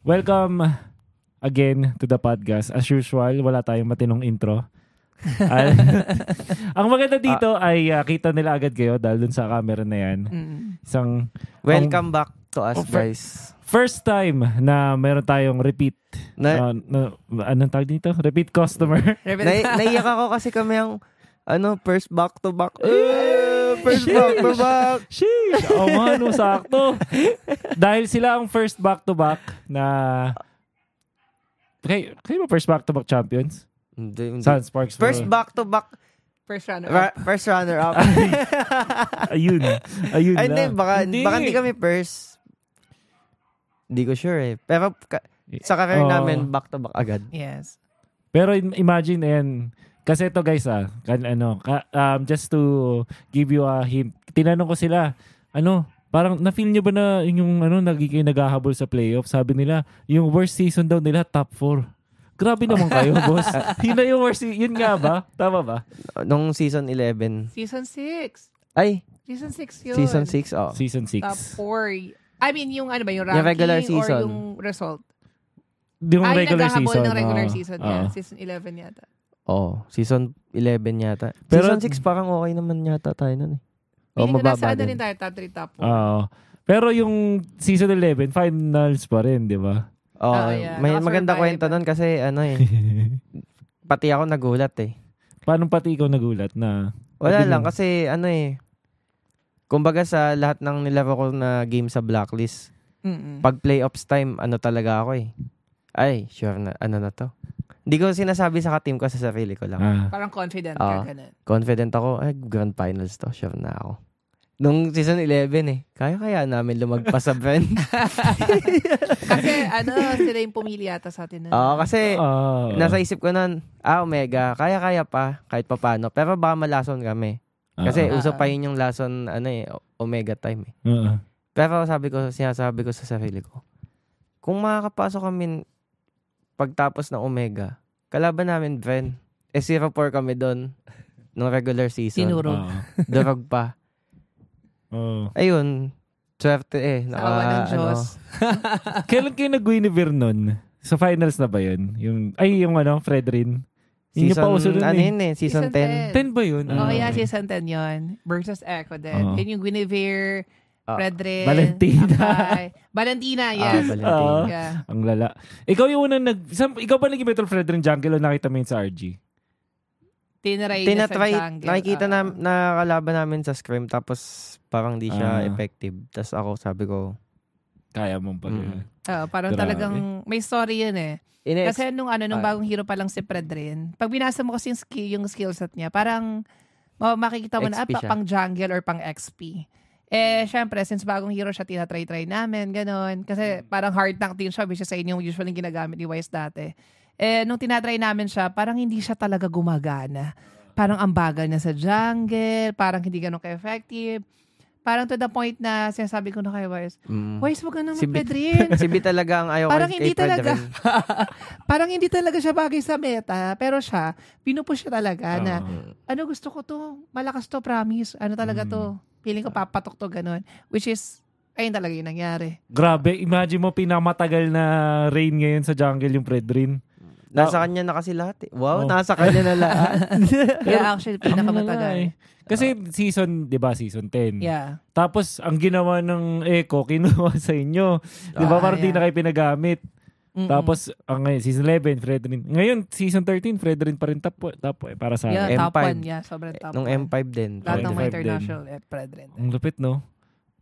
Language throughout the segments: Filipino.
welcome again to the podcast. As usual, wala tayong matinong intro. Ang maganda dito ay uh, kita nila agad kayo dahil dun sa camera na yan. Mm. Isang Welcome back to us, Oh, guys. first time na meron tayong repeat. Na, uh, na, anong tawag dito? Repeat customer. na, naiyak ako kasi kami ang ano, first back to back. Eh, first back to back. Sheesh! Oh, mano, sakto. Dahil sila ang first back-to-back na... Kayo, kayo ba first back-to-back champions? Hindi, hindi. Sun Sparks. First back to back. First runner Ra- up. first runner up. Ayun. Ayun Ay, hindi, na. baka, Hindi. baka hindi kami first. Hindi ko sure eh. Pero ka- sa career Oo. namin, back to back agad. Yes. Pero im- imagine, ayan, kasi ito guys ah, kan, ano, ka, um, just to give you a hint, tinanong ko sila, ano, parang na-feel nyo ba na yung ano, nagiging naghahabol sa playoff? Sabi nila, yung worst season daw nila, top 4. Grabe naman kayo, boss. Yun na yung worst, yun nga ba? Tama ba? Nung season 11. Season 6. Ay, Season 6 yun. season 6. Oh. Season 6. Top 4. I mean, yung ano ba, yung Yung ranking regular or season. yung result? Yung Ay, regular naghahabol season. ng regular oo. season. Oo. Yeah, season 11 yata. Oh, season 11 yata. Pero- season 6 parang okay naman yata tayo nun eh. Oh, Feeling ko nasa mababa ano rin din. tayo, top 3, top 4. Oo. Pero yung season 11, finals pa rin, di ba? Oh, Ah, yeah. may Nakasurvive. maganda kwento nun kasi ano eh. pati ako nagulat eh. Paano pati ikaw nagulat na Wala lang kasi ano eh. Kumbaga sa lahat ng nilaro ko na game sa blacklist, Mm-mm. pag playoffs time, ano talaga ako eh. Ay, sure na, ano na to. Hindi ko sinasabi sa ka-team ko sa sarili ko lang. ah, Parang confident Ah. ka, ganun. Confident ako, ay, grand finals to, sure na ako. Nung season 11 eh, kaya-kaya namin lumagpas sa Brent. Kasi ano, sila yung pumili yata sa atin. nun. Oo, kasi ah, nasa isip ko nun, ah, Omega, kaya-kaya pa, kahit papano. Pero baka malason kami. Kasi ah, uso Ah. pa yun yung lason, ano eh, Omega time eh. ah, Pero sabi ko, sinasabi ko sa sarili ko, kung makakapasok kami pagtapos ng Omega, kalaban namin, Bren. Eh, 0-4 kami doon nung regular season. Tinuro. ah, Durog pa. oo. Ayun, swerte eh. Sa Naka, awa ng ano, Diyos. Kailan kayo nag-Guinevere nun? Sa finals na ba yun? Yung, ay, yung ano, Fredrin. Yun yung season, pauso dun ano eh. yun eh, season, Season 10. 10 ba yun? Oo, Ah. yeah, season 10 yun. Versus Echo din. Yun yung Guinevere, Ah, Fredrin, Valentina. Akay. Valentina, Ah, yes. Valentina. Oo. yeah. Ang lala. Ikaw yung unang nag... Sam, ikaw ba naging Metal Fredrin Jungle o nakita mo yun sa RG? Tinry niya sa Tinatry, jungle. nakikita Oo. na, nakakalaban namin sa scrim, tapos parang di siya Ah. effective. Tapos ako, sabi ko, Kaya mong pag... Mm. Oo, parang Grabe. talagang may story yun eh. ine Kasi nung ano, nung Ah. bagong hero pa lang si Fredrin, pag binasa mo kasi yung, skill, yung skill set niya, parang ma- makikita mo na ah, XP pa- siya. pang jungle or pang XP. Eh, syempre, since bagong hero siya, tinatry-try namin, ganun. Kasi parang hard tank din siya, which is sa inyo usually ginagamit ni Wise dati. Eh, nung tinatry namin siya, parang hindi siya talaga gumagana. Parang ang bagal niya sa jungle, parang hindi ganun ka-effective. Parang to the point na sinasabi ko na kay Wise, Mm. Wise, wag ka na mag-Pedrin. si B talaga ang ayaw Parang hindi talaga. parang hindi talaga siya bagay sa meta, pero siya, pinupush siya talaga na, Oo. ano gusto ko to, malakas to, promise, ano talaga Mm. to, feeling ko papatok to, ganun. Which is, ayun talaga yung nangyari. Grabe, imagine mo pinamatagal na rain ngayon sa jungle yung Fredrin. Nasa kanya na kasi lahat eh. Wow, Oh. nasa kanya na lahat. Kaya actually, pinakamatagal. eh. Kasi season, di ba, season 10. Yeah. Tapos, ang ginawa ng Echo, kinuha sa inyo. Di ba, Ah, parang di yeah. na kayo pinagamit. Mm-mm. Tapos, ang ngayon, season 11, Fredrin. Ngayon, season 13, Fredrin pa rin top, top eh, para sa yeah, akin. top M5. 1, yeah, sobrang top Nung one. M5 din. Lahat ng mga M5 international eh, brethren. Ang lupit, no?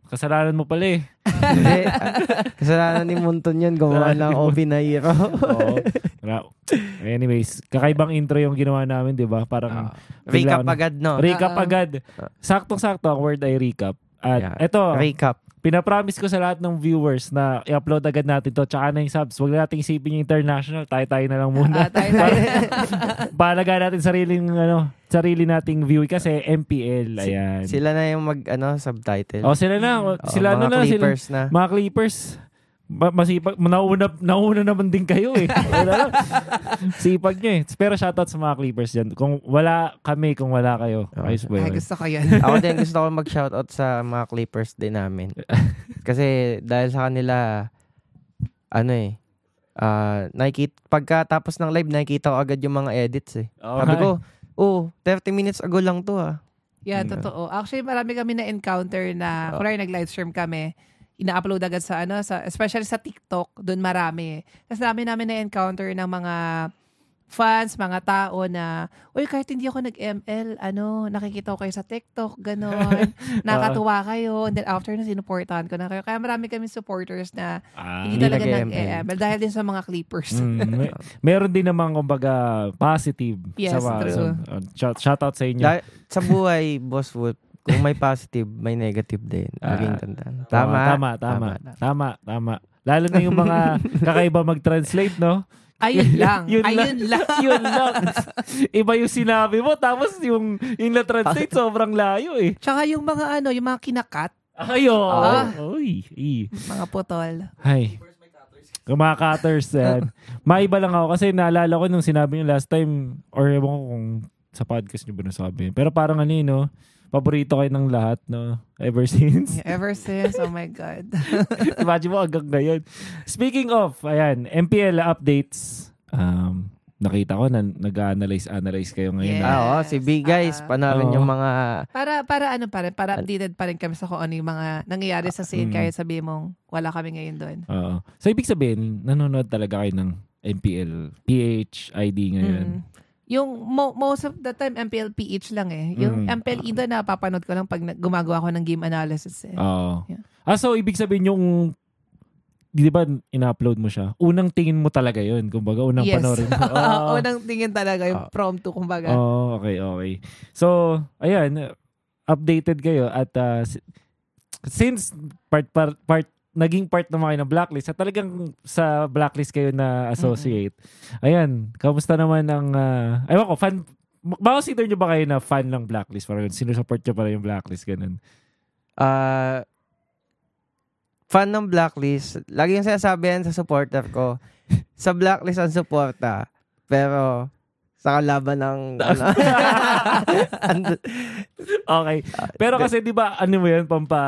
Kasalanan mo pala eh. Hindi. ah, Kasalanan ni Munton yun. Gumawa Kasalanan ng ni OP na hero. Oo. Anyways, kakaibang intro yung ginawa namin, di ba? Parang Recap bigla- agad, no? recap Ah, ah. agad. Saktong-sakto ang word ay recap. At Yeah. eto, Recap. Pinapromise ko sa lahat ng viewers na i-upload agad natin to tsaka na yung subs. Huwag na natin isipin yung international. Tayo-tayo na lang muna. Ah, tayo, tayo. Palaga natin sariling ano, sarili nating view kasi MPL. Si- Ayan. Sila na yung mag, ano, subtitle. oh, sila na. Oo, sila mga na na. Sila, clippers na. mga Clippers. Ma- masipag, nauna, nauna naman din kayo eh. Wala lang. Sipag nyo eh. Pero shoutout sa mga Clippers dyan. Kung wala kami, kung wala kayo. Oo. Ayos ba Ay, yun? gusto ko yan. Ako din gusto ko mag-shoutout sa mga clippers din namin. Kasi dahil sa kanila, ano eh, ah nakikita, pagkatapos ng live, nakikita ko agad yung mga edits eh. Oh, Sabi ko, oh, 30 minutes ago lang to ah. Yeah, Mm. totoo. Actually, marami kami na encounter na, Oh. kunwari nag-live stream kami, ina-upload agad sa ano, sa, especially sa TikTok, doon marami. Tapos dami namin na encounter ng mga fans, mga tao na, uy, kahit hindi ako nag-ML, ano, nakikita ko kayo sa TikTok, ganon. Nakatuwa kayo. And then after na sinuportahan ko na kayo. Kaya marami kami supporters na Ah. hindi Hindi talaga nag-ML. nag-ML dahil din sa mga clippers. Mm, may- meron din namang kumbaga positive Yes, sa mga- true. sa- uh, shout, shout out sa inyo. La- sa buhay, Boss Wolf, kung may positive, may negative din. Ah. Laging tandaan. Oo, Tama. tama, tama, tama, tama. Lalo na yung mga kakaiba mag-translate, no? Ayun lang. Yun lang. ayun lang. Yun lang. Iba yung sinabi mo, tapos yung, yung na-translate sobrang layo eh. Tsaka yung mga ano, yung mga kinakat, Ayo. Ah. Uy. i. mga putol. Hay. Yung mga cutters yan. Maiba lang ako kasi naalala ko nung sinabi niyo last time or ewan ko kung sa podcast niyo ba nasabi. Pero parang ano yun, no? Paborito kayo ng lahat, no? Ever since. Ever since, oh my God. Imagine mo hanggang ngayon. Speaking of, ayan, MPL updates. Um, nakita ko na nag-analyze-analyze kayo ngayon. Yeah. na- Ah, oo, si B guys, Ah. panoorin Oo. yung mga Para, para ano pa rin, para updated pa rin kami sa kung ano yung mga nangyayari sa scene Mm. kahit sabi mong wala kami ngayon doon. Oo. So, ibig sabihin, nanonood talaga kayo ng MPL, PH, ID ngayon. Mm. Yung mo- most of the time, MPL PH lang eh. Yung Mm. MPL Indo na papanood ko lang pag gumagawa ko ng game analysis eh. Oo. Yeah. Ah, so ibig sabihin yung di ba ina-upload mo siya? Unang tingin mo talaga yun. Kumbaga, unang yes. panoorin mo. Oo. Unang tingin talaga yung Ah. prompt kumbaga. Oh, okay, okay. So, ayan, updated kayo at uh, si- since part, part, part naging part naman kayo ng blacklist at talagang sa blacklist kayo na associate. Ayan, kamusta naman ang uh, ewan ko, fan Consider nyo ba kayo na fan ng blacklist? Parang sinusupport nyo pala yung blacklist, ganun. ah fan ng Blacklist. Lagi yung sinasabi yan sa supporter ko. sa Blacklist ang suporta. Pero sa kalaban ng ano, and- Okay. Pero kasi 'di ba ano mo 'yun pampa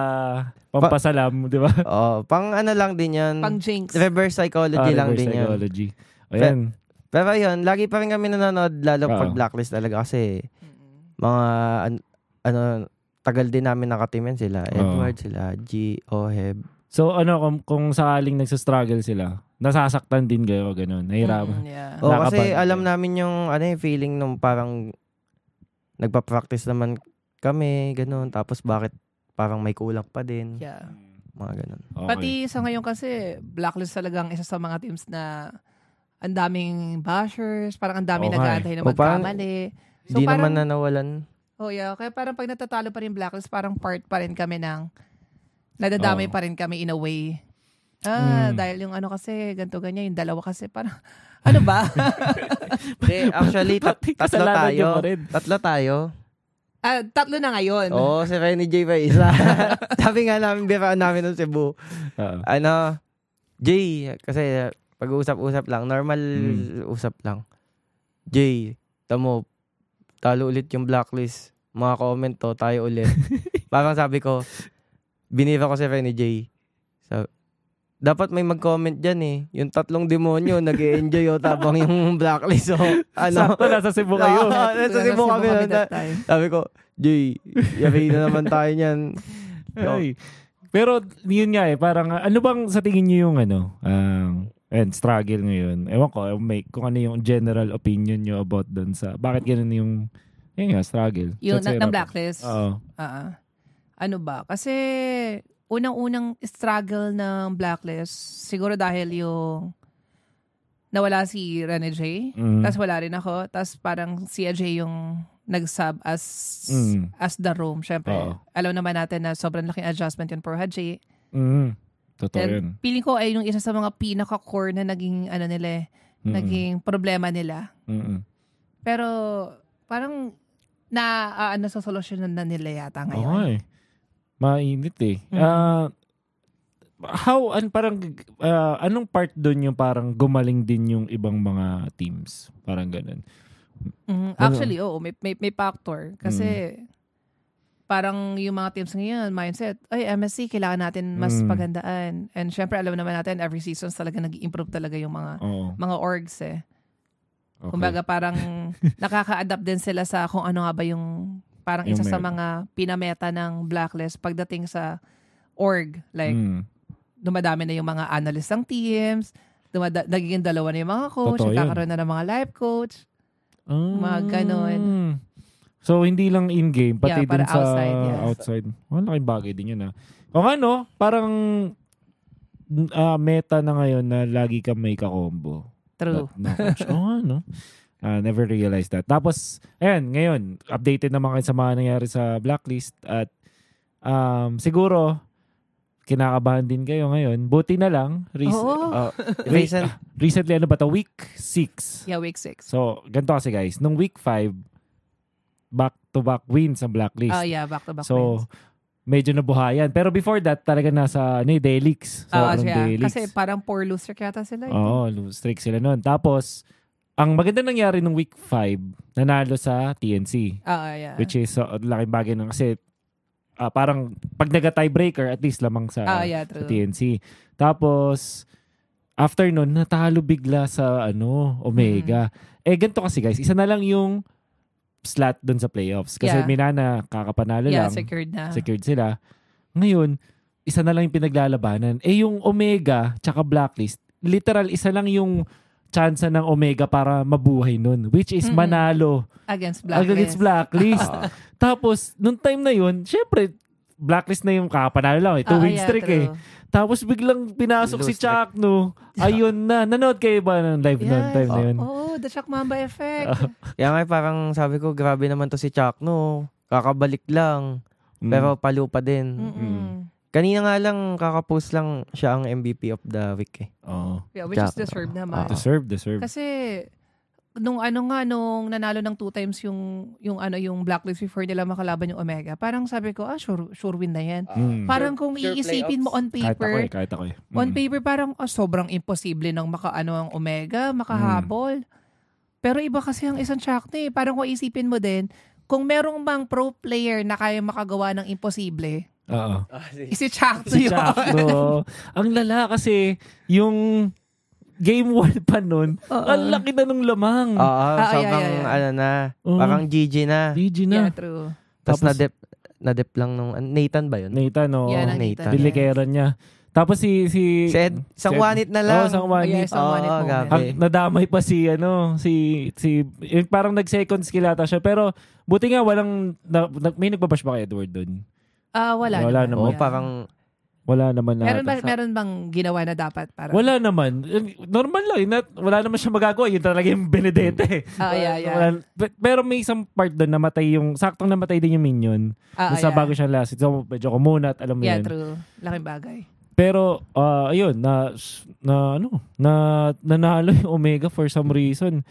pampasalam, 'di ba? oh, pang ano lang din yan. Pang jinx. reverse psychology Ah, lang reverse din yan. psychology. Ayan. Pero yun, lagi pa rin kami nanonood lalo Oo. pag Blacklist talaga kasi mga an- ano tagal din namin nakatimen sila. Oo. Edward sila, G, Oheb. So ano kung, kung sakaling nagsa-struggle sila, nasasaktan din kayo ganun. Nahirapan. Mm, yeah. Oh, kasi alam namin yung ano yung feeling nung parang nagpa-practice naman kami, ganun. Tapos bakit parang may kulang pa din, yeah. mga ganun. Okay. Pati sa ngayon kasi, Blacklist talagang isa sa mga teams na ang daming bashers, parang ang daming nga nag-aantay na magkamali. So, Hindi parang- naman na nawalan. Oh yeah, kaya parang pag natatalo pa rin Blacklist, parang part pa rin kami ng nadadamay Oo. pa rin kami in a way. Ah, Mm. dahil yung ano kasi, ganto ganyan, yung dalawa kasi parang, ano ba? Hindi, actually, tat- tatlo tayo. Tatlo tayo. ah, tatlo na ngayon. Oo, si Renny J pa isa. Sabi nga namin, biraan namin ng Cebu. Oo. Ano, Jay, kasi pag-uusap-usap lang, normal Mm. usap lang. Jay, tamo, talo ulit yung blacklist. Mga comment to, tayo ulit. Parang sabi ko, binira ko si Renny J. Sa, dapat may mag-comment dyan eh. Yung tatlong demonyo, nag enjoy o tabang yung blacklist. So, ano, Sakto nasa Cebu kayo. Ah, nasa Cebu kami. that time. sabi ko, Jay, yari na naman tayo niyan. Ay. Pero yun nga eh, parang ano bang sa tingin niyo yung ano, ang and struggle ngayon. Ewan ko, may, kung ano yung general opinion niyo about dun sa, bakit ganun yung, yun nga, struggle. Yung na, hirap. Blacklist. Oo. Ah, ano ba? Kasi unang-unang struggle ng Blacklist, siguro dahil yung nawala si Rene J. Mm. Tapos wala rin ako. Tapos parang si Ajay yung nag-sub as Mm. as the room. Syempre, Oo. alam naman natin na sobrang laking adjustment yun for Haji. Mm. Totoo And yun. feeling ko ay yung isa sa mga pinaka-core na naging ano nila Mm-mm. naging problema nila. Mm-mm. Pero parang na uh, ano sa solusyon na nila yata ngayon. Okay. Mainit eh. Mhm. Ah, how, an, parang, ah, anong part doon yung parang gumaling din yung ibang mga teams? Parang ganun. Ano? Actually, oo, may, may, may factor. Kasi, parang yung mga teams ngayon, mindset, ay, MSC, kailangan natin mas Mm. pagandaan. And syempre, alam naman natin, every season talaga nag-improve talaga yung mga Oo. mga orgs eh. Okay. Kumbaga parang nakaka-adapt din sila sa kung ano nga ba yung parang Yung isa sa meron. mga pinameta ng blacklist pagdating sa org. Like, Mm. dumadami na yung mga analyst ng teams, dumada- nagiging dalawa na yung mga coach, Totoo yun. nagkakaroon na ng mga life coach. Mga ganon. Ah. So, hindi lang in-game, pati Yeah, dun sa outside, yes. outside. Wala laking bagay din yun, ah. O ano, parang ah, meta na ngayon na lagi ka may kakombo. True. Na coach. Oo nga, no? Ah, never realized that. Tapos, ayan, ngayon, updated naman kayo sa mga nangyari sa blacklist at um, siguro, kinakabahan din kayo ngayon. Buti na lang, rec- Oo. ah, Recent, recently, ano ba to Week 6. Yeah, week 6. So, ganito kasi guys. Nung week 5, back-to-back wins ang blacklist. Oh yeah, back to back so, medyo nabuhayan. Pero before that, talaga nasa ano, eh, Delix. So, Ah, siya. Delix? Kasi parang poor loser yata sila. eh. Oo, oh, streak sila nun. Tapos, ang maganda nangyari nung week 5, nanalo sa TNC. Ah, yeah. Which is, uh, laking bagay nun. Kasi, ah, parang, pag nag-tiebreaker, at least lamang sa, ah, yeah, sa. TNC. Tapos, after nun, natalo bigla sa, ano, Omega. Mm-hmm. Eh, ganito kasi guys, isa na lang yung slot dun sa playoffs. Kasi Yeah. Minana, kakapanalo Yeah, lang. secured na. Secured sila. Ngayon, isa na lang yung pinaglalabanan. Eh, yung Omega, tsaka Blacklist, literal, isa lang yung chance ng Omega para mabuhay nun. Which is Mm-mm. manalo Against Blacklist. against Blacklist. Tapos, nung time na yun, syempre, Blacklist na yung kakapanalo lang. Eh. Two Ah, win yeah, streak eh. true. Tapos biglang pinasok si Lose streak. Chuck, no? Ayun na. Nanood kayo ba ng live noon Yes. time na yun? Oh, the Chuck Mamba effect. kaya nga parang sabi ko, grabe naman to si Chuck, no? Kakabalik lang. Mm. Pero palo pa din. Mm-mm. Kanina nga lang, kakapost lang siya ang MVP of the week eh. Oo. Yeah, which is deserved naman. Deserve, deserve. Kasi nung ano nga nung nanalo ng two times yung yung ano yung blacklist before nila makalaban yung Omega. Parang sabi ko, ah sure sure win na yan. Mm. Parang kung sure iisipin mo on kahit ako eh, paper, kahit ako eh. on Mm. paper parang ah, sobrang imposible nang makaano ang Omega, makahabol. Pero iba kasi ang isang Chuck eh. Parang kung isipin mo din, kung merong bang pro player na kaya makagawa ng imposible, Oo. eh, si Chuck Si yun. Chuck, no? Ang lala kasi, yung game 1 pa nun, Oo. ang laki na nung lamang. Oo, Ah, yeah, sobrang yeah, yeah. ano na, Oo. parang GG na. GG Yeah, na. true. Tapos Tapos- na-dep, na-dep lang nung, Nathan ba yun? Nathan, no? Yeah, Nathan. nakita. Dilikera niya. Tapos si... si Si Ed, isang si Ed- wanit na lang. Oo, isang Oh, one yeah, Oo, moment. grabe. Ang nadamay pa si ano si si yung parang nag-second skill ata siya pero buti nga walang na, na- may nagbabash ba kay Edward doon? Ah, wala, Wala naman. Oo, naman. Yeah. parang, Wala naman na. Meron ba meron bang ginawa na dapat para? Wala naman. Normal lang. Not, wala naman siya magagawa. Yun talaga yung Benedete. Ah, yeah, yeah. Wala- pe- pero may isang part doon namatay yung, saktong namatay din yung minion. Ah, sa yeah. bago siyang last. So, medyo kumunat, alam mo Yeah, yun. true. Laking bagay. Pero, ah, ayun, na, na, ano, na, nanalo yung Omega for some reason.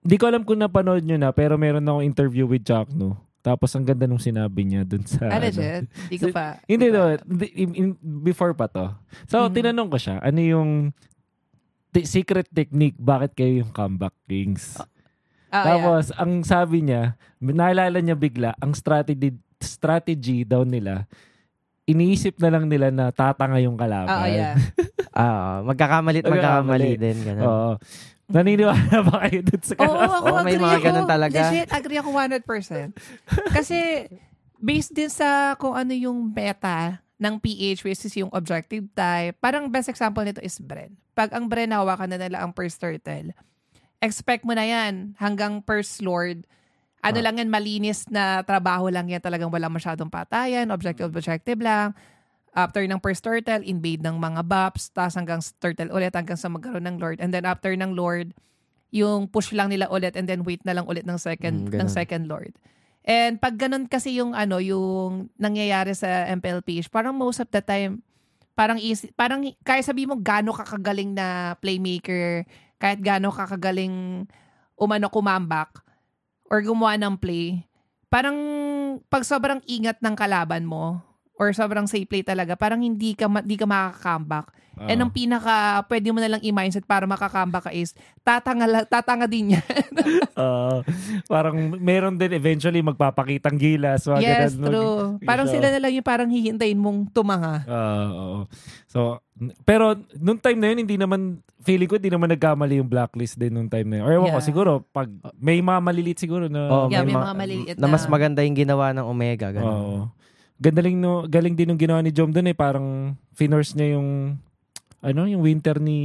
Hindi ko alam kung napanood nyo na, pero meron akong interview with Jack, no? Tapos, ang ganda nung sinabi niya dun sa... Ah, ano. legit? Hindi ko pa. Hindi, di no. before pa to. So, Mhm. tinanong ko siya, ano yung t- secret technique, bakit kayo yung comeback kings? Ah, Tapos, ang sabi niya, naalala niya bigla, ang strategy strategy daw nila, iniisip na lang nila na tatanga yung yeah. kalaban. Ah, yeah. ah, magkakamalit, magkakamali din. Ganun. Oo. Naniniwala ba kayo dun sa Oo, ako Oo, may agree mga ako. ganun talaga. Legit, agree ako 100%. Kasi, based din sa kung ano yung meta ng PH versus yung objective type, parang best example nito is Bren. Pag ang Bren hawakan na nila ang first turtle, expect mo na yan hanggang first lord. Ano Ah. lang yan, malinis na trabaho lang yan. Talagang walang masyadong patayan, objective, objective lang. After ng first turtle, invade ng mga buffs, tapos hanggang turtle ulit, hanggang sa magkaroon ng lord. And then after ng lord, yung push lang nila ulit and then wait na lang ulit ng second Mm, ng second lord. And pag ganun kasi yung ano, yung nangyayari sa MPLPH, parang most of the time parang easy, parang kaya sabi mo gaano ka kagaling na playmaker, kahit gaano ka kagaling umano kumambak or gumawa ng play, parang pag sobrang ingat ng kalaban mo or sobrang safe play talaga, parang hindi ka, ma- di ka makaka-comeback. Ah. And ang pinaka pwede mo na lang i-mindset para makaka-comeback ka is, tatanga, tatanga din yan. Ah, parang meron din eventually magpapakitang gilas. mga yes, ganun. true. Parang So, sila na lang yung parang hihintayin mong tumanga. Ah, oo. So, pero nung time na yun, hindi naman, feeling ko, hindi naman nagkamali yung blacklist din nung time na yun. Or ewan ko, Yeah. siguro, pag may mga maliliit siguro na... Oh, Yeah, may ma- mga maliliit na mas na- maganda yung ginawa ng Omega. Ganun. Oo. Gandaling no, galing din nung ginawa ni Jom doon eh. Parang finors niya yung ano, yung winter ni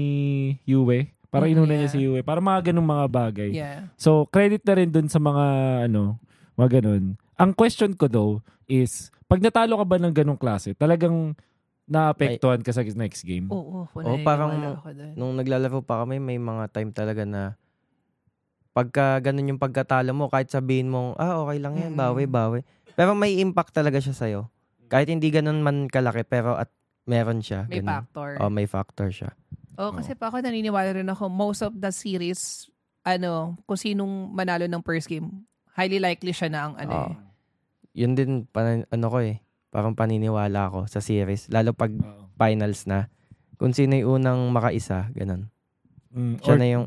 Yue. Parang Mm, inuna yeah. niya si Yue. Para mga ganung mga bagay. Yeah. So, credit na rin dun sa mga ano, mga ganun. Ang question ko though is, pag natalo ka ba ng ganung klase, talagang naapektuhan ka sa next game? Oo, oo. Oh, parang naniniwala ako dun. Nung naglalaro pa kami, may mga time talaga na pagka ganun yung pagkatalo mo, kahit sabihin mong, ah, okay lang yan, Mm. bawi, bawi. Pero may impact talaga siya sa'yo. Kahit hindi ganun man kalaki, pero at meron siya. May ganun. factor. Oh, may factor siya. Oh, kasi pa ako naniniwala rin ako, most of the series, ano, kung sinong manalo ng first game, highly likely siya na ang ano Oo. eh. Yun din, pan- ano ko eh, parang paniniwala ko sa series. Lalo pag Oo. finals na. Kung sino yung unang makaisa, ganun. Mm, Siya or na yung,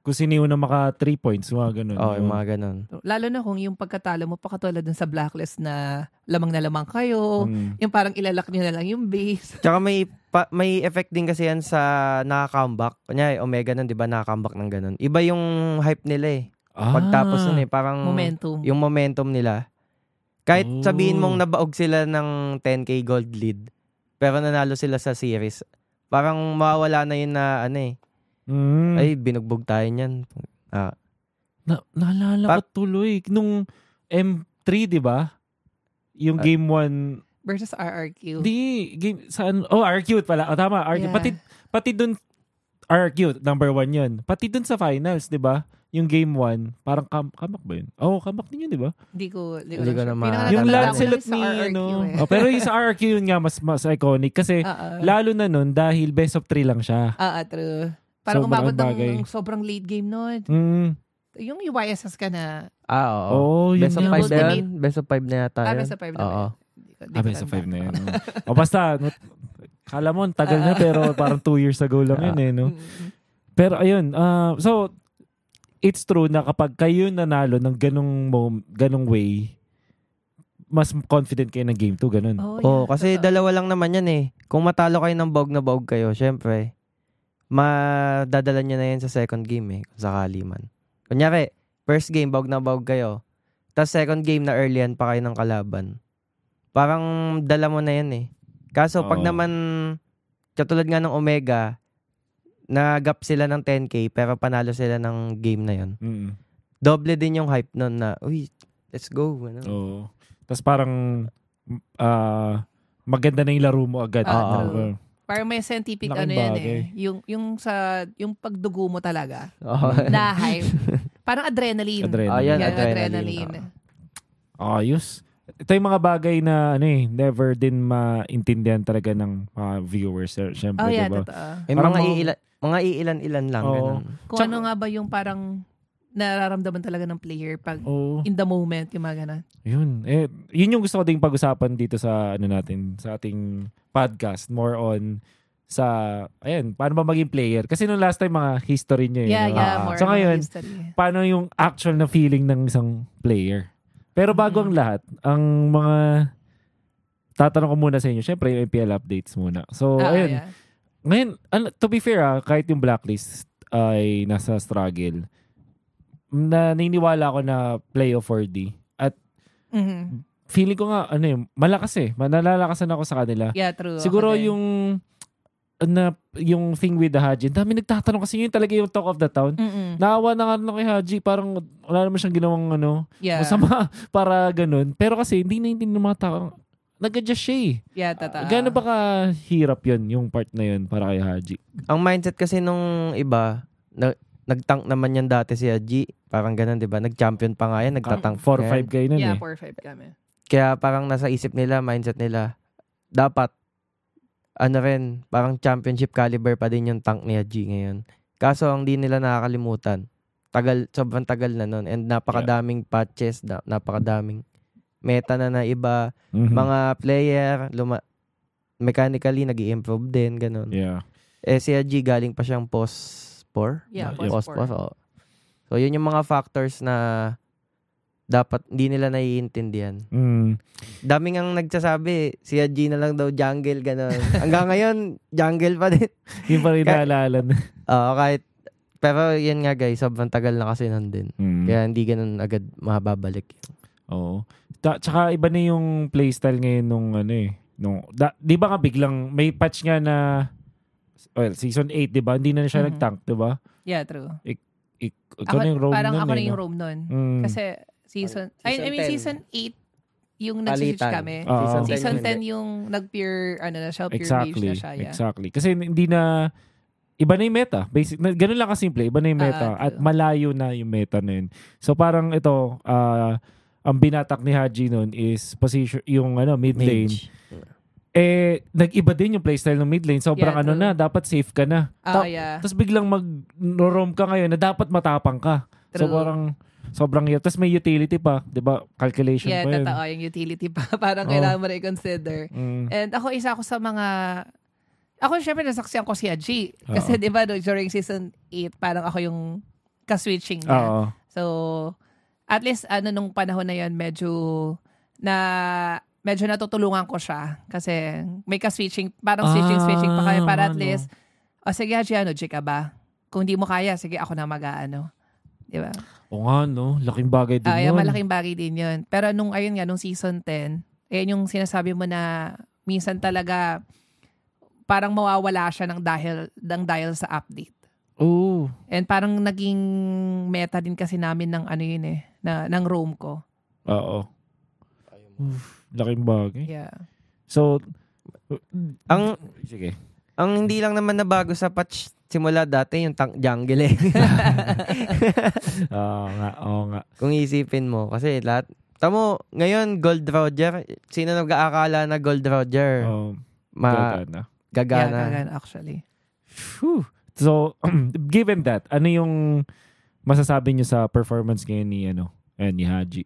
kung sino yung maka 3 points, mga ganun. oh, yung mga ganun. Lalo na kung yung pagkatalo mo pa katulad dun sa blacklist na lamang na lamang kayo, Mm. yung parang ilalak nyo na lang yung base. Tsaka may pa, may effect din kasi yan sa nakaka-comeback. Kunyari, Omega nun, di ba, nakaka-comeback ng ganun. Iba yung hype nila eh. Pagtapos nun eh, parang Momentum. yung momentum nila. Kahit Oh. sabihin mong nabaog sila ng 10k gold lead, pero nanalo sila sa series, parang mawawala na yun na ano eh. Mm. Ay, binugbog tayo niyan. Ah, Na, naalala Pa- ko tuloy. Nung M3, di ba? Yung Ah. game 1. versus RRQ. Di, game, saan? Oh, RQ pala. Oh, tama, RQ. Yeah. Pati, pati dun, RQ, number 1 yun. Pati dun sa finals, di ba? Yung game 1, parang kam kamak ba yun? Oh, kamak din yun, di ba? Hindi ko, hindi ko, Hindi ko sure. na ma- yung ko Lancelot ni, ano. eh. Oh, pero yung sa RQ yun nga, mas, mas iconic. Kasi, Ah, ah. lalo na nun, dahil best of 3 lang siya. Ah, ah, true. Parang Sobrang umabot bagay. ng sobrang late game nun. Mm. Yung UYSS ka na, ah oo. Oh, yun Best of nga. 5 na yun? Best of 5 na yata ah, yun? best of five na Oo. yun? Ah, best of 5 na yun. oh. o basta, no, kala mo, tagal na, pero parang 2 years ago lang yun eh, no? Pero ayun, ah, so it's true na kapag kayo nanalo ng ganong mom, ganong way, mas confident kayo ng game 2, ganun. Oh, yeah, kasi totoo. dalawa lang naman yan eh. Kung matalo kayo ng bog na bog kayo, syempre, madadala nyo na yan sa second game eh, kung sakali man. Kunyari, first game, bog na bog kayo. Tapos second game na earlyan pa kayo ng kalaban. Parang dala mo na yan eh. Kaso pag Oo. naman, katulad nga ng Omega, nagap sila ng 10k pero panalo sila ng game na yon. Mm. Doble din yung hype nun na, uy, let's go. Ano? Oo. Tapos parang ah, maganda na yung laro mo agad. Ah, Oo. Parang may scientific Laking ano yan bagay. eh. Yung, yung sa, yung pagdugo mo talaga. Oo. na hype. Parang adrenaline. Adrenaline. Ah, yan, Yan, adrenaline. adrenaline. Ayos. Ito yung mga bagay na ano eh, never din maintindihan talaga ng mga viewers. eh, Siyempre, Oh, yeah, diba? totoo. Parang mga, mga- iilan, mga iilan-ilan lang. Oo. ganun. Kung Tsaka- ano nga ba yung parang nararamdaman talaga ng player pag Oo. in the moment, yung mga ganun. Yun. Eh, yun yung gusto ko ding pag-usapan dito sa ano natin, sa ating podcast. More on sa, ayan, paano ba maging player? Kasi nung last time, mga history niya eh. Yeah, no? yeah, Ah. more So on ngayon, history. paano yung actual na feeling ng isang player? Pero bago ang Mhm. lahat, ang mga tatanong ko muna sa inyo, syempre yung MPL updates muna. So, Ah, ayun. yeah. Ngayon, to be fair ah, kahit yung blacklist ay nasa struggle, na naniniwala ako na playoff 4D. At Mhm. feeling ko nga, ano eh, malakas eh. Nalalakasan ako sa kanila. Yeah, true. Siguro yung na yung thing with the Haji, dami nagtatanong kasi yun talaga yung talk of the town. Mm-mm. Naawa na nga na kay Haji, parang wala naman siyang ginawang ano, Yeah. masama para ganun. Pero kasi hindi na hindi ng mga tao, nag-adjust siya eh. Yeah, tata. Gano'n ba kahirap yun, yung part na yun para kay Haji? Ang mindset kasi nung iba, na, nag-tank naman yan dati si Haji. Parang ganun, di ba? Nag-champion pa nga yan, nagtatank. 4-5 yan. kayo nun Yeah, eh. 4-5 kami. Kaya parang nasa isip nila, mindset nila, dapat, ano rin, parang championship caliber pa din yung tank ni Haji ngayon. Kaso, ang di nila nakakalimutan, tagal, sobrang tagal na nun. And napakadaming patches, na, napakadaming meta na na iba. Mhm. Mga player, luma- mechanically, nag improve din, ganun. Yeah. Eh, si G galing pa siyang post-por. Yeah, Yeah. post-sport. oo. So, yun yung mga factors na dapat hindi nila naiintindihan. Mm. Daming ang nagsasabi, si G na lang daw jungle, ganun. Hanggang ngayon, jungle pa din. Yung pa rin naalala. na. Oo, kahit, pero yan nga guys, sobrang tagal na kasi nandun. Mm. Kaya hindi ganun agad mababalik. Oo. Ta- tsaka iba na yung playstyle ngayon nung ano eh. Nung, da- di ba nga biglang may patch nga na well, season 8, di ba? Hindi na siya Mhm. nag-tank, di ba? Yeah, true. Ik- Ako, ikaw na yung roam parang nun ako eh, na yung no? roam nun. Mm. Kasi season, I, I Season mean 10. season 8 yung nag-switch kami. Oo. Season Season 10 10 yung nag-pure, ano na siya, pure Exactly. na siya. Yeah. Exactly. Kasi hindi na iba na yung meta. Basic, na, ganun lang kasimple. Iba na yung meta. Ah, at malayo na yung meta na yun. So parang ito, ah, ang binatak ni Haji nun is position, yung ano, mid lane. Mage. Eh, nag-iba din yung playstyle ng mid lane. Sobrang Yeah, ano true. na, dapat safe ka na. Ah, Ta- yeah. Tapos biglang mag-roam ka ngayon na dapat matapang ka. So True. parang sobrang hirap. Tapos may utility pa, 'di ba? Calculation Yeah, pa yun. totoo. Yung utility pa. Parang Oo. kailangan mo na i-consider. Mm. And ako, isa ako sa mga... Ako, syempre, nasaksiyan ko si Haji. Kasi, Oo. di ba, no, during season 8, parang ako yung ka-switching niya. Oo. So, at least, ano, nung panahon na yun, medyo na medyo natutulungan ko siya. Kasi may ka-switching, parang switching-switching pa kami para at ano. least, o sige, Haji, ano, G ka ba? Kung di mo kaya, sige, ako na mag-ano. Di ba? O nga, no? Laking bagay din Ah, yun. malaking bagay din yun. Pero nung, ayun nga, nung season 10, ayan yung sinasabi mo na minsan talaga parang mawawala siya ng dahil, ng dahil sa update. Oo. And parang naging meta din kasi namin ng ano yun eh, na, ng roam ko. Oo. Oof, laking bagay. Yeah. So, Ang sige. ang hindi lang naman nabago sa patch simula dati yung tank jungle eh. Oo nga, oo nga. Kung isipin mo kasi lahat Tamo, ngayon Gold Roger, sino nag-aakala na Gold Roger? Um, Ma gagana. Yeah, gagana. actually. Phew. So, given that, ano yung masasabi niyo sa performance ngayon ni, ano, eh, ni Haji?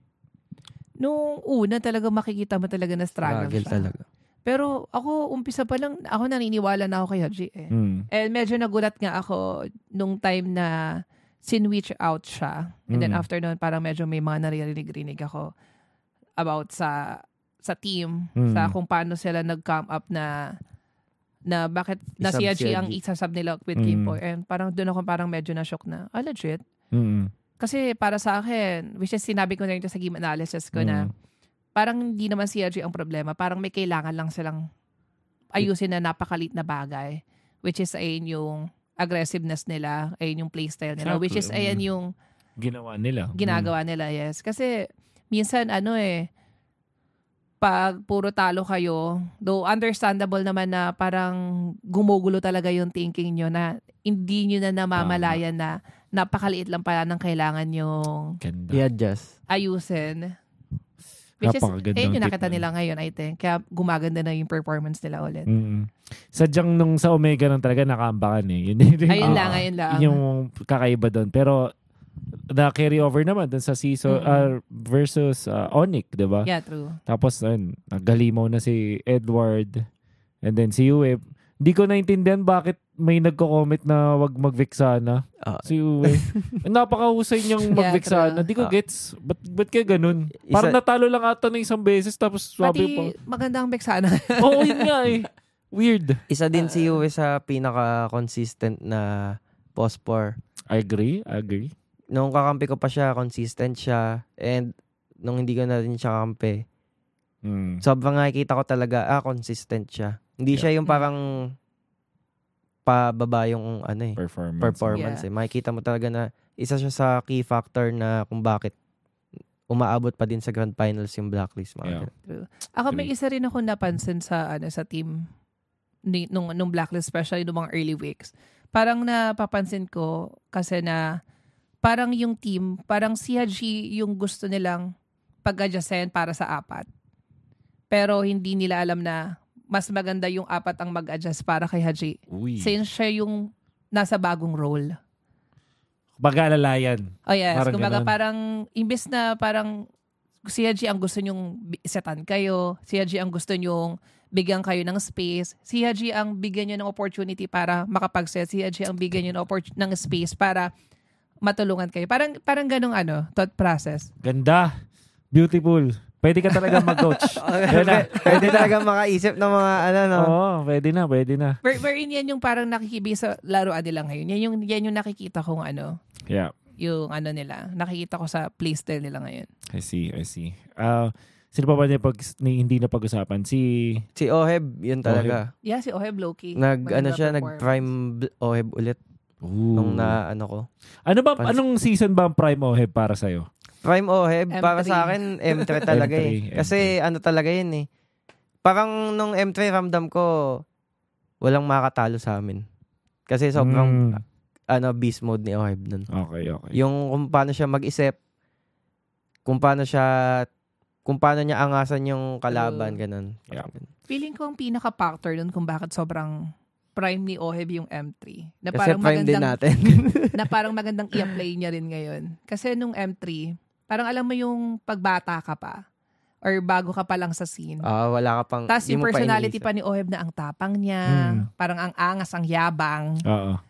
Nung una talaga makikita mo talaga na struggle Struggle siya. talaga. Pero ako, umpisa pa lang, ako naniniwala na ako kay Haji eh. Mm. And medyo nagulat nga ako nung time na sinwitch out siya. And then Mm. after nun, parang medyo may mga naririnig-rinig ako about sa sa team, Mm. sa kung paano sila nag-come up na na bakit na si Haji ang isasab nila with Mm. Game Boy. And parang doon ako parang medyo na-shock na, ah, legit? Mm. Kasi para sa akin, which is sinabi ko na rin sa game analysis ko na, Mm. parang hindi naman si Haji ang problema. Parang may kailangan lang silang ayusin na napakalit na bagay. Which is ayun yung aggressiveness nila, ayun yung playstyle nila. Exactly. Which is ayun Mm. yung Ginawa nila. ginagawa nila, yes. Kasi minsan ano eh, pag puro talo kayo, though understandable naman na parang gumugulo talaga yung thinking nyo na hindi nyo na namamalayan na napakaliit lang pala ng kailangan yung Mm. Ganda. I-adjust. ayusin. Which is, Napakagandang eh, yung tip nakita nun. nila ngayon, I think. Kaya gumaganda na yung performance nila ulit. Mm. Sadyang nung sa Omega lang talaga nakaambakan eh. Yun, yun, Ayun Ah, lang, ayun lang. Yung kakaiba doon. Pero na carry over naman dun sa season Mm-mm. ah, versus uh, Onyx, 'di ba? Yeah, true. Tapos ayun, naggalimaw na si Edward and then si Yue. Hindi ko naintindihan bakit may nagko-comment na wag mag-Vic sana. Ah. Si Yue. Napakahusay niyang Yeah, mag-Vic true. sana. Di ko Ah. gets. Ba't, ba't kaya ganun? Isa- Parang natalo lang ata ng isang beses tapos sabi Pati maganda ang pa. Oo, yun nga eh. Weird. Isa din Ah. si Yue sa pinaka-consistent na post-por. I agree. I agree. Nung kakampi ko pa siya, consistent siya. And nung hindi ko na rin siya kampi, Mm. sobrang nakikita ko talaga, ah, consistent siya. Hindi siya yung parang pababa yung ano eh, Performance. performance Yeah. eh. Makikita mo talaga na isa siya sa key factor na kung bakit umaabot pa din sa grand finals yung blacklist. Mga Yeah. ganun. Ako may isa rin ako napansin sa ano sa team ni, nung, nung blacklist, especially nung mga early weeks. Parang napapansin ko kasi na parang yung team, parang si Haji yung gusto nilang pag-adjustin para sa apat. Pero hindi nila alam na mas maganda yung apat ang mag-adjust para kay Haji. Uy. Since siya yung nasa bagong role. Pag-alalayan. Oh yes, Parang kumbaga ganun. parang imbes na parang si Haji ang gusto nyong bi- setan kayo, si Haji ang gusto nyong bigyan kayo ng space, si Haji ang bigyan nyo ng opportunity para makapag-set, si Haji ang bigyan nyo ng, oppor- ng space para matulungan kayo. Parang parang ganong ano, thought process. Ganda. Beautiful. Pwede ka talaga mag-coach. Na. Pwede talaga makaisip ng mga ano no. Oo, pwede na, pwede na. Where, wherein yan yung parang nakikibig sa laruan nila ngayon. Yan yung, yan yung nakikita kong ano, Yeah. yung ano nila. Nakikita ko sa playstyle nila ngayon. I see, I see. Ah, sino pa ba niya pag, ni, hindi na pag-usapan? Si... Si Oheb, yun talaga. Yeah, si Oheb Loki. Nag ano Maganda siya, performance. nag-prime Oheb ulit nung na ano ko. Ano ba, Pans- anong season ba ang Prime Oheb para sa'yo? Prime Oheb, M3. para sa akin, M3 talaga M3, eh. Kasi ano talaga yun eh. Parang nung M3 ramdam ko, walang makatalo sa amin. Kasi sobrang, Mm, ano, beast mode ni Oheb nun. okay, okay. Yung kung paano siya mag-isip, kung paano siya, kung paano niya angasan yung kalaban, True. ganun. Yeah. Feeling ko ang pinaka-factor dun kung bakit sobrang prime ni Oheb yung M3. Na Kasi parang prime din magandang, natin. na parang magandang i-apply niya rin ngayon. Kasi nung M3, parang alam mo yung pagbata ka pa or bago ka pa lang sa scene. Ah, wala ka pang, Tapos yung mo pa personality iniisip. pa, ni Oheb na ang tapang niya, Hmm. parang ang angas, ang yabang, Oo.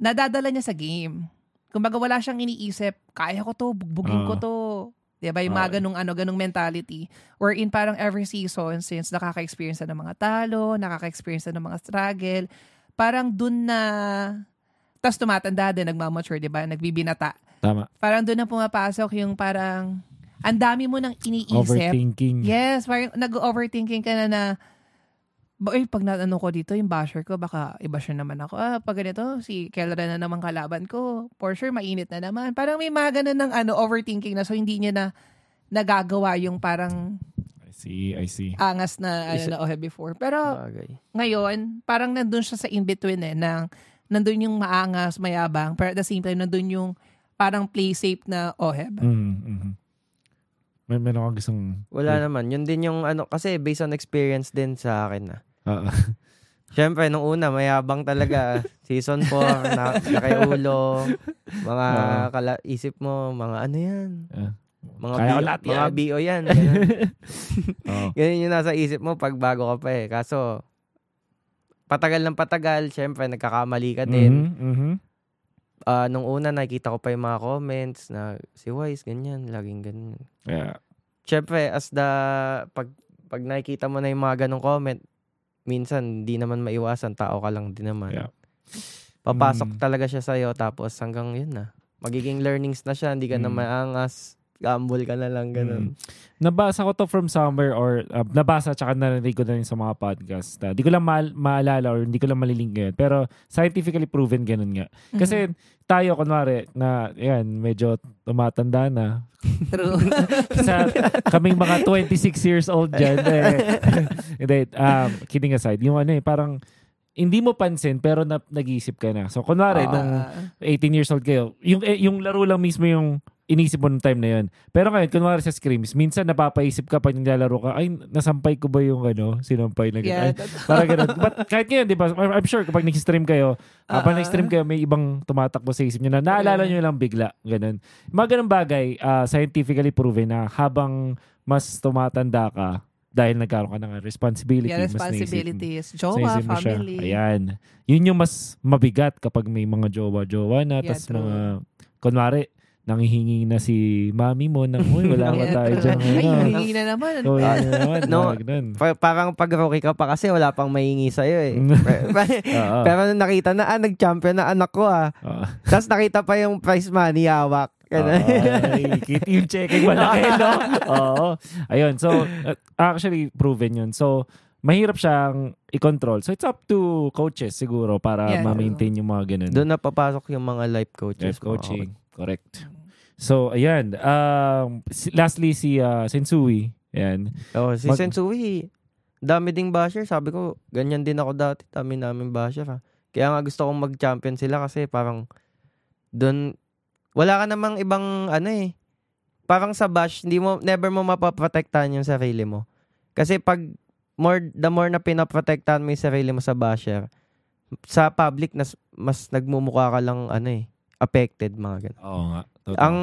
nadadala niya sa game. Kumbaga wala siyang iniisip, kaya ko to, bugbugin ko Oo. to. Diba? Yung mga Okay. ganung, ano, ganung mentality. Wherein parang every season, since nakaka-experience na ng mga talo, nakaka-experience na ng mga struggle, parang dun na, tapos tumatanda din, nagmamature, di ba? Nagbibinata. Tama. Parang dun na pumapasok yung parang, ang dami mo nang iniisip. Overthinking. Yes, parang nag-overthinking ka na na, ba, eh, pag naano ko dito, yung basher ko, baka i-basher naman ako. Ah, pag ganito, si Kelra na naman kalaban ko. For sure, mainit na naman. Parang may mga ganun ng ano, overthinking na so hindi niya na nagagawa yung parang I see, I see. angas na ano Isa- na Ohe before. Pero Bagay. ngayon, parang nandun siya sa in-between eh, ng nandun yung maangas, mayabang, pero at the same time, nandun yung parang play safe na Oheb. Mm, mhm. May meron akong gustong... Wala naman. Yun din yung ano, kasi based on experience din sa akin na. Oo. Siyempre, nung una, mayabang talaga. Season 4, na, nakaiulo, mga Oo. kala, isip mo, mga ano yan? Ah. Mga, Kaya bio, lahat mga yan. bio yan. Ganun. Oo. Ganun yung nasa isip mo pag bago ka pa eh. Kaso, patagal ng patagal, siyempre, nagkakamali ka din. Mhm, mhm. Ah, nung una, nakikita ko pa yung mga comments na si Wise, ganyan, laging ganyan. Yeah. Siyempre, as the, pag, pag nakikita mo na yung mga ganong comment, minsan, di naman maiwasan, tao ka lang din naman. Yeah. Papasok Mm. talaga siya sa'yo, tapos hanggang yun na. Magiging learnings na siya, hindi ka na Mm. maangas, gamble ka na lang, ganun. Nabasa ko to from somewhere or uh, nabasa tsaka narinig ko na rin sa mga podcast. Uh, di ko lang ma- maalala or hindi ko lang malilink ngayon. Pero scientifically proven ganun nga. Kasi tayo, kunwari, na yan, medyo tumatanda na. True. sa kaming mga 26 years old dyan. eh, hindi, um, kidding aside, yung ano eh, parang hindi mo pansin pero na, nag-iisip ka na. So, kunwari, Ah. nung 18 years old kayo, yung, eh, yung laro lang mismo yung inisip mo nung time na yun. Pero ngayon, kunwari sa screams, minsan napapaisip ka pag naglalaro ka, ay, nasampay ko ba yung ano, sinampay na yeah, gano'n. Ay, that's- Parang ganun. But kahit ngayon, di ba, I'm sure kapag nag-stream kayo, Ah. kapag nag-stream kayo, may ibang tumatakbo sa isip nyo na naalala nyo lang bigla. Ganun. Mga ganun bagay, ah, scientifically proven na habang mas tumatanda ka, dahil nagkaroon ka ng responsibility, yeah, mas naisip responsibilities. sa Jowa, mo siya. family. Ayan. Yun yung mas mabigat kapag may mga jowa-jowa na. Yeah, tas true. mga, kunwari, nangihingi na si mami mo na, uy, wala ka Yeah, tayo dyan. Ay, ngayon." hihingi na naman. So, na naman. No. Pa- parang pag rookie ka pa kasi wala pang mahingi sa'yo eh. Pero nung nakita na, ah, nag-champion na anak ko ah. Tapos nakita pa yung prize money hawak. Ganun. Kita yung checking malaki, no? Oo. Ayun, so, uh, actually, proven yun. So, mahirap siyang i-control. So, it's up to coaches siguro para Yeah, ma-maintain yung mga ganun. Doon na papasok yung mga life coaches. Life coaching. Correct. So, ayan. Um, si- lastly, si uh, Sensui. Ayan. Oh, si Mag- Sensui, dami ding basher. Sabi ko, ganyan din ako dati. Dami namin basher ha. Kaya nga gusto kong mag-champion sila kasi parang doon, wala ka namang ibang ano eh. Parang sa bash, hindi mo, never mo mapaprotektahan yung sarili mo. Kasi pag more, the more na pinaprotektahan mo yung sarili mo sa basher, sa public, nas, mas nagmumukha ka lang ano eh, affected mga ganun. Oo nga. Totoo. Ang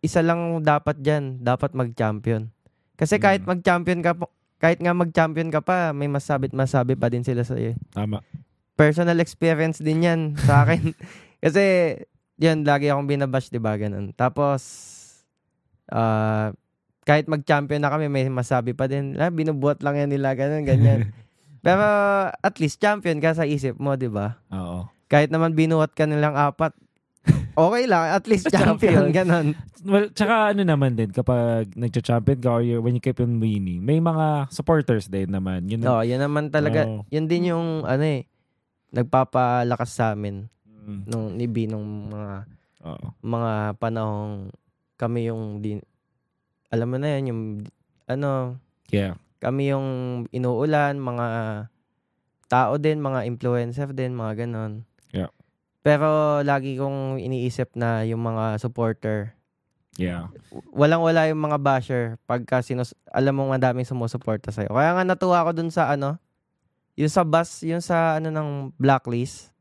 isa lang dapat dyan, dapat mag-champion. Kasi kahit Mm. mag-champion ka po- kahit nga mag-champion ka pa, may masabit masabi pa din sila sa iyo. Tama. Personal experience din 'yan sa akin. Kasi yan lagi akong binabash, 'di ba, ganun. Tapos ah kahit mag-champion na kami, may masabi pa din, ah, binubuhat lang yan nila, ganun, ganyan. Pero at least champion ka sa isip mo, 'di ba? Oo. Kahit naman binuhat ka nilang apat, okay lang, at least champion, ganun. Well, tsaka ano naman din, kapag nagcha-champion ka or when you keep on winning, may mga supporters din naman. Yun, No, yan naman talaga, Oo. yun din yung, ano eh, nagpapalakas sa amin Mm, nung ni B nung mga Oo. mga panahong kami yung din alam mo na yan yung ano Yeah. kami yung inuulan mga tao din mga influencer din mga ganon. Pero lagi kong iniisip na yung mga supporter Yeah. walang wala yung mga basher pagka sinus alam mo madaming sumusuporta sa'yo kaya nga natuwa ako dun sa ano yung sa bus yung sa ano ng blacklist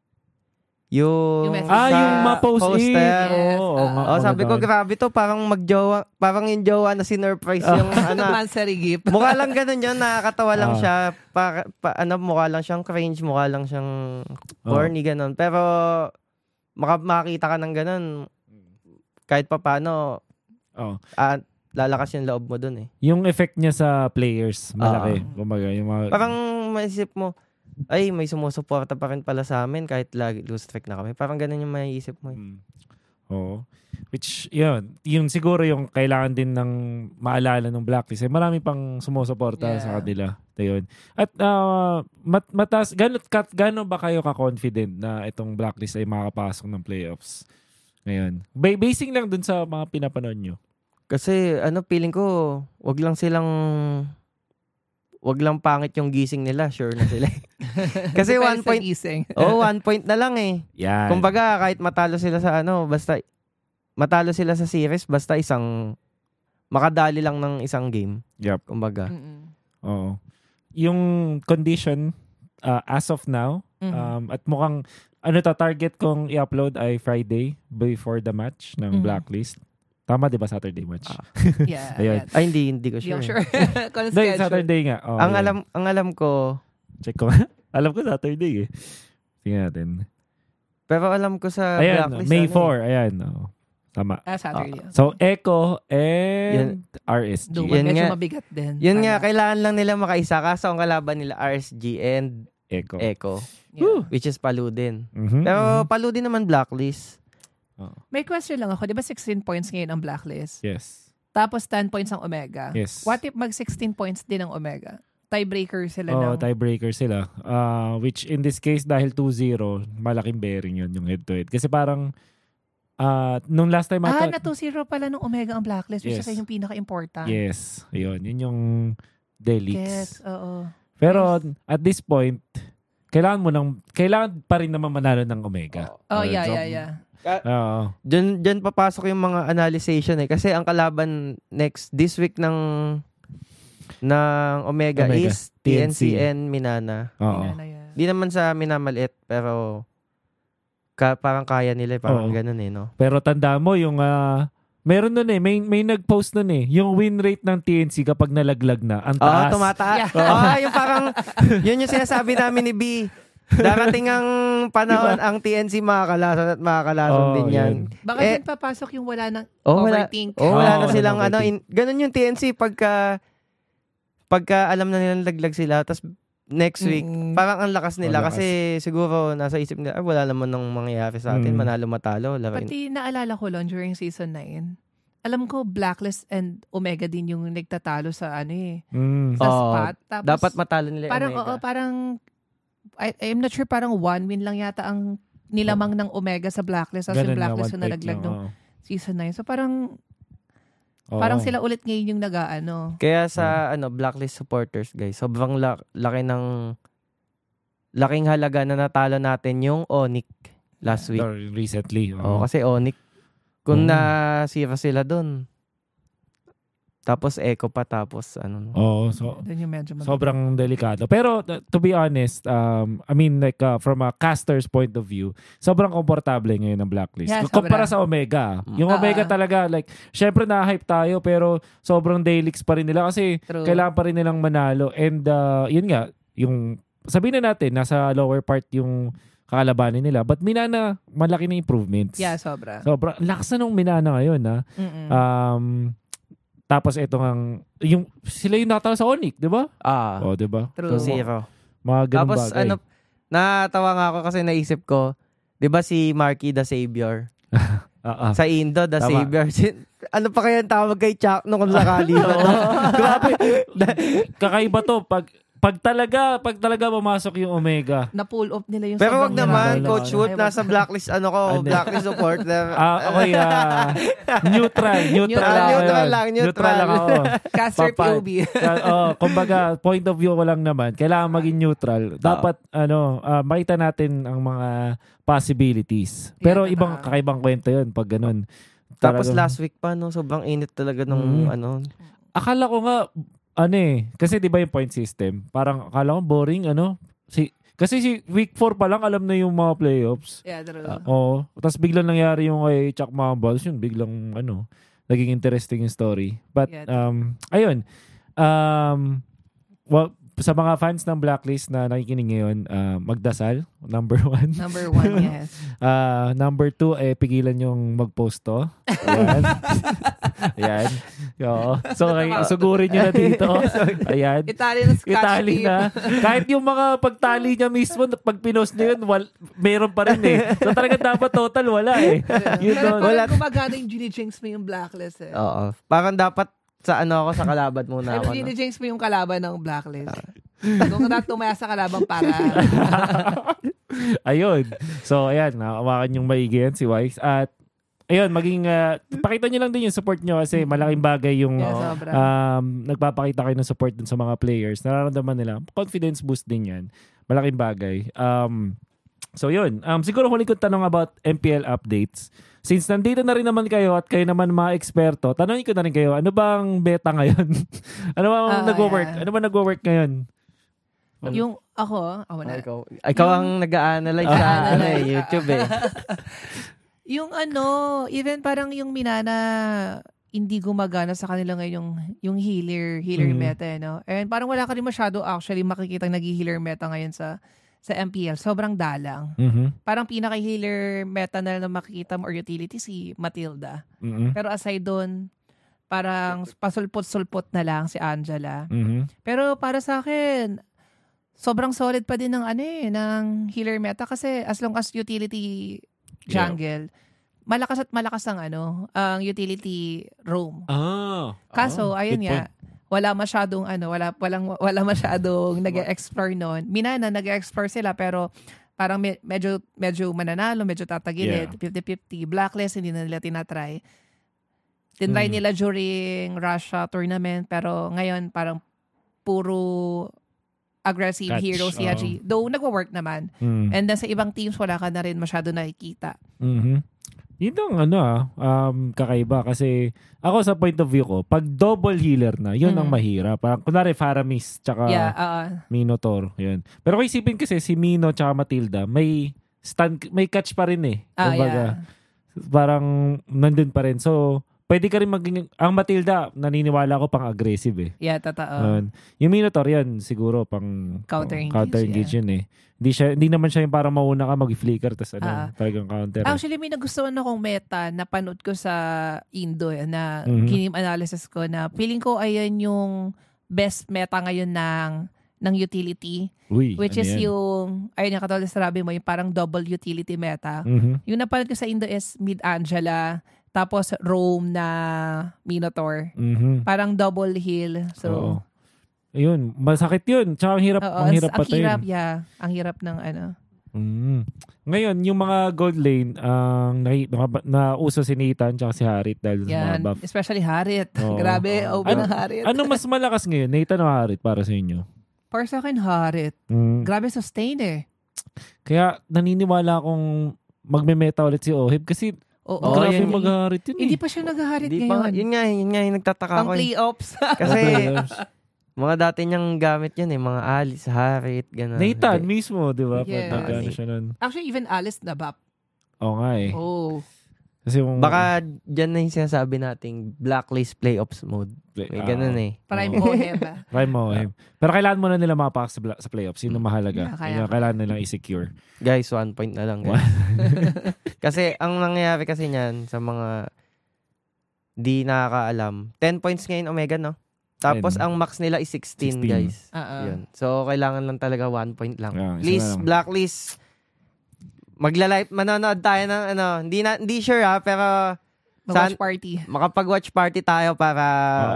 yung, Yung. Ah, yung ma-post poster. Yes, Oo, ah. nga- Oh, sabi ko, grabe to, parang magjowa, parang yung jowa na sinurprise yung ano. Monthsary gift. mukha lang ganun yun, nakakatawa lang Ah. siya. Pa, pa- ano, mukha lang siyang cringe, mukha lang siyang corny, ganun. Pero, maka, makakita ka ng ganun, kahit pa paano, Oo. ah, lalakas yung loob mo dun eh. Yung effect niya sa players, malaki. Oo. Kumbaga, yung mga... Parang maisip mo, ay, may sumusuporta pa rin pala sa amin kahit lagi lose streak na kami. Parang ganun yung maiisip mo. Eh. Mm. Oo. Which, yun, yun siguro yung kailangan din ng maalala ng Blacklist. Eh, marami pang sumusuporta Yeah. sa kanila. Ito yun. At uh, mat, matas, gano, kat, gano ba kayo ka-confident na itong Blacklist ay makakapasok ng playoffs? Ngayon. Ba- basing lang dun sa mga pinapanood nyo. Kasi ano feeling ko, wag lang silang wag lang pangit yung gising nila, sure na sila. Kasi one point, gising. oh, one point na lang eh. Yan. Kumbaga, kahit matalo sila sa ano, basta matalo sila sa series, basta isang makadali lang ng isang game. Yep. Kumbaga. Mm-mm. Oo. Yung condition uh, as of now, Mhm. um, at mukhang ano to, target kong i-upload ay Friday before the match ng Mhm. Blacklist. Tama 'di ba Saturday match? Ah. yeah. Ayun. yeah. Ay, hindi, hindi ko Hindi sure. sure. Kung ano Hindi, schedule. Saturday nga. Oh, ang yun. alam, ang alam ko, Check ko. alam ko Saturday eh. Tingnan natin. pero alam ko sa Ayan, blacklist. May ano, 4. Ayan. Oh. Tama. Ah, Saturday. Ah, so, Echo and RSG. Do, Yan medyo nga. mabigat din. Yun nga, Para- kailangan lang nila makaisa kaso ang kalaban nila RSG and Echo. Echo, Yeah. which is Paludin. Mhm, Pero mhm. Paludin naman blacklist. May question lang ako. Di ba 16 points ngayon ang blacklist? Yes. Tapos 10 points ang Omega. Yes. What if mag 16 points din ang Omega? Tiebreaker sila Oh, ng... tiebreaker sila. Uh, which in this case, dahil 2-0, malaking bearing yun yung head-to-head. Kasi parang, uh, nung last time ah, ata- na 2-0 pala ng Omega ang blacklist. Which Yes. is yung pinaka-important. Yes. Ayun. Yun yung Delix. Yes, oo. Pero at this point, kailangan mo ng, kailangan pa rin naman manalo ng Omega. Oh, Uh, yeah, so- yeah, yeah. Oo. Diyan, diyan papasok yung mga analyzation eh. Kasi ang kalaban next, this week ng ng Omega, Omega, is TNC. TNCN Minana. Oo. Yan na yan. Di naman sa minamaliit, pero ka, parang kaya nila, eh, parang Oo. ganun eh, no? Pero tanda mo yung ah, meron nun eh, may, may nag-post nun eh, yung win rate ng TNC kapag nalaglag na, ang Oo, taas. tumataas. Yeah. Ah, yung parang, yun yung sinasabi namin ni B. Darating ang panahon, ang TNC makakalason at makakalason Oo, din yan. Baka Eh, dyan papasok yung wala ng Oh, wala, overthink. oh, wala na Oo, silang wala ano. In, ganun yung TNC pagka pagka alam na nilang laglag sila tapos next week Mm. parang ang lakas nila Malakas. kasi siguro nasa isip nila "Ay, wala naman nang mangyayari sa atin Mm. manalo matalo laruin. Pati naalala ko lang during season 9, alam ko Blacklist and Omega din yung nagtatalo sa ano eh, Mm. sa Oo. spot. Tapos, Dapat matalo nila parang, Omega. oo, parang, I, I'm not sure, parang one win lang yata ang nilamang ng Omega sa Blacklist. Tapos Ganun yung na, Blacklist yung point nalaglag lang, nung oo. season 9. So parang, Oo. parang sila ulit ngayon yung nag-ano. Kaya sa ano blacklist supporters guys, sobrang la- laki ng laking halaga na natalo natin yung Onic last week. Or recently. Oh, Oo. kasi Onic kung Oo. nasira sila doon. Tapos echo pa, tapos ano. Oo, so Doon yung medyo mag- sobrang delikado. Pero uh, to be honest, um, I mean like uh, from a caster's point of view, sobrang komportable ngayon ng Blacklist. Yeah, Kumpara sa Omega. Mm. Yung Ah, Omega ah. talaga, like, syempre na-hype tayo pero sobrang daylix pa rin nila kasi True. kailangan pa rin nilang manalo. And uh, yun nga, yung sabihin na natin, nasa lower part yung kakalabanin nila. But Minana, malaki na improvements. Yeah, sobra. Sobra. Lakas na nung Minana ngayon, ha? Mm-mm. Um, tapos ito ang yung sila yung natalo sa Onyx, 'di ba? Ah, Oh, 'di ba? True. 2-0. Mga ganung Tapos bagay. ano, natawa nga ako kasi naisip ko, 'di ba si Marky the Savior? Ah. Sa Indo, the Tama. Savior. Ano pa kaya ang tawag kay Chuck nung kung sakali? Grabe. Kakaiba to pag pag talaga pag talaga pumasok yung Omega. Na-pull off nila yung Pero wag naman, Coach. Wood, nasa blacklist, ano ko, Ano? blacklist supporter. Ah, okay, ah, neutral, neutral, Neutral. lang. Neutral yun. lang, neutral. lang ako. Caster Papa- POV. Ah, oh, kumbaga, point of view ko lang naman. Kailangan maging neutral. Dapat, ano, ah, makita natin ang mga possibilities. Pero Yeah, ibang kakaibang kwento yun pag ganun. Tapos Talagang- last week pa, no, sobrang init talaga nung, Mm. ano, akala ko nga, ano eh, kasi di ba yung point system, parang akala ko boring, ano, si, kasi si week 4 pa lang, alam na yung mga playoffs. Yeah, true. Ah, Oo. Tapos biglang nangyari yung kay Chuck Mamballs, yun, biglang, ano, naging interesting yung story. But, Yeah. um, ayun, um, well, sa mga fans ng Blacklist na nakikinig ngayon, ah, magdasal, number one. Number one, yes. Ah, number two, eh, pigilan yung mag-post to. Ayan. Ayan. Oo. So, kay, sugurin nyo na dito. Ayan. Italian na scotch Itali na. Kahit yung mga pagtali niya mismo, pag pinost niya yun, wal, meron pa rin eh. So, talaga dapat total, wala eh. Yun Pero doon. parang Wala. gumagana yung Ginny Jinx mo yung blacklist eh. oo. Parang dapat sa ano ako, sa kalaban muna ako. Ginny No? Jinx mo yung kalaban ng blacklist. Kung dapat tumaya sa kalaban para Ayun. So, ayan. Nakawakan yung maigi yan, si Wise. At, ayun, maging, ah, pakita nyo lang din yung support nyo kasi malaking bagay yung yeah, sobra. um, nagpapakita kayo ng support dun sa mga players. Nararamdaman nila. Confidence boost din yan. Malaking bagay. Um, so yun. Um, siguro huli kong tanong about MPL updates. Since nandito na rin naman kayo at kayo naman mga eksperto, tanongin ko na rin kayo, ano bang beta ngayon? ano bang Ah, nagwo-work? yeah. Ano bang nagwo-work ngayon? yung ako, ako Ah, na. ikaw, ikaw ang nag-a-analyze sa Ah, ano, eh. YouTube eh. Yung ano, even parang yung Minana, hindi gumagana sa kanila ngayon yung, yung healer, healer Mhm. meta, eh, no? And parang wala ka rin masyado actually makikita nag-healer meta ngayon sa sa MPL. Sobrang dalang. Mhm. Parang pinaka-healer meta na lang makikita mo or utility si Matilda. Mhm. Pero aside doon, parang pasulpot-sulpot na lang si Angela. Mhm. Pero para sa akin, sobrang solid pa din ng ano eh, ng healer meta kasi as long as utility jungle, malakas at malakas ang ano, ang utility roam. Ah. Kaso, Ah, ayun nga, wala masyadong ano, wala walang wala masyadong nag-explore noon. Minana nag-explore sila pero parang me- medyo medyo mananalo, medyo tatagilid, 50-50. Blacklist hindi na nila tinatry. Tinry Mm. nila during Russia tournament pero ngayon parang puro aggressive Catch, hero si. Haji. Though nagwo-work naman. Mm. And then sa ibang teams wala ka na rin masyado nakikita. Mhm. Yun ang ano ah, um, kakaiba kasi ako sa point of view ko, pag double healer na, yun ang Mm. mahirap. Parang kunwari Faramis tsaka yeah, uh, Minotaur, yun. Pero kung isipin kasi si Mino tsaka Matilda, may stand, may catch pa rin eh. ah, Kumbaga, yeah. parang nandun pa rin. So, pwede ka rin maging, ang Matilda, naniniwala ko pang aggressive eh. Yeah, totoo. Yun. yung Minotaur yan, siguro pang Counter engage, counter engage yeah. yun eh. Hindi, siya, hindi naman siya yung parang mauna ka mag-flicker tapos ano, Ah. talagang counter. eh. Actually, may nagustuhan akong meta na panood ko sa Indo eh, na Mhm. game analysis ko na feeling ko ayan yung best meta ngayon ng ng utility Uy, which ano is yan? yung ayun yung katulad sa sabi mo yung parang double utility meta. Mhm. Yung napanood ko sa Indo is mid Angela tapos Rome na Minotaur. Mhm. Parang double. Oo. So, Ayun, masakit yun. Tsaka ang hirap, oo, ang hirap ang patayin. hirap, yeah. Ang hirap ng ano. Mm. Ngayon, yung mga gold lane, ang na, na, nauso si Nathan tsaka si Harit dahil sa mga Yan. buff. Especially Harit. Oo. Grabe, Oo. open Ano- ng Harit. Anong mas malakas ngayon, Nathan o Harit para sa inyo? Para sa akin, Harit. Mm. Grabe sustain eh. Kaya naniniwala akong magme-meta ulit si Ohib kasi Oo. Oo, Grabe yung mag-harit yun Hindi eh. pa siya naghaharit Di pa, ngayon. yun nga, yun nga yung nagtataka Pang ko. Eh. playoffs. Kasi mga dati niyang gamit yun eh, mga Alice, Harit, gano'n. Nathan mismo, di ba? Yes. Pag siya nun. Actually, even Alice na bap. Oo nga eh. Oh. Kasi yung... Baka dyan na yung sinasabi nating blacklist playoffs mode. May ganun eh. Prime Oo. Mohem ba? Prime mo. eh. Pero kailangan mo na nila mapak sa, sa playoffs. Yun ang mahalaga. Yeah, kaya- kailangan nilang i-secure. Guys, one point na lang. Kasi ang nangyayari kasi niyan sa mga di nakakaalam, 10 points ngayon Omega, no? Tapos 10. ang max nila is 16, 16. guys. Oo. Yun. So, kailangan lang talaga one point lang. Yeah, Please, lang. blacklist. Maglalive, manonood tayo ng ano, hindi na, hindi sure ha, pero Mag-watch San- party. makapag-watch party tayo para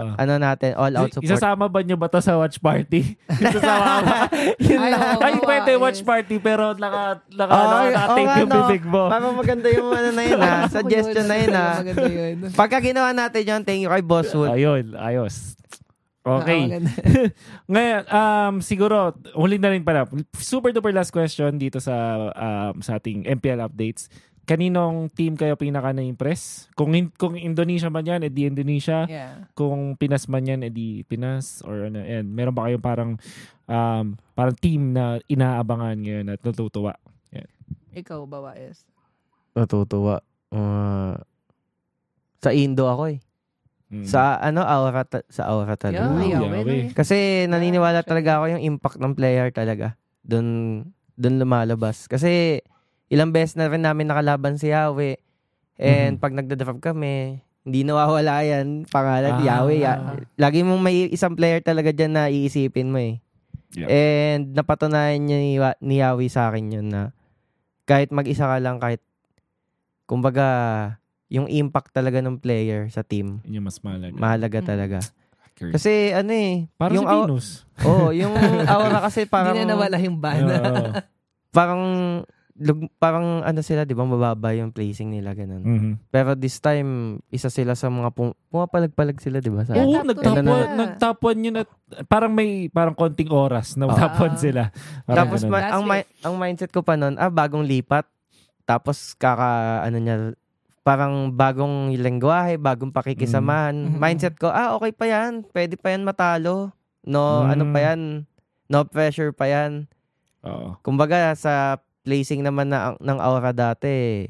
Oo. ano natin, all out support. Isasama ba nyo ba to sa watch party? Isasama ba? Yun Ay, lang. Ay, pwede watch party pero naka, naka, Oo, naka, oo naka-tape nga, yung no. bibig mo. Para maganda yung ano na yun ha, suggestion na yun ha. Yun. Pagka ginawa natin yun, thank you kay Boss Wood. Ayun, ayos. Okay. Ngayon, um, siguro, huli na rin pala. Super duper last question dito sa um, sa ating MPL updates. Kaninong team kayo pinaka na-impress? Kung, in- kung Indonesia man yan, edi Indonesia. Yeah. Kung Pinas man yan, edi Pinas. Or ano, yan. Meron ba kayong parang um, parang team na inaabangan ngayon at natutuwa? Ikaw ba, Wais? Natutuwa. Uh, sa Indo ako eh. Mm. Sa ano, aura, ta- sa aura Yeah, talaga. Yawe. eh. Kasi naniniwala talaga ako yung impact ng player talaga. Doon doon lumalabas. Kasi ilang beses na rin namin nakalaban si Yahweh. And Mhm. pag nagda-drop kami, hindi nawawala yan. Pangalan, Ah. Yahweh. Ya- Lagi mong may isang player talaga dyan na iisipin mo eh. Yeah. And napatunayan niya ni, Wa- ni Yahweh sa akin yun na kahit mag-isa ka lang, kahit kumbaga yung impact talaga ng player sa team, Yun yung mas mahalaga. mahalaga Mm. talaga. Accurate. Kasi ano eh, Parang yung si Venus. oh, yung aura kasi parang Hindi na nawala yung ban. Oo. parang lug, parang ano sila, 'di ba, mababa yung placing nila ganun. Mhm. Pero this time, isa sila sa mga pum- pumapalag-palag sila, 'di ba? Sa Yeah, Oo, top two nagtap sila. one, nagtap one yun at parang may parang konting oras na top one sila. Parang Tapos ganun. ma- ang mi- ang mindset ko pa noon, ah bagong lipat. Tapos kaka ano niya parang bagong lengguwahe, bagong pakikisamahan. Mm. Mindset ko, ah okay pa 'yan. Pwede pa 'yan matalo. No, Mm. ano pa 'yan? No pressure pa 'yan. Oo. Kumbaga sa placing naman na ng aura dati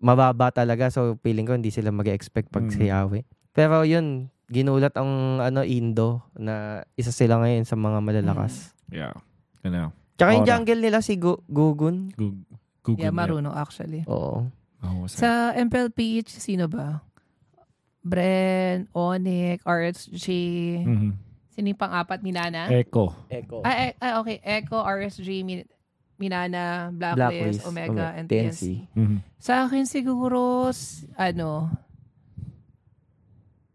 mababa talaga so feeling ko hindi sila mag-expect pag Mm. si Yahweh. Pero yun, ginulat ang ano Indo na isa sila ngayon sa mga malalakas. Yeah. Ano? Tsaka yung jungle nila si Gu- Gugun. Gug- Google Yeah, marunong actually. Oo. Oo, sa- MPLPH, sino ba? Bren, Onyx, RSG, Mhm. sino yung pang-apat? Minana? Echo. Echo. Ah, eh, ah, okay. Echo, RSG, Min- Minana, Blacklist, Omega, and TNC. Mhm. Sa akin siguro, ano,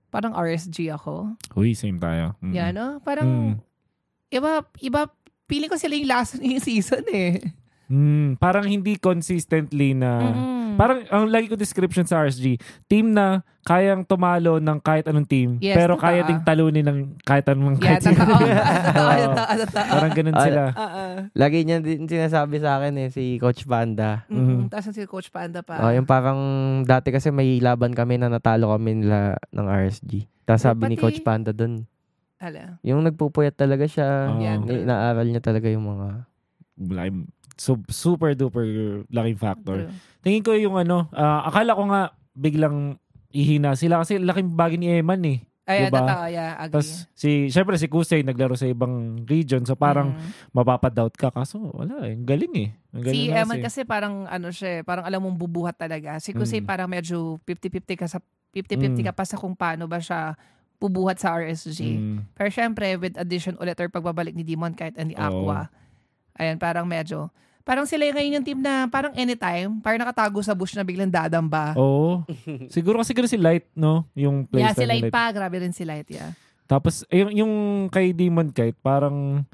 parang RSG ako. Uy, same tayo. Mhm. Yan, no? Parang, Mm. iba, iba, feeling ko sila yung last yung season eh. Mm, parang hindi consistently na... Mm-mm. Parang ang lagi ko description sa RSG, team na kayang tumalo ng kahit anong team, Yes, pero totoo. kaya ding talunin ng kahit anong Yeah, kahit sino. Parang ganun sila. Oo. Lagi niya din sinasabi sa akin eh, si Coach Panda. Mm-mm. Mhm. Tapos si Coach Panda pa. Oh, yung parang dati kasi may laban kami na natalo kami nila ng RSG. Tapos sabi ni Pati- Coach Panda dun, Ala. yung nagpupuyat talaga siya. Ni- Inaaral niya talaga yung mga... Lime. So, super duper laking factor. True. Tingin ko yung ano, ah, akala ko nga biglang ihina sila kasi laking bagay ni Eman eh. Ay, Diba? totoo, yeah, agree. Tapos si, syempre si Kusey naglaro sa ibang region so parang Mm. mapapadoubt ka kaso wala eh. Ang galing eh. Ang galing Si Eman kasi parang ano siya, eh, parang alam mong bubuhat talaga. Si Kusay Mm. parang medyo 50-50 ka sa 50-50 Mm. ka pa sa kung paano ba siya bubuhat sa RSG. Mm. Pero syempre, with addition ulit or pagbabalik ni Demon kahit and ni Aqua, ayan, parang medyo, parang sila yung ngayon yung team na parang anytime, parang nakatago sa bush na biglang dadamba. Oo. Siguro kasi ganun si Light, no? Yung yeah, playstyle si Light Light. pa, grabe rin si Light, yeah. Tapos, eh, yung, yung kay Demon Kite, parang,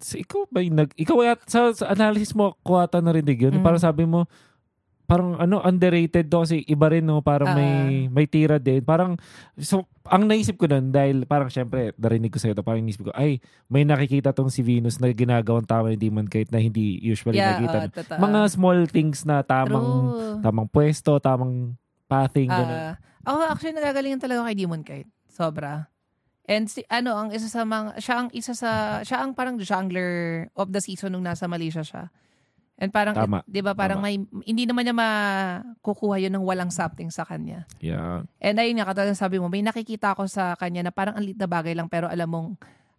si, ikaw ba yung nag, ikaw yat, sa, sa analysis mo, ko ata narinig yun. Mm. Parang sabi mo, parang ano underrated to kasi iba rin no parang may may tira din parang so ang naisip ko nun dahil parang syempre narinig ko sa ito parang naisip ko ay may nakikita tong si Venus na ginagawang tama ni Demon kahit na hindi usually yeah, nakikita oo, totoo. mga small things na tamang True. tamang pwesto tamang pathing ganun Ah, ako actually nagagalingan talaga kay Demon Kite. Sobra. And si, ano, ang isa sa mga, siya ang isa sa, siya ang parang jungler of the season nung nasa Malaysia siya. And parang, Tama. di ba, parang Tama. may, hindi naman niya makukuha yun ng walang something sa kanya. yeah And ayun nga, katulad sabi mo, may nakikita ako sa kanya na parang ang na bagay lang, pero alam mong,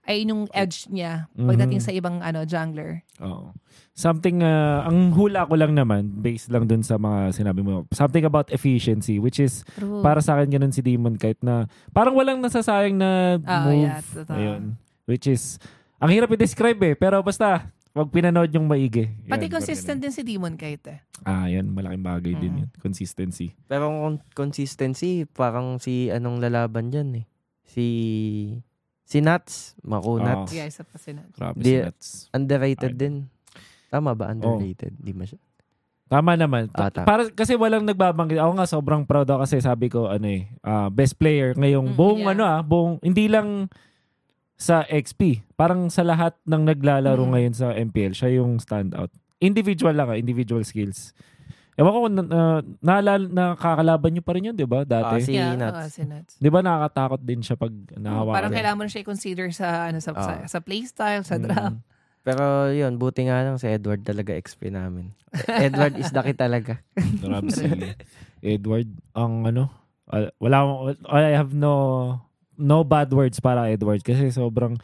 ay yung edge niya pagdating Mhm. sa ibang ano jungler. Oo. Something, uh, ang hula ko lang naman, based lang dun sa mga sinabi mo, something about efficiency, which is, True. para sa akin ganun si Demon kahit na, parang walang nasasayang na Ah, move. yeah, totoo. Ayun. Which is, ang hirap i-describe eh, pero basta, wag pinanood yung maigi. Yan, Pati consistent din si Demon Kite eh. Ah, yan, malaking bagay din Mm. yun. Consistency. Pero kung consistency, parang si anong lalaban dyan eh. Si si Nuts, Maku Oo. Nuts. Yeah, isa pa si Nat. Grabe Di- si Nats. Underrated Ay. din. Tama ba? Underrated? Di masya. Tama naman. Ah, tama. Para kasi walang nagbabanggit. Ako nga sobrang proud ako kasi sabi ko ano eh, ah, best player ngayong Mm, buong yeah. ano ah, buong hindi lang sa XP, parang sa lahat ng naglalaro Mm. ngayon sa MPL, siya yung standout. Individual lang ah, individual skills. Ewan ko kung na, na, naalala- nakakalaban niyo pa rin yun, di ba? Dati. si yeah, Nuts. oo, si Nuts. Di ba nakakatakot din siya pag nahawakan? Parang niya? kailangan mo na siya i-consider sa ano sa, sa, Ah. sa playstyle, sa Mm. draft. Pero yun, buti nga lang si Edward talaga XP namin. Edward is the key talaga. Grabe si Edward. Ang ano, wala akong- I have no no bad words para Edward kasi sobrang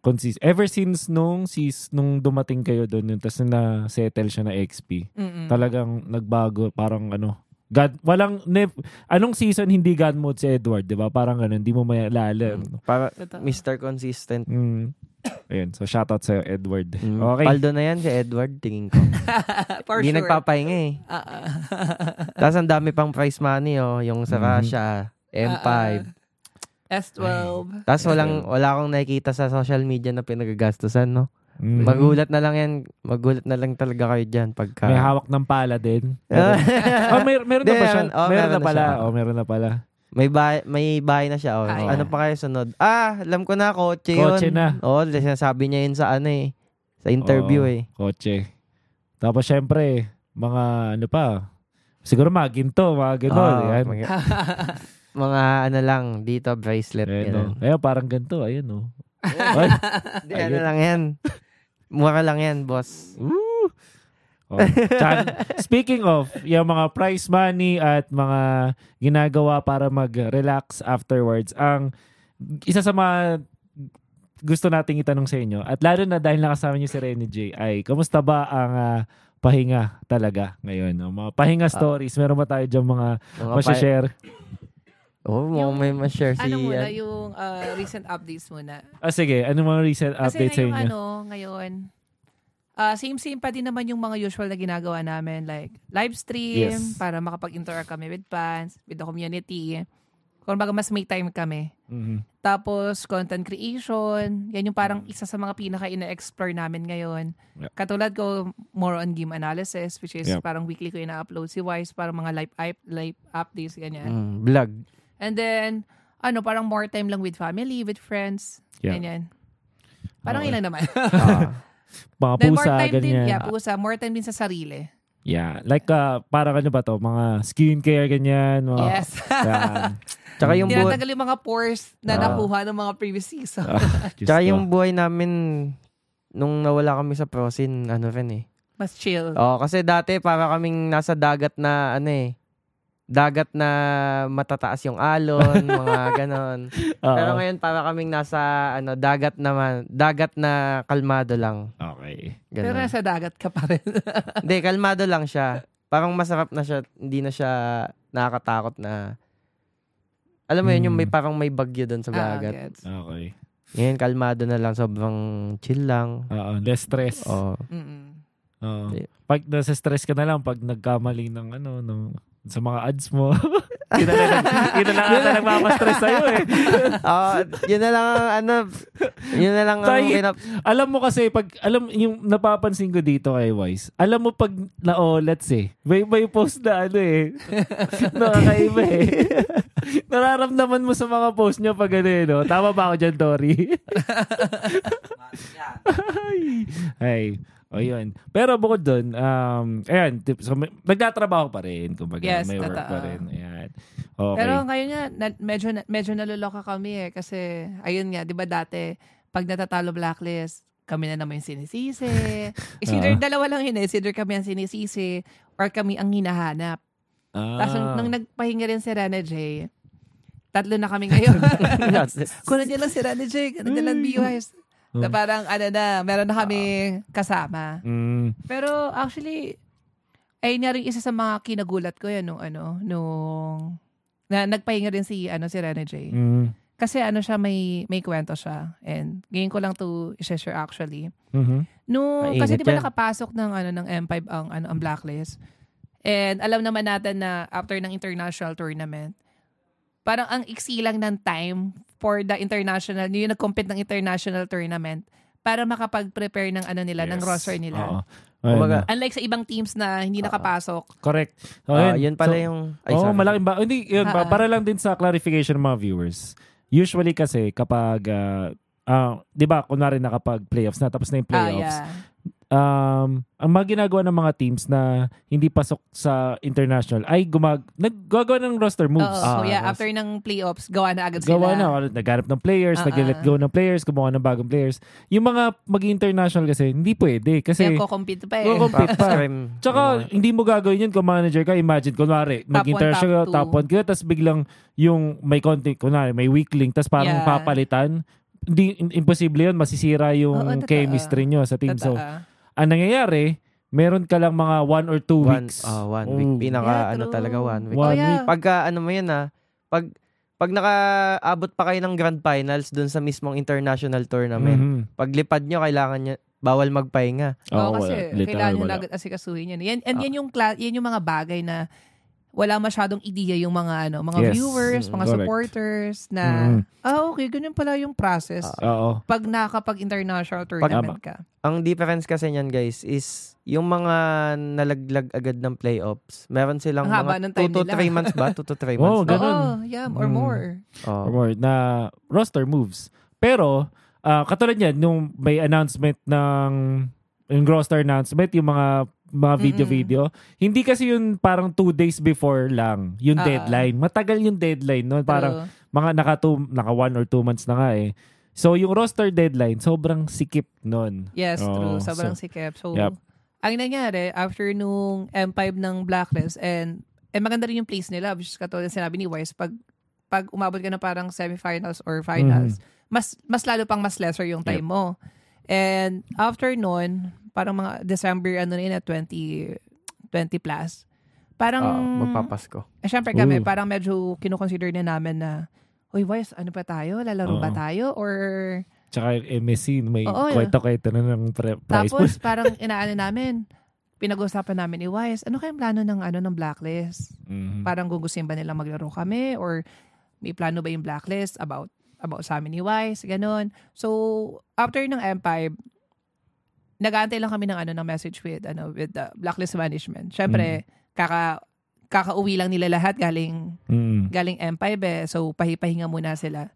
consist. Ever since nung sis nung dumating kayo doon, yun, tapos na settle siya na XP. Mm-mm. Talagang nagbago, parang ano, God, walang, nev, anong season hindi God mode si Edward, di ba? Parang ganun, hindi mo mayalala. Para Totoo. Mr. Consistent. Mm. Ayun, so shoutout sa'yo, Edward. Mm. Okay. Paldo na yan si Edward, tingin ko. For Hindi sure. nagpapahinga eh. Ah, ah. Tapos ang dami pang prize money oh, yung sa Mhm. Russia, M5. Ah, S12. Tapos walang wala akong nakikita sa social media na pinagagastusan, no? Mm. Magulat na lang yan. Magulat na lang talaga kayo dyan pagka... May hawak ng pala din. oh, may, meron na ba siya? meron- oh, meron, meron na na pala. siya. Oh, meron na pala. may bahay, may bahay na siya. Oh. Ah, Ano yeah. pa kayo sunod? Ah, alam ko na, kotse yun. Kotse na. Oo, oh, sinasabi niya yun sa ano eh. Sa interview Oo, eh. Kotse. Tapos syempre, mga ano pa, siguro mga ginto, mga yan. mga, mga ano lang, dito, bracelet. Ayan, ganun. oh. Ayan, parang ganito. Ayun, oh. Ay, Hindi, ano lang yan. Mura lang yan, boss. oh. Tsaka, speaking of, yung mga prize money at mga ginagawa para mag-relax afterwards, ang isa sa mga gusto nating itanong sa inyo, at lalo na dahil nakasama niyo si Renny J, ay kamusta ba ang ah, pahinga talaga ngayon? No? Mga pahinga stories, meron ba tayo dyan mga Mga masya-share? Oh, Yung- may ma-share si... ano muna, yan. yung ah, recent updates muna. Ah, sige, ano mga recent Kasi updates sa ngayong inyo? ano, ngayon, ah, same-same pa din naman yung mga usual na ginagawa namin. Like, live stream, Yes. para makapag-interact kami with fans, with the community. Kung baga mas may time kami. Mhm. Tapos, content creation. Yan yung parang isa sa mga pinaka-ina-explore namin ngayon. Yep. Katulad ko, more on game analysis, which is Yep. parang weekly ko ina-upload. Si Wise, parang mga live, up- live updates, ganyan. Mm, vlog. And then, ano, parang more time lang with family, with friends. Yeah. Ganyan. Parang Okay. ilan naman. Ah. Mga then more pusa, time din, ganyan. yeah, pusa. More time din sa sarili. Yeah. Like, uh, parang ano ba to? Mga skincare, ganyan. Mga, Yes. Yan. Tsaka yung buhay, Tinatanggal yung mga pores na Ah. nakuha ng mga previous season. Ah, tsaka ko. yung buhay namin nung nawala kami sa Prosin, ano rin eh. Mas chill. Oo, kasi dati para kaming nasa dagat na ano eh. Dagat na matataas yung alon, mga ganon. Oo. Pero ngayon para kaming nasa ano dagat naman, dagat na kalmado lang. Okay. Pero Ganon. nasa dagat ka pa rin. Hindi, kalmado lang siya. Parang masarap na siya, hindi na siya nakakatakot na alam mo yun, yung may Hmm. parang may bagyo doon sa Ah, dagat. gets. Okay. Ngayon, kalmado na lang, sobrang chill lang. Oo. Less stress. Oh. Mm-mm. Oo. Pag nasa stress ka na lang, pag nagkamali ng ano, ng, sa mga ads mo. Yun na lang, yun na lang ata nagpapastress sa'yo eh. Oo, yun na lang ang ano, yun na lang ang pinap... Alam mo kasi, pag, alam, yung napapansin ko dito kay Wise, alam mo pag na-olets eh, may, may post na ano eh, nakakaiba eh. Nararamdaman mo sa mga post niya pag ano eh, no? Tama ba ako dyan, Tori? Ay. Ay. O yun. Pero bukod dun, um, ayan, tip- so, may- nagtatrabaho pa rin. Kumbaga, Yes, may work pa rin. Ayan. Okay. Pero ngayon nga, na- medyo, medyo naluloka kami eh. Kasi, ayun nga, di ba dati, pag natatalo blacklist, kami na naman yung sinisisi. Is either Ah. dalawa lang yun eh. Is either kami ang sinisisi or kami ang hinahanap. ah. Tapos nung, nung nagpahinga rin si Rana J, tatlo na kami ngayon. Kunan niya lang si Rana J, kunan niya lang BUIs. Na Hmm. parang ano na, meron na kami kasama. Mm. Pero actually, ay nga rin isa sa mga kinagulat ko yan nung ano, nung na nagpahinga rin si ano si Rene J. Mm. Kasi ano siya may may kwento siya and ngayon ko lang to i-share actually. Mhm. No, Mainit kasi 'di ba nakapasok ng ano ng M5 ang ano ang blacklist. And alam naman natin na after ng international tournament, parang ang iksi lang ng time for the international, yung nag-compete ng international tournament para makapag-prepare ng ano nila, ng Yes. roster nila. Oo. Kumbaga, Unlike sa ibang teams na hindi nakapasok. Correct. So, ah, ayun. yun pala So, yung... Ay, sorry. malaking ba? Hindi, yun, Ah, ah. para lang din sa clarification ng mga viewers. Usually kasi kapag, ah, ah, di ba, kunwari nakapag playoffs na, tapos na yung Ah, playoffs, yeah. Um, ang mga ginagawa ng mga teams na hindi pasok sa international ay gumag naggagawa ng roster moves. Oo, Ah, so yeah, yes. after ng playoffs, gawa na agad sila. Gawa na, naghanap ng players, Ah, nag-let ah. go ng players, gumawa ng bagong players. Yung mga mag-international kasi, hindi pwede. Kasi, Kaya ko-compete pa eh. Oo, compete pa. Tsaka, hindi mo gagawin yun kung manager ka. Imagine, kunwari, Top mag-international, one, top top two. 1 ka, tapos biglang yung may konti, kunwari, may weak link, tapos parang Yeah. papalitan. Hindi, in- imposible yun. Masisira yung Oo, chemistry nyo sa team. So, Totoo. Ang nangyayari, meron ka lang mga one or two One, weeks. ah, one Oh. week. Pinaka, Yeah, ano talaga, one week. One oh, yeah. week. Pagka, ano mo yun ah, pag, pag nakaabot pa kayo ng grand finals dun sa mismong international tournament, Mhm. paglipad nyo, kailangan nyo, bawal magpahinga. Oo, Oo, kasi wala. Kailangan nyo agad asikasuhin yan. yan and Ah. yan yung, yan yung mga bagay na wala masyadong ideya yung mga ano, mga Yes. viewers, Mm, mga correct. supporters na Mhm. ah okay, ganyan pala yung process Oo. pag nakakapag-international tournament ka. Ang difference kasi niyan guys is yung mga nalaglag agad ng playoffs, meron silang Ang haba mga ng 2 time to nila. 3 months ba? 2 to 3 Oo, months ba? ganun. Oo, yeah, or Mm. more. Oo. or more na roster moves. Pero, ah, katulad yan, nung may announcement ng yung roster announcement, yung mga mga video-video, hindi kasi yun parang two days before lang, yung Ah. deadline. Matagal yung deadline no? Parang True. mga naka, two, naka one or two months na nga eh. So, yung roster deadline, sobrang sikip nun. Yes, Oo, true. Sobrang so- sikip. So, Yep. ang nangyari, after nung M5 ng Blacklist, and eh, maganda rin yung place nila, which is katulad sinabi ni Wise, pag, pag umabot ka na parang semifinals or finals, mas mas lalo pang mas lesser yung time mo. And after nun, parang mga December, ano na yun, na 20, 20 plus, parang, Oo, magpapasko. eh, syempre kami, Ooh. parang medyo kinukonsider na namin na, Uy, Wise, ano pa tayo? Lalaro ba Oo. tayo? Or Tsaka yung MSC, may Oo, kwento-kwento na ng pre- pool. Tapos parang inaano namin, pinag-usapan namin ni Wise, ano kayang plano ng ano ng blacklist? Mhm. Parang gugustuhin ba nila maglaro kami or may plano ba yung blacklist about about sa amin ni Wise, ganun. So, after ng M5, nag-aantay lang kami ng ano ng message with ano with the blacklist management. Syempre, kaka kakauwi lang nila lahat galing Mhm. galing M5 eh. So, pahipahinga muna sila.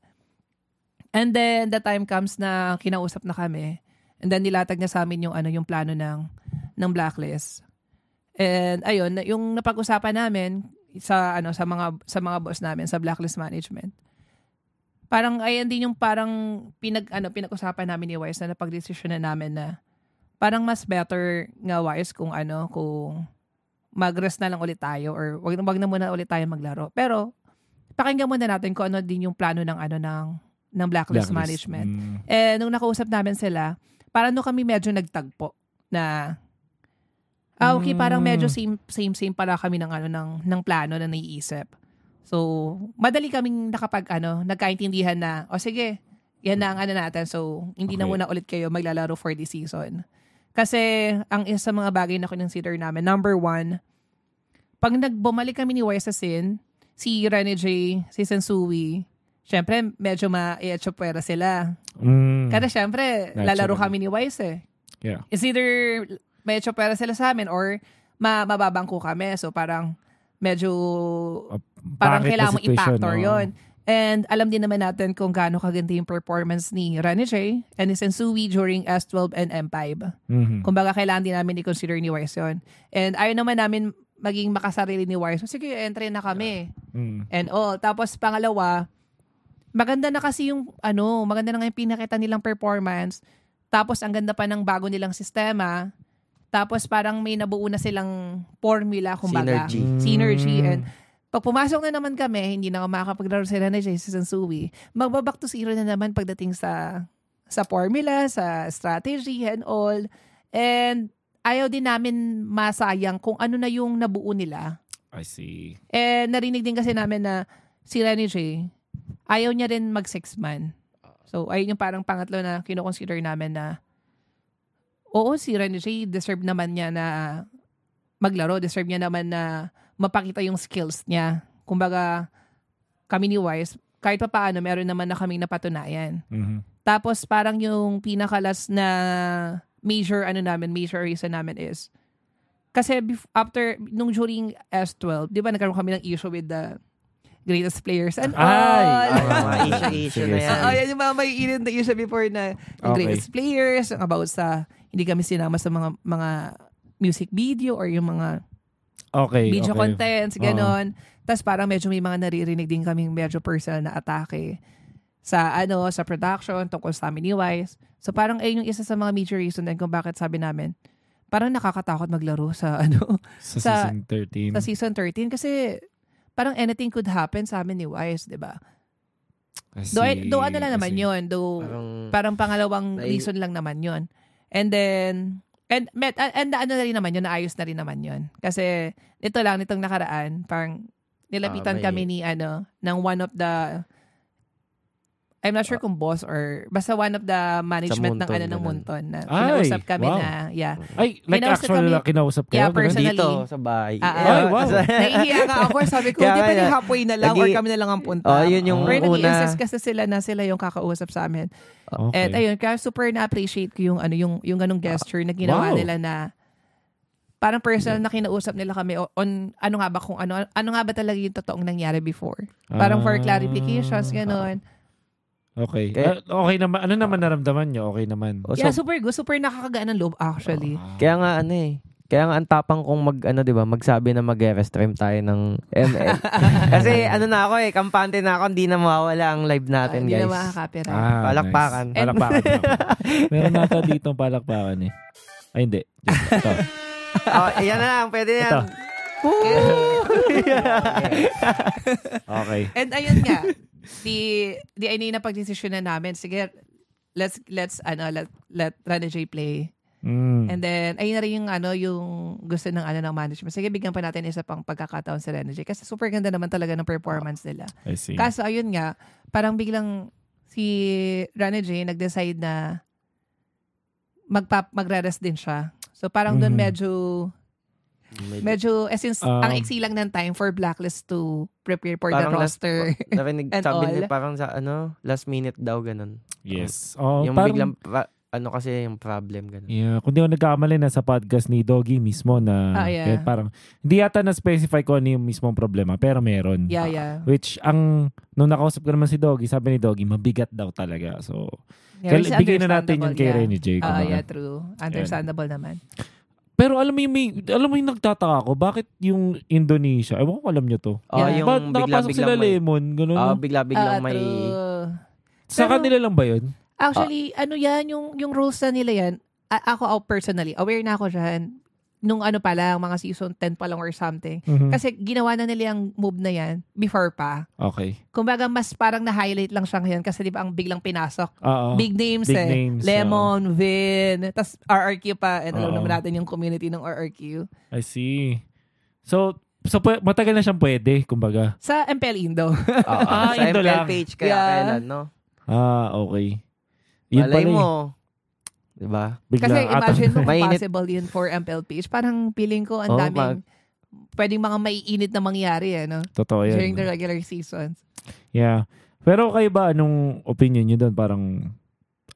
And then, the time comes na kinausap na kami. And then, nilatag na sa amin yung, ano, yung plano ng, ng blacklist. And, ayun, yung napag-usapan namin sa, ano, sa mga, sa mga boss namin, sa blacklist management. Parang, ayan din yung parang pinag, ano, pinag-usapan namin ni Wise na napag-desisyon na namin na parang mas better nga Wise kung ano, kung mag-rest na lang ulit tayo or wag, wag na muna ulit tayo maglaro. Pero pakinggan muna natin kung ano din yung plano ng ano ng ng blacklist, Blacklist. management. Mhm. Eh nung nakausap namin sila, parang no kami medyo nagtagpo na Ah, okay, parang Mm. medyo same same same pala kami ng ano ng ng plano na naiisip. So, madali kaming nakapag ano, nagkaintindihan na, o sige, yan na ang ano natin. So, hindi na Okay. muna ulit kayo maglalaro for this season. Kasi, ang isa sa mga bagay na consider namin, number one, pag nagbumalik kami ni Wise sa Sin, si Rene J, si Sensui, syempre, medyo ma-echo-pera sila. Mm. Kasi syempre, Naturally. lalaro kami ni Wise eh. Yeah. It's either may pera sila sa amin or ma mababangko kami. So parang medyo Uh, parang kailangan mo i-factor no? yon. And alam din naman natin kung gaano kaganda yung performance ni Rene J and ni Sensui during S12 and M5. Mhm. Kumbaga, kailangan din namin i-consider ni Wise yun. And ayaw naman namin maging makasarili ni Wise. So, sige, entry na kami. Mm. And all. Tapos, pangalawa, maganda na kasi yung, ano, maganda na nga yung pinakita nilang performance. Tapos, ang ganda pa ng bago nilang sistema. Tapos, parang may nabuo na silang formula, kumbaga. Synergy. Synergy. Mm. And pag pumasok na naman kami, hindi na makakapaglaro sila na Jason Sui, magbaback to zero na naman pagdating sa sa formula, sa strategy and all. And ayaw din namin masayang kung ano na yung nabuo nila. I see. Eh, narinig din kasi namin na si Renny J, ayaw niya rin mag six man. So, ayun yung parang pangatlo na kinoconsider namin na oo, si Renny J, deserve naman niya na maglaro. Deserve niya naman na mapakita yung skills niya. Kumbaga, kami ni Wise, kahit pa paano, meron naman na kaming napatunayan. Mhm. Tapos parang yung pinakalas na major ano namin, major reason namin is kasi bef- after nung during S12, 'di ba nagkaroon kami ng issue with the greatest players and all. Ay! Issue-issue sige, na yan. Oo, yan yung mga may init na issue before na yung Okay. greatest players, about sa hindi kami sinama sa mga mga music video or yung mga Okay, video okay. contents, ganon. Tapos parang medyo may mga naririnig din kaming medyo personal na atake sa ano sa production tungkol sa amin ni Wise. So parang ayun yung isa sa mga major reason din kung bakit sabi namin parang nakakatakot maglaro sa ano Sa, sa- season 13. sa season 13 kasi parang anything could happen sa amin ni Wise, 'di ba? Do, do ano lang naman. 'yun, do Parang, parang pangalawang Ay- reason lang naman 'yun. And then and met and, and ano na rin naman 'yun, naayos na rin naman 'yun. Kasi ito lang nitong nakaraan, parang nilapitan Ah, may- kami ni ano ng one of the I'm not sure kung boss or basta one of the management ng ano ng ganun. Munton na kinausap kami wow. na yeah. Ay, like Kinausap actually kami- lang kinausap kayo? Yeah, ganun? personally. dito, sa bahay. Ah, ah. Ay, wow. Nahihiya nga ako. Sabi ko, di pwede halfway na lang or kami na lang ang punta. Oh, yun yung Pero una. nag-i-insist kasi sila na sila yung kakausap sa amin. Okay. At ayun, kaya super na-appreciate ko yung ano yung yung ganung gesture na Wow. ginawa nila na parang personal na kinausap nila kami on ano nga ba kung ano ano nga ba talaga yung totoong nangyari before. Parang for Ah. clarifications gano'n. Okay. Kaya- Ah, okay naman. Ano naman naramdaman nyo? Okay naman. Oh, yeah, so, super good. Super nakakagaan ng loob actually. Ah. kaya nga ano eh. Kaya nga ang tapang kong mag ano 'di ba, magsabi na mag-restream tayo ng ML. Kasi ano na ako eh, kampante na ako, hindi na mawawala ang live natin, Hindi na guys. makaka-copyright. Ah, Palakpakan. Nice. Palakpakan. Meron nata dito palakpakan eh. Ay, hindi. Ito. oh, ayan na lang, pwede yan. Ito. Okay. And ayun nga, di di ay na pagdesisyon na namin. Sige, let's let's ano let let Rana J play. Mm. And then ayun na rin yung ano yung gusto ng ano ng management. Sige, bigyan pa natin isa pang pagkakataon sa Rana J kasi super ganda naman talaga ng performance nila. I see. Kaso ayun nga, parang biglang si Rana J nag-decide na magpa magre-rest din siya. So parang doon Mhm. Medyo medyo eh since Um, ang iksi lang ng time for Blacklist to prepare for the Parang last- roster. Narinig, And sabi all. nila parang sa ano, last minute daw ganun. yes. Oh, yung parang, biglang, pra- ano kasi yung problem ganun. Yeah, kung di ako nagkakamali na sa podcast ni Doggy mismo na Ah, yeah. parang hindi yata na-specify ko ano yung mismong problema pero meron. yeah, yeah. Which ang nung nakausap ko naman si Doggy, sabi ni Doggy, mabigat daw talaga. So, Yeah, bigyan na natin yun kay understandable, Renny J. yeah. Ah, kumbaga. yeah, true. Understandable naman. Pero alam mo yung may, alam mo yung nagtataka ko, bakit yung Indonesia, ewan ko alam nyo to. Oh, Yeah. yung Bakit nakapasok sila bigla-biglang may, Lemon, gano'n. no? bigla-biglang Ah, may, true. Sa pero- kanila lang ba yun? Actually, ano yan, yung, yung rules na nila yan, a- ako oh, personally, aware na ako dyan, nung ano pa lang, mga season 10 pa lang or something. Mhm. Kasi ginawa na nila yung move na yan before pa. Okay. Kumbaga, mas parang na-highlight lang siya ngayon kasi di ba ang biglang pinasok. Oo. Big names Big eh. names, Lemon, Vin, tas RRQ pa. And alam naman natin yung community ng RRQ. I see. So, so matagal na siyang pwede, kumbaga. Sa MPL Indo. Ah, sa Indo MPL lang. page kaya Yeah. kailan, no? Ah, okay. Yun Malay pala eh. mo. Diba? Bigla, Kasi imagine mo kung possible yun for MPL page. Parang feeling ko ang Oo, daming pwedeng mga maiinit na mangyari eh, no? Totoo yan. During the regular seasons. Yeah. Pero kayo ba, anong opinion nyo doon? Parang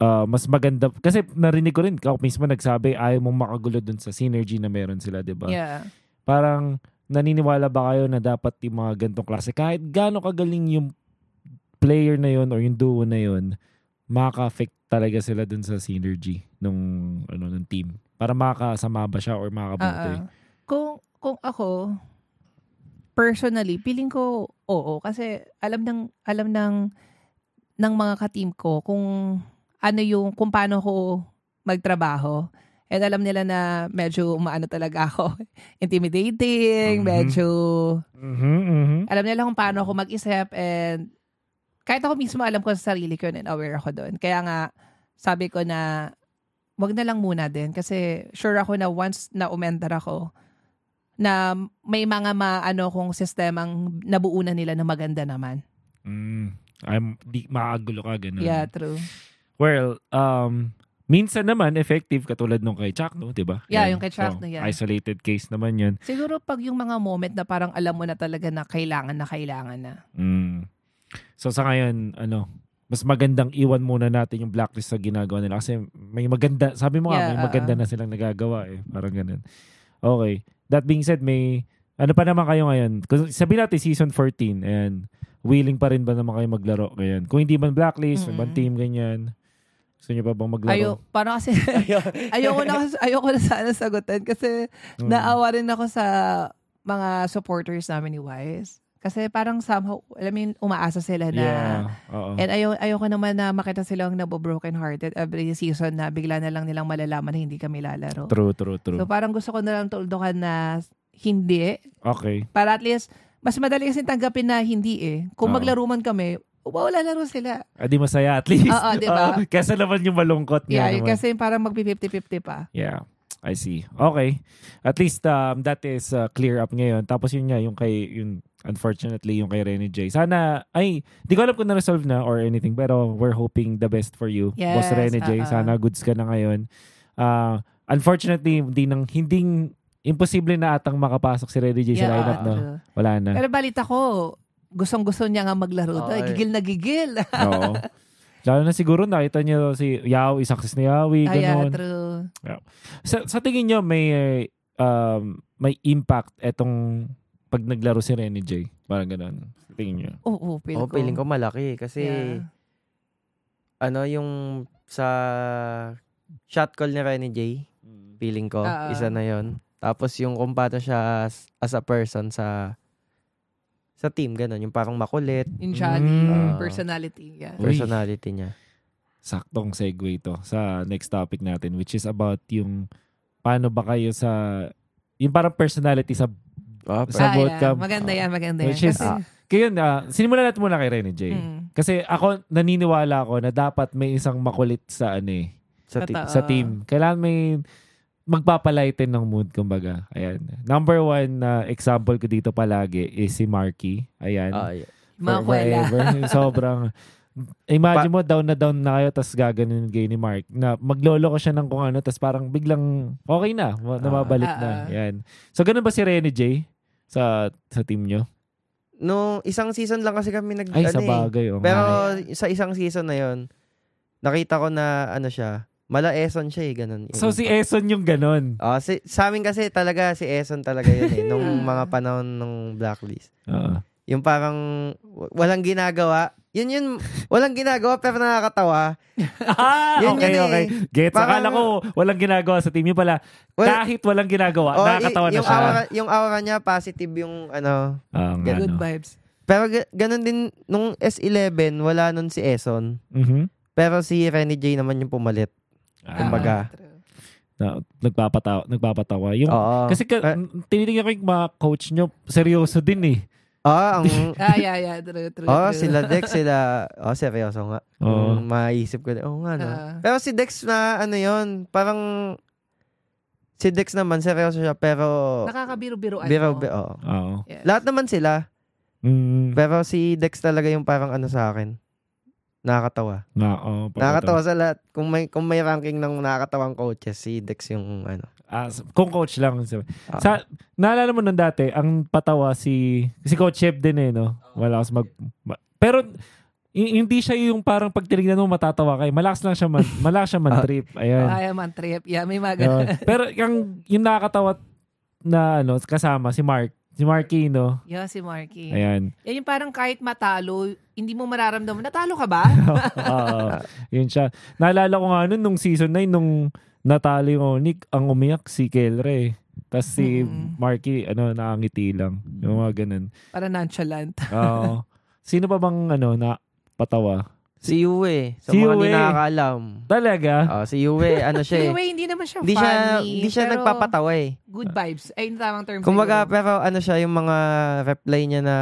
ah, mas maganda. Kasi narinig ko rin, ako mismo nagsabi, ayaw mong makagulo doon sa synergy na meron sila, di ba? Yeah. Parang naniniwala ba kayo na dapat yung mga gantong klase, kahit gaano kagaling yung player na yon or yung duo na yon makaka-affect talaga sila dun sa synergy nung ano ng team. Para makakasama ba siya or makakabuti. Ah. Kung kung ako personally, feeling ko oo kasi alam ng alam ng ng mga ka-team ko kung ano yung kung paano ko magtrabaho. And alam nila na medyo umaano talaga ako. Intimidating, Mhm. medyo Mhm, mhm. alam nila kung paano ako mag-isip and kahit ako mismo alam ko sa sarili ko and aware ako doon. Kaya nga, sabi ko na wag na lang muna din kasi sure ako na once na umenter ako, na may mga maano kong sistemang nabuunan nila na maganda naman. Mm. I'm, di, makakagulo ka, ganun. Yeah, true. Well, um, minsan naman effective katulad nung kay Chuck, no? 'Di ba? Yeah, Yan. yung kay Chuck, So, no, yeah. Isolated case naman yun. Siguro pag yung mga moment na parang alam mo na talaga na kailangan na kailangan na. Mm. So sa ngayon, ano, mas magandang iwan muna natin yung blacklist sa ginagawa nila kasi may maganda, sabi mo nga, Yeah, may oo. maganda na silang nagagawa eh. Parang ganun. Okay. That being said, may, ano pa naman kayo ngayon? Kung sabihin natin season 14 and willing pa rin ba naman kayo maglaro ngayon? Kung hindi man blacklist, Mm-mm. ibang team, ganyan. Gusto niyo pa bang maglaro? Ayo, parang kasi ayoko na ayoko na sana sagutin kasi Mm. naawa rin ako sa mga supporters namin ni Wise. Kasi parang somehow, alam mo yun, umaasa sila na Yeah. Oo. And ayaw, ayoko naman na makita silang nabo-broken hearted every season na bigla na lang nilang malalaman na hindi kami lalaro. True, true, true. So parang gusto ko na lang tuldukan na hindi. okay. Para at least, mas madali kasi tanggapin na hindi eh. Kung Oo. maglaro man kami, wala laro sila. Adi masaya at least. Oo, di ba? Kesa naman yung malungkot nga Yeah, naman. kasi parang magpi-50-50 pa. Yeah. I see. Okay. At least um, that is uh, clear up ngayon. Tapos yun nga, yung kay, yung, unfortunately, yung kay Rene J. Sana, ay, di ko alam kung na-resolve na or anything, pero we're hoping the best for you, Yes, Boss Rene J. uh-uh. Sana goods ka na ngayon. Uh, unfortunately, hindi nang, hindi, imposible na atang makapasok si Rene J sa Yeah, lineup, no? true. Wala na. Pero balita ko, gustong-gusto niya nga maglaro. Eh. Gigil na gigil. Oo. Lalo na siguro nakita niyo si Yawi, success ni Yawi, Ay, yeah, ganun. true. Sa, sa tingin nyo, may um, may impact etong pag naglaro si Rene J? Parang ganun. Tingin nyo. Oo, oh, feeling Oh, ko. feeling ko malaki kasi Yeah. ano yung sa shot call ni Rene J, feeling ko, Oo. isa na yon. Tapos yung kung paano siya as, as a person sa sa team, ganun. Yung parang makulit, Yung Mm. personality. Yeah. Uy. personality niya. Saktong segue to sa next topic natin which is about yung paano ba kayo sa yung parang personality sa Oh, Sa Ah, boot yeah. camp. Maganda yan, maganda yan. Which is- Kasi, Kaya uh, sinimulan natin muna kay Rene J. Mm. Kasi ako naniniwala ako na dapat may isang makulit sa ano eh, sa team. Totoo. sa team. Kailangan may magpapalighten ng mood, kumbaga. Ayan. Number one na example ko dito palagi is si Marky. Ayan. Ah, yeah. Mga For kwela. forever. Sobrang... Imagine mo, down na down na kayo, tapos gaganin gay ni Mark. Na maglolo ko siya ng kung ano, tapos parang biglang okay na, ma- namabalik Ah, na. ah. Yan. So, ganun ba si Rene J sa sa team nyo? No, isang season lang kasi kami nag Ay, ano sa eh. bagay. Oh, Pero nga. sa isang season na yon nakita ko na ano siya, mala Eson siya eh, ganun. So, si Eson yung ganun. Ah, si, sa amin kasi talaga si Eson talaga yun eh, nung mga panahon ng Blacklist. Oo. Yung parang walang ginagawa. Yun yun, walang ginagawa pero nakakatawa. ah, Yun okay, yun eh. okay. Gets. Parang- Akala ko walang ginagawa sa team. Yung pala, Well, kahit walang ginagawa, oh, nakakatawa y- na yung siya. aura, yung aura niya positive yung ano. Nga, Good no. vibes. Pero ga- ganun din nung S11 wala nun si Eson. Mhm. Pero si Renny J naman yung pumalit. Ah, Kumbaga. True. na, nagpapatawa, nagpapatawa. Yung, Oo. kasi ka, Eh, tinitingnan ko yung mga coach nyo, seryoso din eh. Ah, ang Ah, yeah, yeah. True, true, Oh, true. sila Dex, sila, oh, seryoso nga. Oo. Kung maisip ko, oh nga, no. Ah. pero si Dex na, ano yon parang, si Dex naman, seryoso siya, pero, Nakakabiro-biroan biro, mo. biro, oo. Oo. Yes. Lahat naman sila, Mm, pero si Dex talaga yung parang ano sa akin. Nakakatawa. na, oo, papatawa. Nakakatawa sa lahat. Kung may, kung may ranking ng nakakatawang coaches, si Dex yung, ano. S- kung coach lang. Sa, Ah. sa, naalala mo nung dati, ang patawa si, si Coach Shep din eh, no? Wala kasi mag... ma- pero, hi- hindi siya yung parang pag tinignan mo matatawa kayo. Malakas lang siya man, malakas siya man trip. Ayan. Ay, man trip. Yeah, may mga ganun. pero yung, yung nakakatawa na ano, kasama, si Mark. Si Markino. Yeah, si Marky. Ayan. Yan yung parang kahit matalo, hindi mo mararamdaman, natalo ka ba? Oo. yun siya. Naalala ko nga nun, nung season 9, nung natalo yung Onic, ang umiyak si Kelre. Tapos si Mm. Marky, ano, nakangiti lang. Yung mga ganun. Para nonchalant. Oo. Sino pa bang, ano, na patawa? Si Yue. Sa Si mga Yue. di nakakaalam. Talaga? Ah, si Yue, ano siya eh. Anyway, hindi naman siya Hindi siya, hindi siya nagpapatawa eh. Good vibes. Ay, yung tamang term Kumbaga, siguro. pero ano siya, yung mga reply niya na...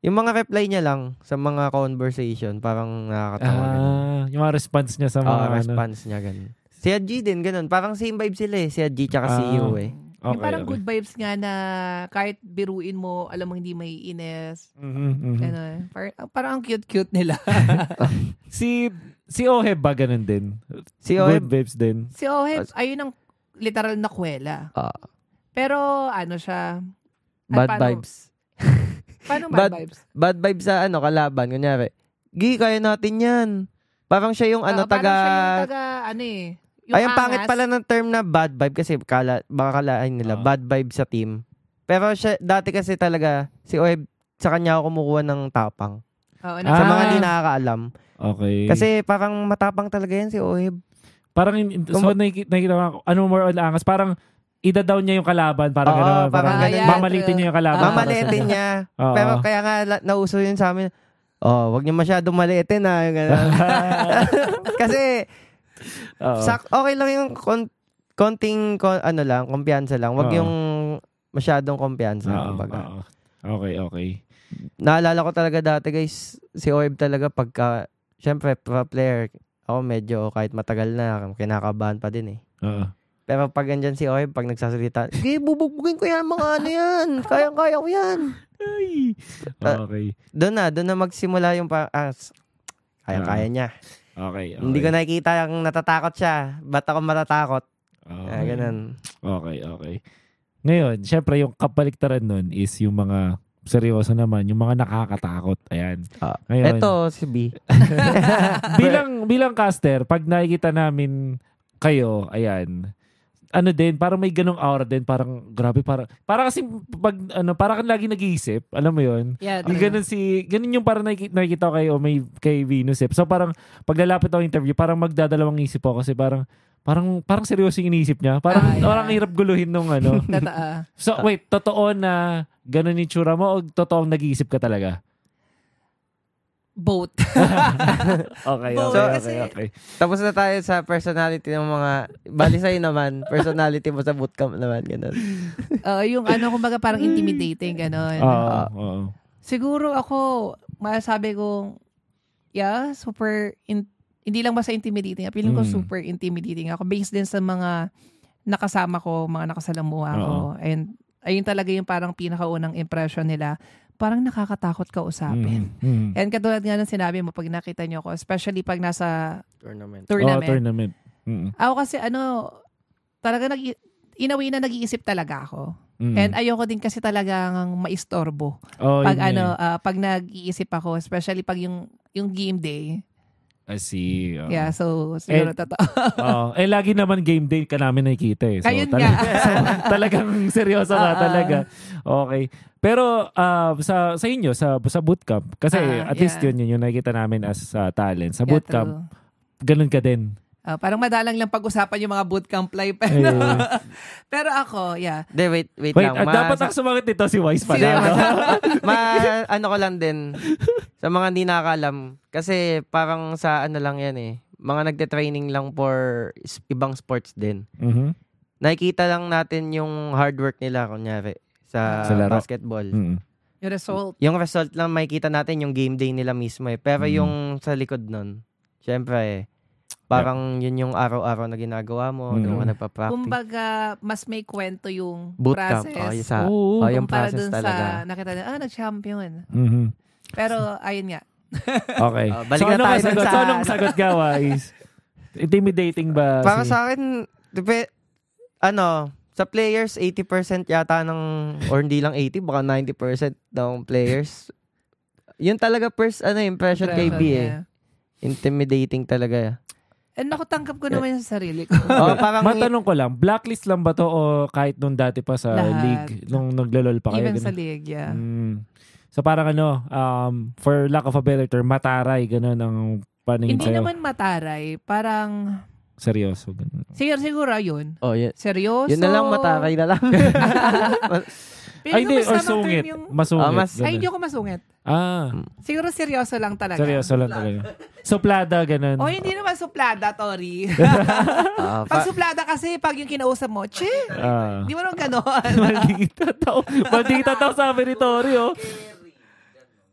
Yung mga reply niya lang sa mga conversation, parang nakakatawa. ganun. Ah, yung mga response niya sa mga, ano. response niya, ganun. Si Adji din, ganun. Parang same vibe sila eh. Si Adji tsaka si Ah. Yue. yung Okay, parang okay. good vibes nga na kahit biruin mo, alam mo hindi may ines. Mhm, mhm. Ganun. Parang, parang ang cute-cute nila. Si, si Oheb ba ganun din? Si Good Oeb, vibes din. si Oheb, ayun ang literal na kwela. ah, Pero ano siya, bad paano- vibes. paano bad, Bad- vibes? Bad vibes sa ano, kalaban. Kunyari, Gi, kaya natin yan. Parang siya yung ano, Oo, parang taga... siya yung taga, ano eh. Yung Ay, ang pangit angas. pala ng term na bad vibe kasi kala, baka kalain nila, Oo. bad vibe sa team. Pero siya, dati kasi talaga, si Oeb, sa kanya ako kumukuha ng tapang. Oo, Sa Ah. mga di nakakaalam. Okay. Kasi parang matapang talaga yan si Oeb. Parang, in- so nakikita, nakikita ko, ano more on angas, parang ida-down niya yung kalaban, parang Oo, gano'n, parang parang ganun. mamalitin niya yung kalaban. Ah. sa- niya. Oo. Pero kaya nga la- nauso yun sa amin. Oh, wag niyo masyado maliitin na. Yung ganun. Kasi Oo. sak okay lang yung kon- konting kon- ano lang, kumpiyansa lang. Wag Oo. yung masyadong kumpiyansa. Oo, kumbaga. oo. Okay, okay. Naalala ko talaga dati guys, si Oib talaga pagka, syempre pro player, ako medyo kahit matagal na, kinakabahan pa din eh. Oo. Pero pag andyan si Oib, pag nagsasalita, sige, bubugbugin ko yan, mga ano yan. Kayang-kaya ko yan. Ay. Okay. Doon na, doon na magsimula yung pa, ah, s- kaya-kaya niya. Okay, okay. Hindi ko nakikita yung natatakot siya. Ba't ako matatakot? Okay. Ah, ganun. Okay, okay. Ngayon, syempre yung kapaliktaran nun is yung mga seryoso naman, yung mga nakakatakot. Ayan. Ah, Ngayon, Eto, si B. bilang bilang caster, pag nakikita namin kayo, ayan, ano din, parang may ganong aura din, parang grabe, parang, parang kasi pag, ano, parang kang lagi nag-iisip, alam mo yun? Yeah, Yung ganun si, ganun yung parang nakikita, nakikita ko kayo, may, kay Venus eh. So parang, pag lalapit ako interview, parang magdadalawang isip ako kasi parang, parang, parang seryoso yung iniisip niya. Parang, Ah, yeah. parang hirap guluhin nung ano. Totoo. So, wait, totoo na ganun yung tsura mo o totoong nag-iisip ka talaga? Both. Okay, Both, okay, okay, okay. Tapos na tayo sa personality ng mga, bali sa'yo naman, personality mo sa bootcamp naman, ganun. Uh, yung ano, kumbaga parang intimidating, gano'n. Oo, oo. Siguro ako, masasabi ko, yeah, super, in- hindi lang basta intimidating. Feeling ko Mm. super intimidating ako based din sa mga nakasama ko, mga nakasalamuha ko. Oo. And ayun talaga yung parang pinakaunang impression nila. Parang nakakatakot ka usapin. Mhm, mhm. And katulad nga ng sinabi mo, pag nakita nyo ko, especially pag nasa Tournament. tournament. Oo, tournament. Mhm, Ako kasi ano, talaga nag in a way na nag-iisip talaga ako. mhm. And ayoko din kasi talagang maistorbo. Oh, pag yun ano, eh. ah, pag nag-iisip ako, especially pag yung yung game day. I see. oo. Yeah, so siguro And- totoo. Oo. eh, lagi naman game day ka namin nakikita eh. So, Ayun talaga, nga. so, talagang seryoso ka Oo. talaga. Okay. Pero ah, sa sa inyo, sa sa bootcamp, kasi Ah, at least yeah. yun, yun yung nakikita namin as ah, talent. Sa Yeah, bootcamp, true. ganun ka din. Ah, parang madalang lang pag-usapan yung mga bootcamp life. Eh, Pero ako, yeah. De, wait, wait, wait, lang. ah, Ma- dapat ang sumagot nito si Wise Si pala. no? ma, ano ko lang din, sa mga hindi nakakalam, kasi parang sa ano lang yan eh, mga nagte-training lang for ibang sports din. Mhm. Nakikita lang natin yung hard work nila, kunyari, sa, Sa laro. basketball. Mhm. Yung result. Yung result lang makikita natin yung game day nila mismo eh. Pero Mm. yung sa likod nun, syempre eh, parang yun yung araw-araw na ginagawa mo, Mm. doon ka nagpa-practice. Kumbaga, mas may kwento yung Bootcamp. process. Oh, yung sa, Oo. oh, yung process dun talaga. sa nakita na, ah, nag-champion. Mhm. Pero, ayun nga. Okay. Oh, balik so, na ano tayo sagot? sa- So, anong sagot ka, Wise? Intimidating ba? Para si- sa akin, dipe, ano, sa players, 80% yata ng, or hindi lang 80, baka 90% ng players. Yun talaga first, ano, impression kay B eh. Intimidating talaga. And ako tanggap ko naman yung sa sarili ko. Oh, parang, Matanong ko lang, blacklist lang ba to o kahit nung dati pa sa Lahat. league, nung naglalol pa kayo? Even ganun? sa league, yeah. Mm. So parang ano, um, for lack of a better term, mataray, gano'n ang paningin Hindi sa'yo. naman mataray. Parang, Seryoso. Ganun. siguro, siguro yun. oh, yun. Seryoso. Yun na lang, mataray na lang. Pero Ay, hindi, or sungit. yung- Masungit. Ah, mas- ganun. Ay, hindi ako masungit. Ah, Siguro seryoso lang talaga. seryoso lang talaga. Suplada, ganun. O hindi naman suplada, Tori. Ah, pag pa- suplada kasi, pag yung kinausap mo, che, Ah. di mo naman ganon. Maldita tao. Maldita tao sabi ni Tori, oh.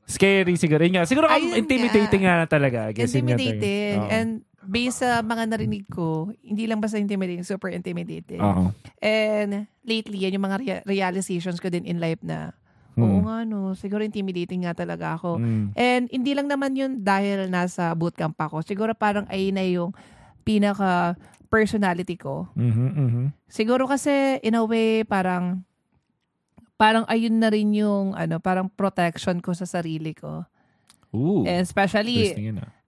Scary siguro. Yun nga. Siguro Ayun intimidating nga nga. talaga. Guess nga intimidating. Oo. And based sa mga narinig ko, hindi lang basta intimidating, super intimidating. Oo. And lately, yan yung mga rea- realizations ko din in life na, Hmm. oo nga no, siguro intimidating nga talaga ako. Mm. And hindi lang naman yun dahil nasa bootcamp ako. Siguro parang ayun na yung pinaka personality ko. Mhm, mhm. Siguro kasi in a way parang parang ayun na rin yung ano, parang protection ko sa sarili ko. Ooh. And especially.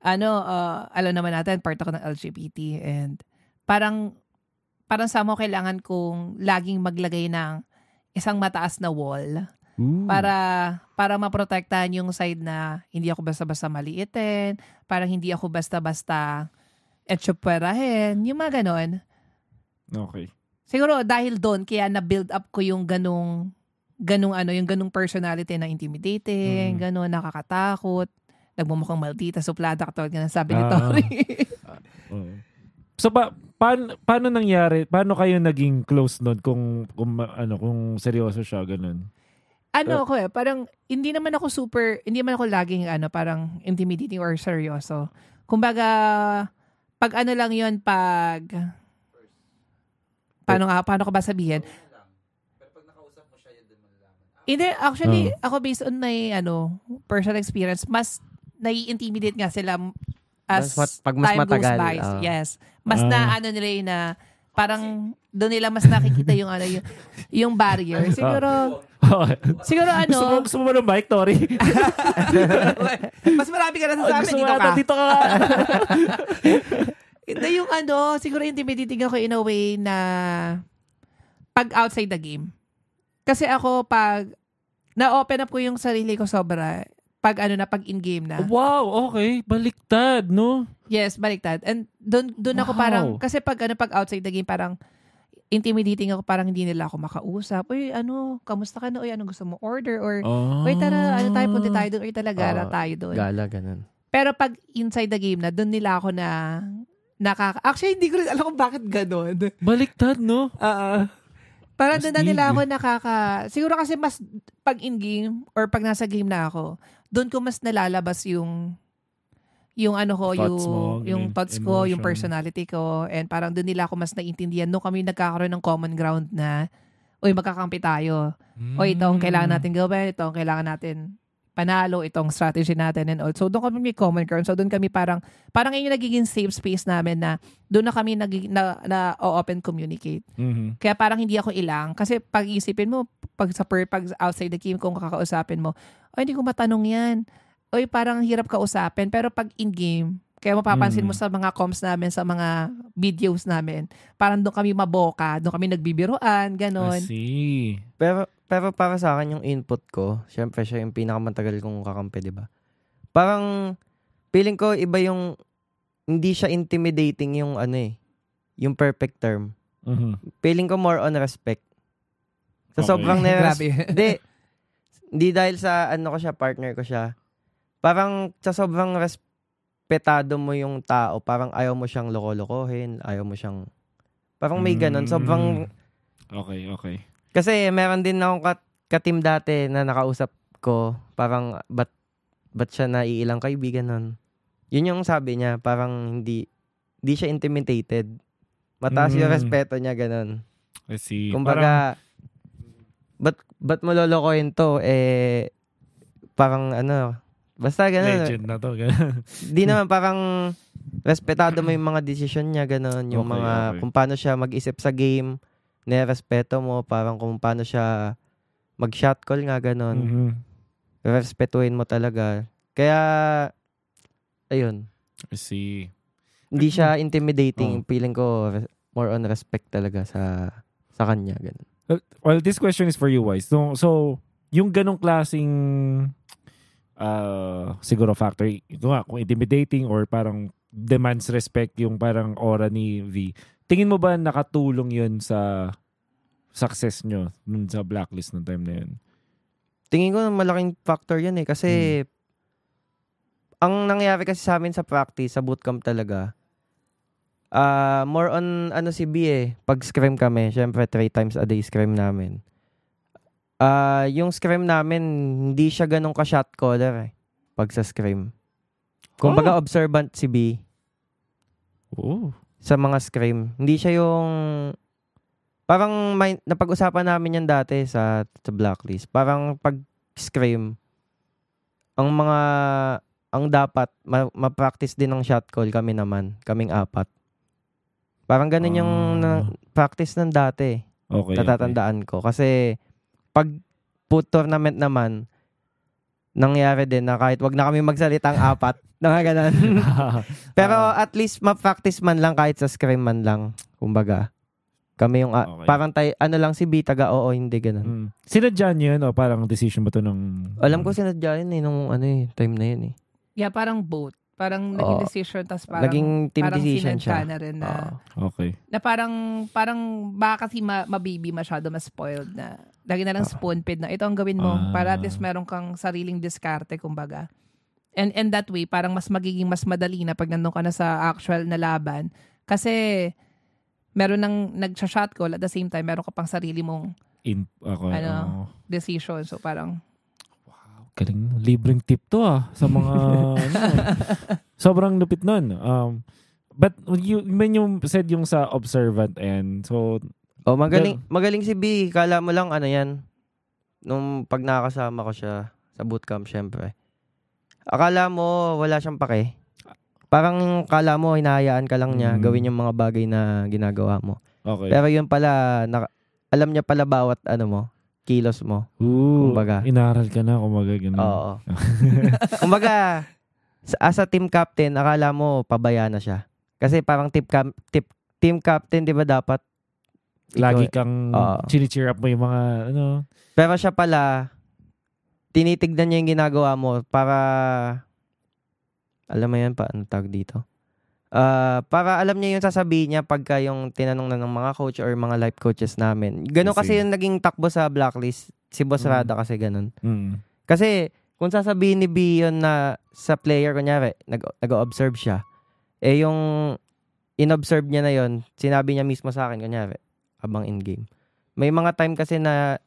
Ano, uh, alam naman natin, part ako ng LGBT and parang, parang sa mo kailangan kong laging maglagay ng isang mataas na wall Ooh. para para maprotektahan yung side na hindi ako basta-basta maliitin, parang hindi ako basta-basta etsupwerahin, yung mga ganon. Okay. Siguro dahil doon, kaya na-build up ko yung ganong, ganong ano, yung ganong personality na intimidating, Mm. ganon, nakakatakot, nagmumukhang maldita, suplada, katulad nga ng sabi ni Ah. Tori. So pa paano, paano nangyari? Paano kayo naging close noon kung kung ano kung seryoso siya ganun? ano ako eh, parang hindi naman ako super, hindi naman ako laging ano, parang intimidating or seryoso. Kumbaga, pag ano lang yon pag, paano nga, paano ko ba sabihin? Hindi, actually, ako based on my ano, personal experience, mas nai-intimidate nga sila as Mas mat- pag mas time matagal, goes by. ah. Yes. Mas Ah. na ano nila yun na parang doon nila mas nakikita yung ano yung, yung barrier. Siguro siguro gusto, mo, ano gusto mo ba ng bike, Tori? mas marami ka na gusto mo dito ka. dito ka. Hindi yung ano, siguro intimidating ako in a way na pag outside the game. Kasi ako pag na-open up ko yung sarili ko sobra pag ano na pag in-game na. wow, okay. Baliktad, no? Yes, baliktad. And doon doon ako Wow. parang kasi pag ano pag outside the game parang intimidating ako parang hindi nila ako makausap. Uy, ano, kamusta ka na? Uy, ano gusto mo order? Or, Oh. uy, tara, ano tayo, punta tayo doon. Uy, talaga, Ah, na tayo doon. Gala, ganun. Pero pag inside the game na, doon nila ako na nakaka... Actually, hindi ko rin alam kung bakit ganon. Baliktad, no? Oo. Parang Mas doon na nila ako nakaka... Siguro kasi mas pag in-game or pag nasa game na ako, doon ko mas nalalabas yung yung ano ko, yung, Thoughts mo, yung thoughts ko, yung emotion. personality ko, and parang doon nila ako mas naiintindihan. Noong kami nagkakaroon ng common ground na, uy, magkakampi tayo. O ito ang kailangan Mm. natin gawin, ito ang kailangan natin panalo, itong strategy natin and all. So doon kami may common ground. So doon kami parang, parang yun yung nagiging safe space namin na doon na kami nagiging, na, na open communicate. Mhm. Kaya parang hindi ako ilang. Kasi pag isipin mo, pag sa pag outside the game, kung kakausapin mo, ay, hindi ko matanong yan. Oy, parang hirap kausapin. Pero pag in-game, kaya mapapansin Mm. mo sa mga comms namin, sa mga videos namin, parang doon kami maboka, doon kami nagbibiroan, I ganon. see. Pero, pero para sa akin yung input ko, syempre siya yung pinakamatagal kong kakampi, di ba? Parang, feeling ko iba yung, hindi siya intimidating yung ano eh, yung perfect term. Mhm. Feeling ko more on respect. Sa Okay. sobrang Grabe. Hindi, hindi dahil sa ano ko siya, partner ko siya. Parang sa sobrang respetado mo yung tao, parang ayaw mo siyang loko-lokohin, ayaw mo siyang, parang may ganun. Sobrang, Okay, okay. kasi meron din akong kat- katim dati na nakausap ko, parang ba't, ba't siya naiilang kaibigan nun? Yun yung sabi niya, parang hindi, hindi siya intimidated. Mataas yung Mm. respeto niya, ganun. I see. Kumbaga, ba't, ba't mo lolokohin to? Eh, parang ano, basta ganun. legend na to. ganun. Di naman, parang respetado mo yung mga desisyon niya, ganun. Yung Okay, mga, okay. kung paano siya mag-isip sa game. nirespeto mo, parang kung paano siya mag-shot call nga ganon. Mhm. Respetuhin mo talaga. Kaya, ayun. I see. Hindi siya intimidating. Oh. Feeling ko, more on respect talaga sa sa kanya. Ganun. Well, well, this question is for you, Wise. So, so yung ganong klaseng uh, siguro factor, ito nga, kung intimidating or parang demands respect yung parang aura ni V. Tingin mo ba nakatulong yun sa success nyo nun sa blacklist ng time na yun? Tingin ko malaking factor yan eh. Kasi, ang nangyayari kasi sa amin sa practice, sa bootcamp talaga, ah more on ano si B eh. Pag scrim kami, syempre three times a day scrim namin. Ah yung scrim namin, hindi siya ganun ka-shot caller eh. Pag sa scrim. Kumbaga observant si B Oh. sa mga scrim. Hindi siya yung parang may, napag-usapan namin yan dati sa, sa blacklist. Parang pag scrim, ang mga ang dapat ma- ma-practice din ng shot call kami naman, kaming apat. Parang ganun yung Ah. na- practice ng dati. Okay. Natatandaan ko. Kasi pag put tournament naman, nangyari din na kahit wag na kami magsalitang apat. na ganun. Pero at least ma-practice man lang kahit sa scrim man lang. Kumbaga. Kami yung, ah, Okay. parang tay, ano lang si B, taga oo, hindi ganun. Mm. Sinadya niyo yun o parang decision ba to ng... Alam ko sinadya yun eh, nung ano eh, time na yun eh. Yeah, parang both. Parang naging decision, tapos parang, Naging team parang decision siya. na rin na. Okay. na parang, parang baka kasi ma, mabibi masyado, mas spoiled na. Lagi na lang Oo. spoon fed na, ito ang gawin mo. Ah. Para at least meron kang sariling diskarte, kumbaga. And, and that way, parang mas magiging mas madali na pag nandun ka na sa actual na laban. Kasi, meron nang nagsha-shot call at the same time, meron ka pang sarili mong In, okay. Ano? oo. decision. So, parang, Galing. Libreng tip to ah. Sa mga... ano, sobrang lupit nun. Um, but you, when you said yung sa observant and so... Oh, magaling, magaling si B. Kala mo lang ano yan. Nung pag nakasama ko siya sa bootcamp, syempre. Akala mo wala siyang pake. Parang kala mo hinahayaan ka lang niya Mm. gawin yung mga bagay na ginagawa mo. Okay. Pero yun pala, naka- alam niya pala bawat ano mo, kilos mo. Ooh, kumbaga. Inaral ka na, kumbaga ganun. Oo. Kumbaga, sa- as a team captain, akala mo pabaya na siya. Kasi parang tip, cap- tip team captain, di ba dapat? Lagi ikaw- kang Oo. chini-cheer up mo yung mga, ano, Pero siya pala, tinitignan niya yung ginagawa mo para, alam mo yan pa, ano tawag dito? Ah, para alam niya yung sasabihin niya pagka yung tinanong na ng mga coach or mga life coaches namin. Ganon kasi yung naging takbo sa blacklist. Si Boss Mm. Rada kasi ganon. mm, Kasi kung sasabihin ni B yun na sa player, kunyari, nag- nag-observe siya, eh yung in-observe niya na yon sinabi niya mismo sa akin, kunyari, habang in-game. May mga time kasi na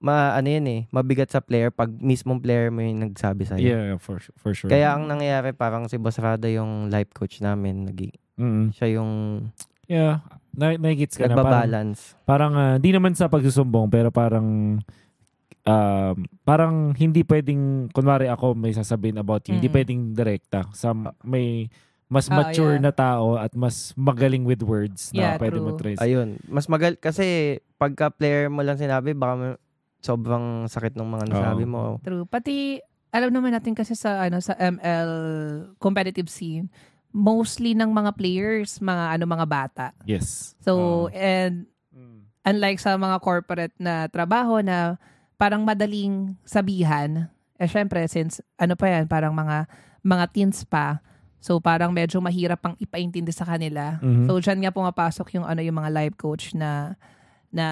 ma ano yun eh, mabigat sa player pag mismong player mo yung nagsabi sa'yo. yeah, for, su- for sure. Kaya ang nangyayari, parang si Boss Rada yung life coach namin. Nag- Mm, siya yung yeah, na, nakikits ka na. Parang, nagbabalance. parang ah, di naman sa pagsusumbong, pero parang, um, parang hindi pwedeng, kunwari ako may sasabihin about you, hindi Mm. pwedeng direkta. Sa may mas Ah, mature yeah. na tao at mas magaling with words na Yeah, pwede true. mo trace. Ayun. Mas magal kasi pagka player mo lang sinabi, baka sobrang sakit ng mga nasabi Oo. mo. True. Pati, alam naman natin kasi sa, ano, sa ML competitive scene, mostly ng mga players, mga, ano, mga bata. Yes. So, Oo. and Mm. unlike sa mga corporate na trabaho na parang madaling sabihan, eh syempre, since, ano pa yan, parang mga, mga teens pa, so parang medyo mahirap pang ipaintindi sa kanila. Mhm. So, dyan nga pumapasok yung ano yung mga life coach na na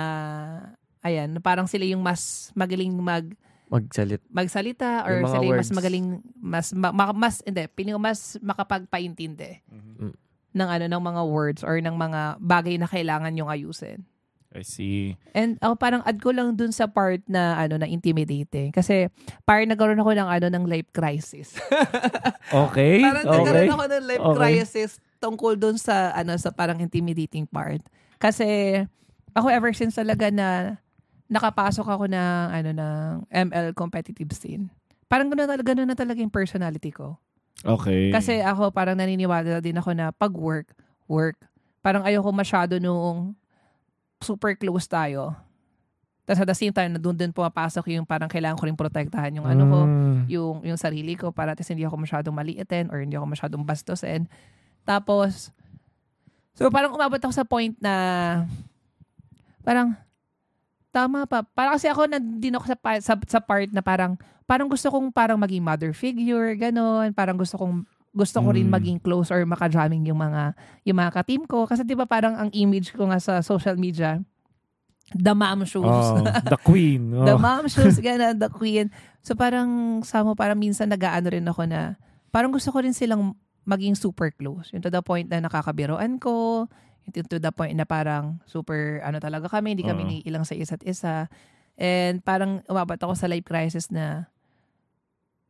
ayan, parang sila yung mas magaling mag Magsalit. magsalita or sila yung mas words. magaling mas ma, ma- mas hindi, piling ko mas makapagpaintindi Mhm. ng ano ng mga words or ng mga bagay na kailangan yung ayusin. I see. And ako parang add ko lang dun sa part na ano na intimidating kasi parang nagkaroon ako ng ano ng life crisis. Okay. Parang okay. nagkaroon ako ng life Okay. crisis tungkol dun sa ano sa parang intimidating part. Kasi ako ever since talaga na nakapasok ako ng ano ng ML competitive scene. Parang ganoon talaga ganoon na talaga yung personality ko. Okay. Kasi ako parang naniniwala din ako na pag work, work. Parang ayoko masyado nung super close tayo. Tapos at the same time, doon din pumapasok yung parang kailangan ko rin protektahan yung ano ko, Mm. yung, yung sarili ko para at hindi ako masyadong maliitin or hindi ako masyadong bastusin. Tapos, so parang umabot ako sa point na parang tama pa. Parang kasi ako nandin ako sa, sa, sa part na parang parang gusto kong parang maging mother figure, ganon. Parang gusto kong gusto ko rin Mm. maging close or makajamming yung mga yung mga ka-team ko kasi 'di ba parang ang image ko nga sa social media the mom shoes. Oh, the queen. Oh. The mom shoes, gana, the queen. So parang, sa mo, parang minsan nag-aano rin ako na, parang gusto ko rin silang maging super close. Yung to the point na nakakabiroan ko, to the point na parang super, ano talaga kami, hindi kami ni ilang sa isa't isa. And parang umabot ako sa life crisis na,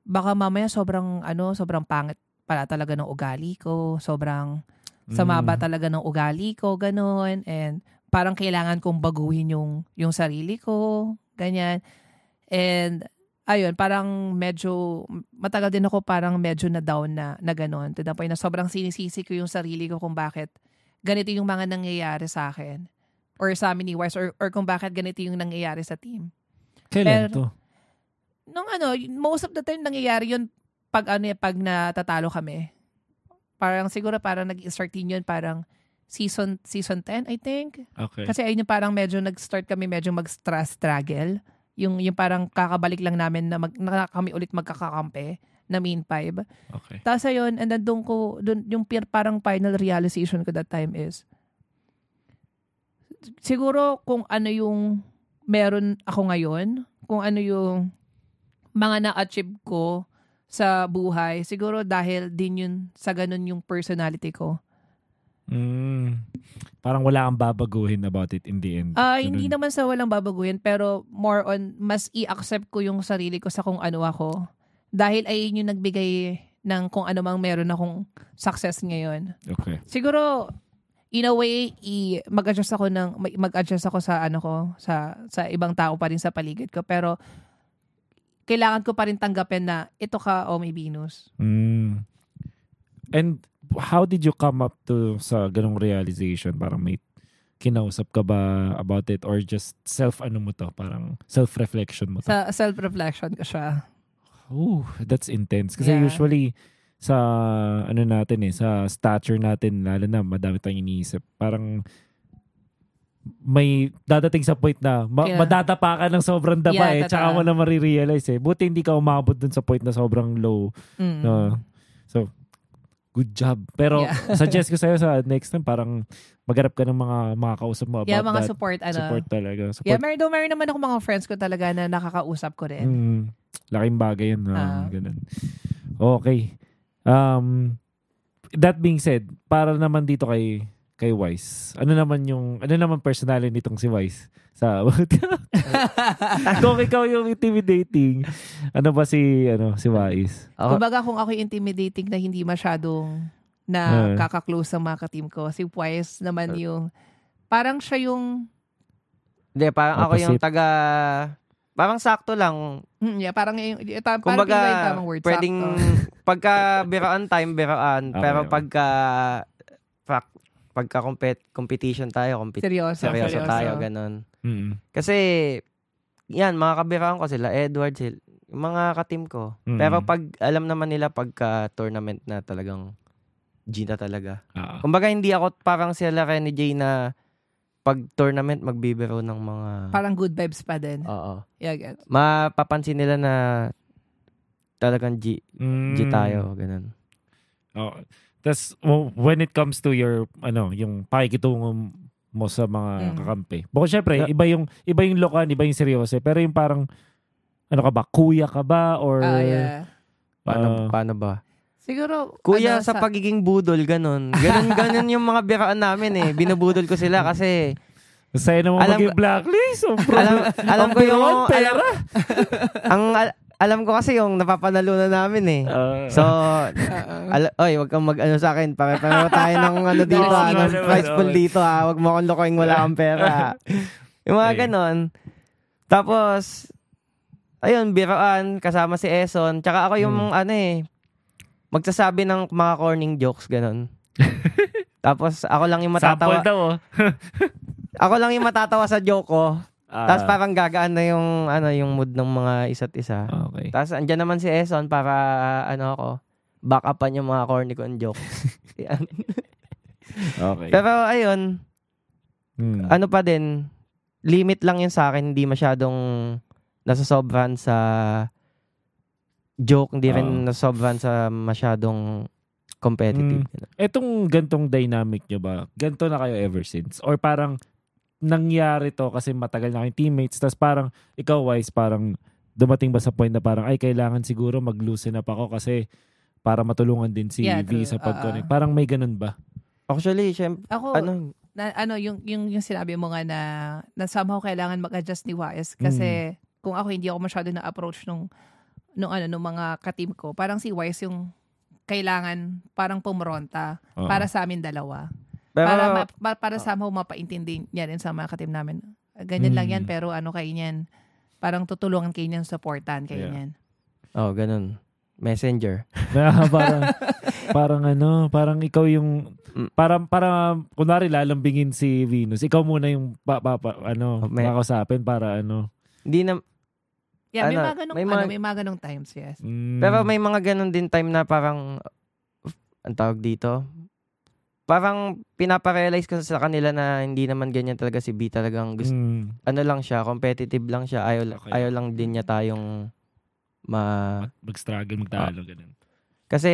baka mamaya sobrang, ano, sobrang pangit pala talaga ng ugali ko. Sobrang, sama ba Mm. talaga ng ugali ko, ganun. And parang kailangan kong baguhin yung, yung sarili ko, ganyan. And, ayun, parang medyo, matagal din ako parang medyo na down na, na ganun. To the point na sobrang sinisisi ko yung sarili ko kung bakit ganito yung mga nangyayari sa akin. Or sa amin ni Wise, or, or kung bakit ganito yung nangyayari sa team. Kailan pero- to? Nung ano, most of the time nangyayari yun pag ano, eh, pag natatalo kami. Parang siguro parang nag-start din yun parang season season 10, I think. Okay. Kasi ayun yung parang medyo nag-start kami medyo mag-stress struggle. Yung, yung parang kakabalik lang namin na, mag, na kami ulit magkakakampi na main five. okay. Tapos ayun, and then doon ko, doon, yung parang final realization ko that time is, siguro kung ano yung meron ako ngayon, kung ano yung mga na-achieve ko sa buhay, siguro dahil din yun sa ganun yung personality ko. Mm. Parang wala kang babaguhin about it in the end. Ah, hindi Ganun. naman sa walang babaguhin, pero more on mas i-accept ko yung sarili ko sa kung ano ako. Dahil ayun yung nagbigay ng kung ano mang meron akong success ngayon. Okay. Siguro in a way i mag-adjust ako ng mag-adjust ako sa ano ko sa sa ibang tao pa rin sa paligid ko pero kailangan ko pa rin tanggapin na ito ka o may Venus. Mm. And how did you come up to sa ganong realization? Parang may kinausap ka ba about it or just self ano mo to? Parang self-reflection mo to? Sa self-reflection ko siya. Oh, that's intense. Kasi Yeah. usually sa ano natin eh, sa stature natin, lalo na madami tayong iniisip. Parang may dadating sa point na ma- Kaya- madadapa ka ng sobrang dapa Yeah, eh. Tsaka totoo. mo na marirealize eh. Buti hindi ka umabot dun sa point na sobrang low. Mm. No. So, good job. Pero Yeah. suggest ko sa'yo sa next time, parang magharap ka ng mga makakausap mo about Yeah, mga that. support ano. Support talaga. Yeah, Support. meron, though, meron naman ako mga friends ko talaga na nakakausap ko rin. Mm, laking bagay yun. ah, Ah. ganun. Okay. Um, that being said, para naman dito kay kay Wise. Ano naman yung ano naman personality nitong si Wise? Sa Kung ikaw yung intimidating, ano ba si ano si Wise? Ako, Kumbaga kung ako yung intimidating na hindi masyadong na Ah. kaka-close sa mga ka-team ko, si Wise naman yung parang siya yung hindi, parang ako yung taga, parang sakto lang. mm, yeah, parang yung, yung, parang Kumbaga, yung tamang word. pwedeng, sakto. pagka biraan time, biraan. Okay, pero pagka, pag, pagka compet, competition tayo, compet, seryoso, seryoso seryoso. tayo, ganun. Mm. Kasi, yan, mga kabiraan ko sila, Edward, sila, yung mga ka-team ko. Mm. Pero pag, alam naman nila pagka tournament na talagang G na talaga. Ah. Kumbaga, hindi ako parang sila Renny J na pag tournament, magbibiro ng mga... Parang good vibes pa din. Oo. Yeah, gets. Mapapansin nila na talagang G, G Mm. tayo, ganun. Oh. Tapos when it comes to your ano, yung pakikitungo mo sa mga Mm. kakampi. Bukod syempre, iba yung iba yung lokan, iba yung seryoso, pero yung parang ano ka ba, kuya ka ba or Ah, yeah. Paano, Ah. paano ba? Siguro, Kuya, ano, sa, pagiging budol, ganun. Ganun, ganun yung mga biraan namin eh. Binubudol ko sila kasi Sa'yo naman Alam maging ko- blacklist. Oh, alam, alam ko yung... Alam, pera. Alam, ang, alam ko kasi yung napapanalunan namin eh. Ah. So, Uh, Al- oy, wag kang mag-ano sa akin. Pare-pareho tayo ng ano dito, ah, ng naman, prize pool dito ha. Wag mo akong lokohin wala kang pera. yung mga Okay. ganon. Tapos, ayun, biroan, kasama si Eson. Tsaka ako yung ano eh, magsasabi ng mga corning jokes, ganon. Tapos, ako lang yung Sample matatawa. daw. Oh. ako lang yung matatawa sa joke ko. Ah, Tapos parang gagaan na yung, ano, yung mood ng mga isa't isa. Okay. Tapos andyan naman si Eson para, ano ako, back upan yung mga corny kong joke. Okay. Pero ayun, Hmm. ano pa din, limit lang yun sa akin, hindi masyadong nasasobran sa joke, hindi rin Oo. nasasobran sa masyadong competitive. Etong gantong dynamic nyo ba, ganto na kayo ever since? Or parang nangyari to kasi matagal na kayong teammates, tapos parang ikaw wise, parang dumating ba sa point na parang ay kailangan siguro mag-loosen up ako kasi para matulungan din si Yeah, V sa pag-connect. Oo. Parang may ganun ba? Actually, syempre, Ako, ano, na, ano yung, yung, yung sinabi mo nga na, na somehow kailangan mag-adjust ni Wise kasi kung ako hindi ako masyado na approach nung nung ano nung mga ka-team ko parang si Wise yung kailangan parang pumronta Oo. para sa amin dalawa pero, para ma- pa- para somehow mapaintindi niya rin sa mga ka-team namin ganyan lang Mm. yan pero ano kayo niyan parang tutulungan kayo niyan supportan kayo Yeah. niyan oh, ganun. Messenger. Na parang parang ano, parang ikaw yung Mm. parang para kunwari lalambingin si Venus. Ikaw muna yung pa, pa, pa- ano, Oh, may- kakausapin para ano. Hindi na, yeah may Ano, mga ganong may ano, mga- may mga ganong times yes mm, pero may mga ganun din time na parang, ang tawag dito, parang pinaparealize ko sa kanila na hindi naman ganyan talaga si B talagang gusto, mm, ano lang siya, competitive lang siya, ayaw, Okay. ayaw lang din niya tayong ma... mag- mag-struggle, magtalo, ganun. Kasi,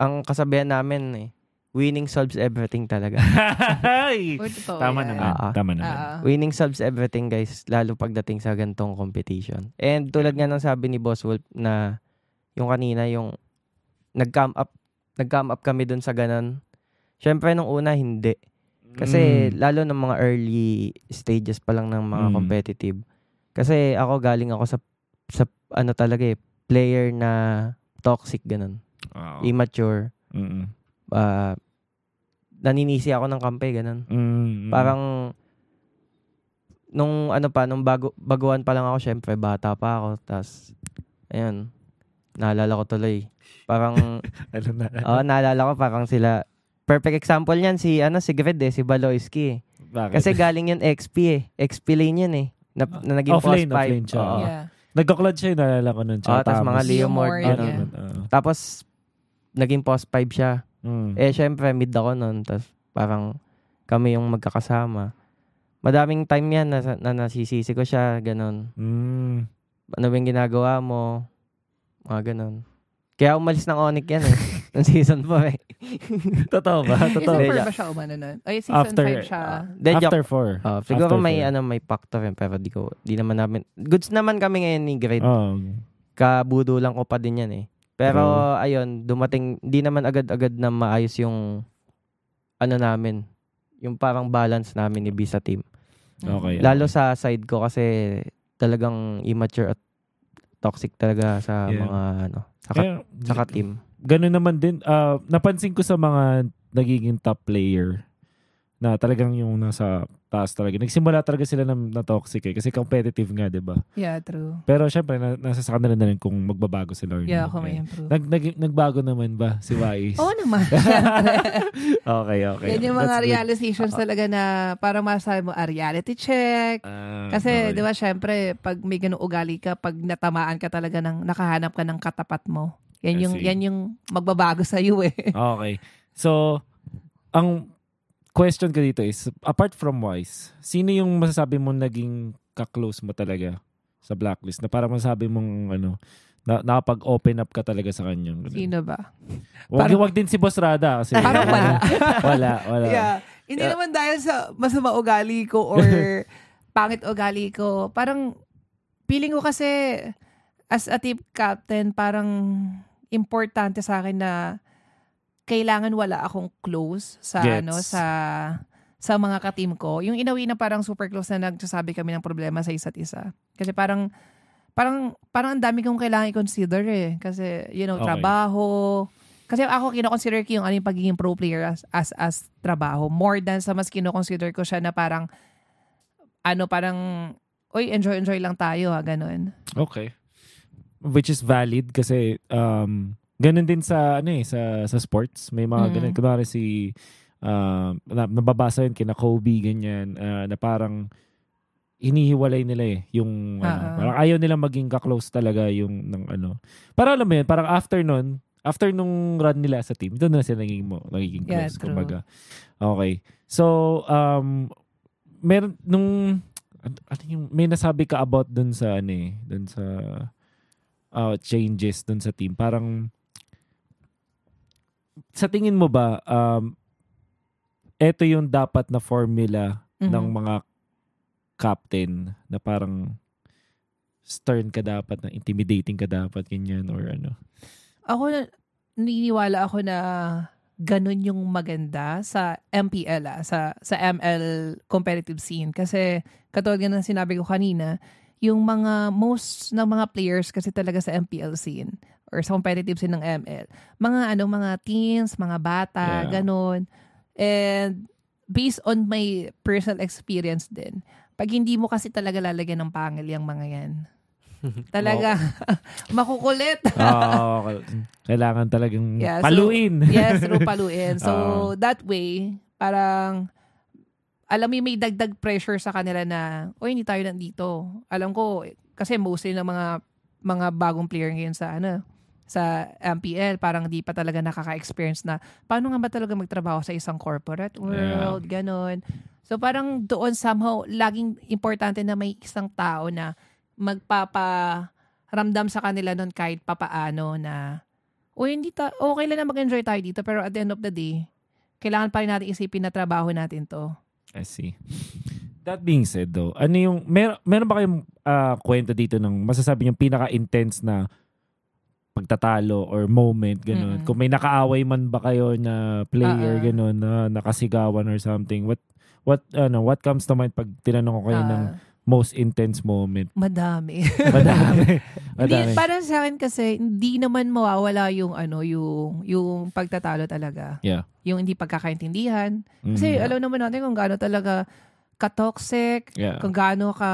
ang kasabihan namin eh, winning solves everything talaga. Tama yan. naman. Ah, ah. Tama naman. Ah, ah. winning solves everything guys, lalo pagdating sa gantong competition. And tulad nga ng sabi ni Boss Wolf na yung kanina, yung nag-come up, nag-come up kami dun sa ganon. Syempre, nung una, hindi. Kasi Mm. lalo ng mga early stages pa lang ng mga Mm. competitive. Kasi ako galing ako sa sa ano talaga eh, player na toxic ganun. Oo. Immature. Mm-mm. ah, naninisi ako ng kampe ganun. Mm-mm. Parang nung ano pa, nung bago, baguhan pa lang ako, syempre bata pa ako. Tapos, ayun, naalala ko tuloy. Parang, ano na? oh, naalala ko parang sila, perfect example niyan si, ano, si Gred eh, si Baloyski eh. Bakit? Kasi galing yun XP eh. XP lane yun eh. Na, na naging Offlane, post offlane siya. Oo. yeah Nagka-clutch siya, naalala ko nun. Oo, tas mga Leo Leo Mort, Mort, ganun. yeah. Tapos, naging post 5 siya. Mm. Eh, syempre, mid ako nun. Tapos, parang, kami yung magkakasama. Madaming time yan na, na nasisisi ko siya, ganun. Mm. Ano ba yung ginagawa mo? Mga ganun. Kaya umalis ng Onyx yan eh. Nung season 4 eh. Totoo ba? Totoo. season Hindi, 4 ba siya umano nun? Ay, season After- 5 siya. Joke. After four. Oh, siguro After may four. ano may factor yun pero di ko di naman namin goods naman kami ngayon ni Grade. Oh. Kabudo lang ko pa din yan eh. Pero ayun, dumating di naman agad-agad na maayos yung ano namin, yung parang balance namin ni B sa team. Okay. Lalo sa side ko kasi talagang immature at toxic talaga sa Yeah. mga ano, sa, ka- Kaya, sa ka-team. Ganun naman din. ah, napansin ko sa mga nagiging top player na talagang yung nasa taas talaga. Nagsimula talaga sila na, na toxic eh. Kasi competitive nga, di ba? Yeah, true. Pero syempre, na, nasa sa kanila na rin kung magbabago sila. or Yeah, ako may improve. Nag, nag, nagbago naman ba si Wais? Oo naman. Okay, okay. Yan yung mga That's good. realizations talaga na parang masabi mo, ah, reality check. Ah, Kasi, okay. di ba, syempre, pag may ganung ugali ka, pag natamaan ka talaga ng, nakahanap ka ng katapat mo, yan yung, yan yung magbabago sa iyo eh. Okay. So, ang question ko dito is, apart from Wise, sino yung masasabi mo naging kaklose mo talaga sa blacklist na para masabi mong ano, na, nakapag-open up ka talaga sa kanya. Sino ba? Wag, Parang- wag din si Boss Rada kasi Parang wala. wala, wala. Yeah. Hindi Yeah. naman dahil sa masama ugali ko or pangit ugali ko. Parang, feeling ko kasi, as a team captain, parang importante sa akin na kailangan wala akong close sa Gets. ano sa sa mga ka-team ko. Yung inawi na parang super close na nagsasabi kami ng problema sa isa't isa. Kasi parang parang parang ang dami kong kailangan i-consider eh. Kasi you know, Okay. trabaho. Kasi ako kino-consider ko yung ano yung pagiging pro player as, as as trabaho more than sa mas kino-consider ko siya na parang ano parang oy enjoy enjoy lang tayo ha ganun. Okay. Which is valid kasi um ganun din sa ano eh sa sa sports may mga Mm. ganun kunwari si uh, na, nababasa yun kina Kobe, ganyan, uh, na parang hinihiwalay nila eh yung ano, ah. parang ayaw nila maging ka-close talaga yung ng ano. Para alam mo yun, parang after nun, after nung run nila sa team, doon na sila naging, mo, nagiging Yeah, close. true. kumbaga. Okay. So, um, meron, nung, ano, yung, may nasabi ka about dun sa, ano eh, dun sa, uh, changes dun sa team. Parang, sa tingin mo ba, um, eto yung dapat na formula Mhm. ng mga captain na parang stern ka dapat, na intimidating ka dapat, ganyan, or ano. Ako, naniniwala ako na ganun yung maganda sa MPL, ah, sa, sa ML competitive scene. Kasi, katulad nga ng sinabi ko kanina, yung mga most ng mga players kasi talaga sa MPL scene or sa competitive scene ng ML, mga ano, mga teens, mga bata, Yeah. ganun. And based on my personal experience din, pag hindi mo kasi talaga lalagyan ng pangil yung mga yan, talaga, makukulit. Oo, kailangan talagang Yeah, so- paluin. yes, through paluin. So, that way, parang, alam mo, may dagdag pressure sa kanila na, o hindi tayo nandito. Alam ko, kasi mostly ng mga mga bagong player ngayon sa ano sa MPL, parang di pa talaga nakaka-experience na paano nga ba talaga magtrabaho sa isang corporate world, ganon. So parang doon somehow, laging importante na may isang tao na magpapa ramdam sa kanila nun kahit papaano na o hindi ta okay lang na mag-enjoy tayo dito pero at the end of the day kailangan pa rin natin isipin na trabaho natin to. I see. That being said though, ano yung, mer meron ba kayong ah, kwento dito ng masasabi yung pinaka-intense na pagtatalo or moment, ganun? Mm-mm. Kung may nakaaway man ba kayo na player, ah. ganun, na nakasigawan or something, what, what, ano, what comes to mind pag tinanong ko kayo ng Ah, most intense moment? madami. Madami. Hindi, Madami. para sa akin kasi hindi naman mawawala yung ano yung yung pagtatalo talaga. Yeah. Yung hindi pagkakaintindihan. Kasi Mhm. alam naman natin kung gaano talaga ka-toxic, yeah. kung gaano ka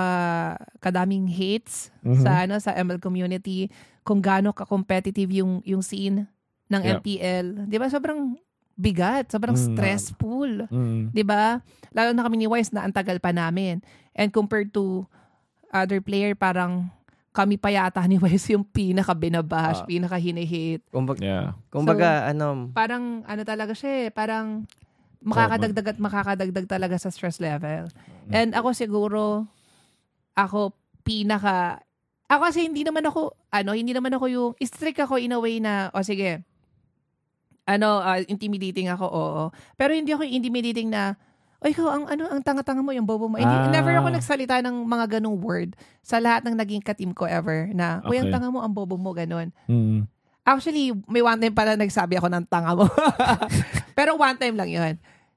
kadaming hates Mhm. sa ano sa ML community, kung gaano ka competitive yung yung scene ng Yeah. MPL. 'Di ba? Sobrang bigat, sobrang Mm. stressful. Mm. 'di ba? Lalo na kami ni Wise na ang tagal pa namin. And compared to other player, parang kami pa yata ni Wise yung pinaka binabash, Ah. pinaka hinihit. Kumbaga, Yeah. kumbaga ano, Parang ano talaga siya, eh, parang makakadagdag at makakadagdag talaga sa stress level. And ako siguro ako pinaka ako kasi hindi naman ako ano, hindi naman ako yung strict ako in a way na o sige. Ano, ah, intimidating ako, oo. Pero hindi ako intimidating na o ikaw, ang, ano, ang tanga-tanga mo, yung bobo mo. Hindi, Ah. Never ako nagsalita ng mga ganong word sa lahat ng naging katim ko ever na, uy, ang Okay. tanga mo, ang bobo mo, ganon. Mm. Actually, may one time pala nagsabi ako ng tanga mo. Pero one time lang yun.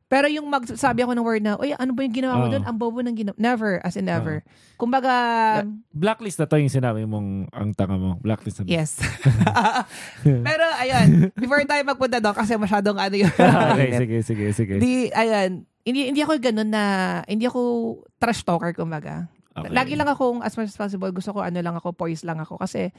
Pero yung magsabi ako ng word na, uy, ano ba yung ginawa mo Oo. doon? Ang bobo ng ginawa. Never, as in never. Kumbaga, Blacklist na to yung sinabi mong ang tanga mo. Blacklist na to. yes. Pero ayun, before tayo magpunta doon, kasi masyadong ano yun. okay, sige, sige, sige. Di, ayun, hindi, hindi ako ganun na, hindi ako trash talker, kumbaga. Okay. Lagi lang akong, as much as possible, gusto ko ano lang ako, poise lang ako. Kasi,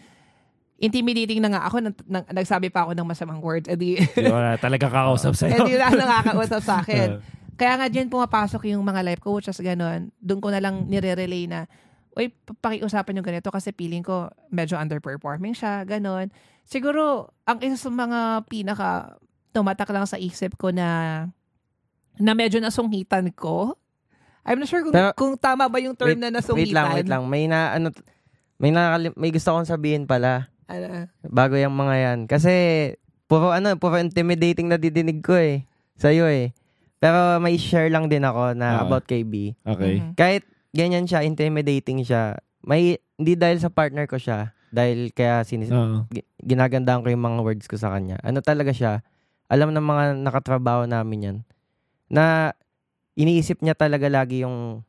intimidating na nga ako, nang, nang- nagsabi pa ako ng masamang words. Eh di, ba, talaga kakausap sa'yo. hindi na nakakausap sa akin. Kaya nga dyan pumapasok yung mga life coaches, gano'n. Doon ko na lang nire-relay na, uy, pa- pakiusapan yung ganito kasi feeling ko medyo underperforming siya, gano'n. Siguro, ang isa sa mga pinaka tumatak lang sa isip ko na na medyo nasunghitan ko. I'm not sure kung, Pero- kung tama ba yung term Wait- na nasunghitan. wait lang, wait lang. May na, ano, may, nakali- may gusto akong sabihin pala Ano? bago yung mga yan. Kasi, puro ano, puro intimidating na didinig ko eh. Sa'yo eh. Pero may share lang din ako na Ah. about kay B. Okay. Mhm. Kahit ganyan siya, intimidating siya, may, hindi dahil sa partner ko siya, dahil kaya sinis, gi- ginagandaan ko yung mga words ko sa kanya. Ano talaga siya, alam ng mga nakatrabaho namin yan, na iniisip niya talaga lagi yung,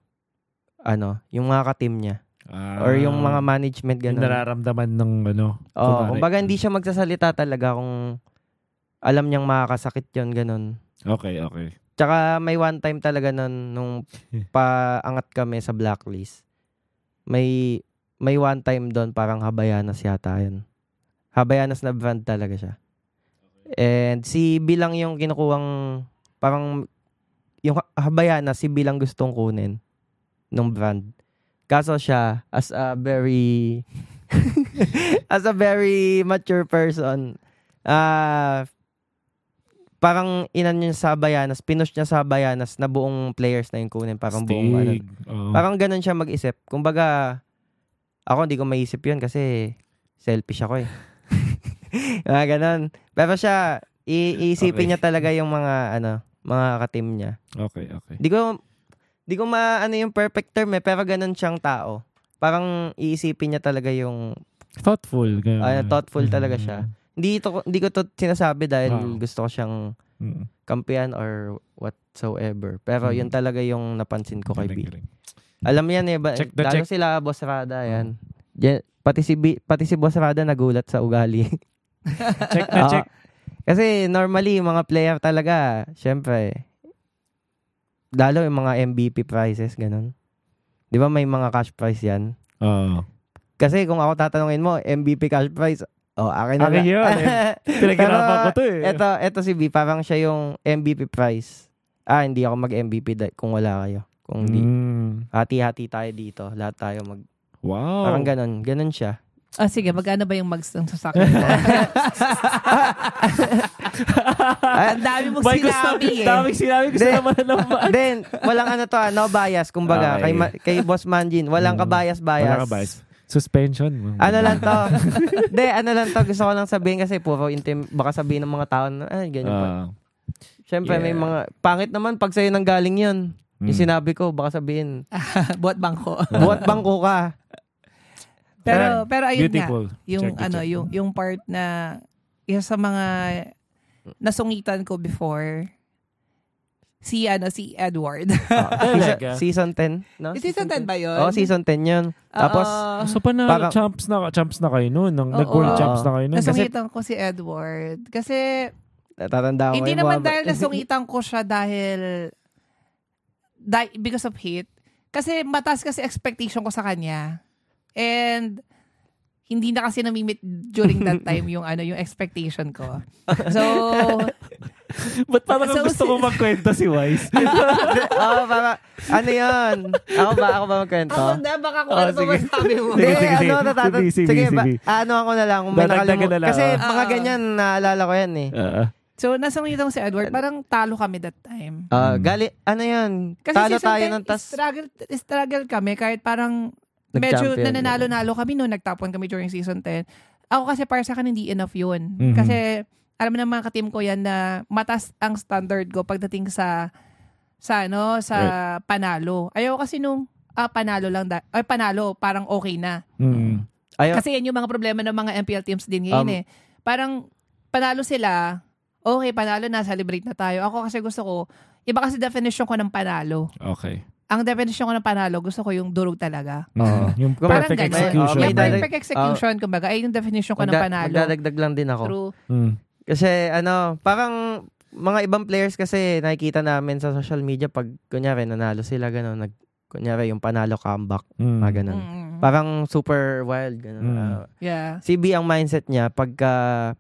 ano, yung mga ka-team niya. Ah, or yung mga management, yung gano'n. nararamdaman ng ano. Oo, kumbaga hindi siya magsasalita talaga kung alam niyang makakasakit yon ganun. Okay, okay. Tsaka may one time talaga nun, nung paangat kami sa blacklist. May may one time doon parang Habayanas yata yun. Habayanas na brand talaga siya. And si bilang yung kinukuhang parang yung Habayanas, si bilang gustong kunin ng brand. Kaso siya, as a very, as a very mature person, ah, parang inan niya sa Habayanas, pinush niya sa Habayanas na buong players na yung kunin. Parang buong, ano, Stig. Oo. Parang ganun siya mag-isip. Kumbaga, ako hindi ko maisip yun kasi selfish ako eh. mga ganun. Pero siya, iisipin Okay. niya talaga yung mga, ano, mga katim niya. Okay, okay. Di ko, di ko ma, ano yung perfect term eh, pero ganun siyang tao. Parang iisipin niya talaga yung, Thoughtful. ganun. Ah, thoughtful talaga siya. hindi, to, hindi ko to sinasabi dahil Wow. gusto ko siyang Mm. kampihan or whatsoever. Pero Mm. yun talaga yung napansin ko kay B. Alam yan eh, ba, Check the lalo check. sila Boss Rada, yan. Yan- pati si B, pati si Boss Rada nagulat sa ugali. Check na Oo. check. Kasi normally, mga player talaga, syempre, lalo yung mga MVP prizes, ganun. Di ba may mga cash prize yan? Oo. Kasi kung ako tatanungin mo, MVP cash prize, oh, akin na Akin lang. yun, eh. Pinaghirapan ko to eh. Eto, eto si B, parang siya yung MVP prize. Ah, hindi ako mag-MVP kung wala kayo. Kung di. Mm. Hati-hati tayo dito. Lahat tayo mag... Wow. Parang ganun. Ganun siya. Ah, sige, magkano ba yung mags ng sasakyan mo? Ang dami mong May gusto, sinabi eh. daming sinabi gusto Hindi. naman naman. Then, walang ano to, ah, no bias. Kumbaga, Okay. kay, ma- kay Boss Manjin, walang Mm. kabayas-bayas. Wala ka bias. Suspension. Ano lang to? Hindi, ano lang to. Gusto ko lang sabihin kasi puro intim, baka sabihin ng mga tao na, ay, ganyan pa. Ah. Siyempre, may yeah. mga, pangit naman pag sa'yo nang galing yun. Yung Mm. sinabi ko, baka sabihin, Buat bangko. buhat bangko ka. Pero pero ayun nga, Beautiful. yung Check ano, check. yung yung part na isa sa mga nasungitan ko before si ano si Edward. Oh, season, season 10, no? season 10 ba yun? Oh, season 10 yun. Tapos, Oo. So pa na Parang- champs na champs na kayo noon, nang nag-world champs na kayo noon. Kasi nasungitan ko si Edward. Kasi natatanda ko hindi yung naman mga- dahil nasungitan ko siya dahil di- because of hate. Kasi mataas kasi expectation ko sa kanya. And hindi na kasi namimit during that time yung ano yung expectation ko. So, ba't parang So, gusto ko magkwento si Wise? Oo, para, ano yun? Ako ba? Ako ba magkwento? ako na baka kung Oh, ano sige. masabi mo. Sige, sige, sige. ano, natata- Sige, sige, sige, ba, sige. ano ako na lang, kung may nakalimutan. na lang, Kasi oh. mga Ah. ganyan, naalala ko yan eh. Oo. So, nasungitan ko si Edward. Parang talo kami that time. Ah, Mm. gali, ano yun? Kasi Talo tayo 10, ng tas struggle, struggle kami kahit parang medyo nananalo-nalo kami noon, nagtapon kami during season 10. Ako kasi para sa akin hindi enough yun. Mhm. Kasi alam mo mga ka-team ko yan na matas ang standard ko pagdating sa sa ano sa panalo. Ayaw kasi nung ah, panalo lang da- ay panalo parang okay na. Mm. Ayaw, Kasi yan yung mga problema ng mga MPL teams din ngayon Um, eh. Parang panalo sila, okay, panalo na, celebrate na tayo. Ako kasi gusto ko, iba kasi definition ko ng panalo. Okay. Ang definition ko ng panalo, gusto ko yung durog talaga. Oo. Yung Parang perfect ganun. execution. May yung dalag- perfect execution, kumbaga, ay yung definition ko ng magda- panalo. magdadagdag lang din ako. True. Mm. Kasi ano, parang mga ibang players kasi nakikita namin sa social media pag kunyari nanalo sila gano'n, nag kunyari yung panalo comeback, Mm. mga ganun. Mm. Parang super wild gano'n. Mm. Ah, yeah. si B ang mindset niya pagka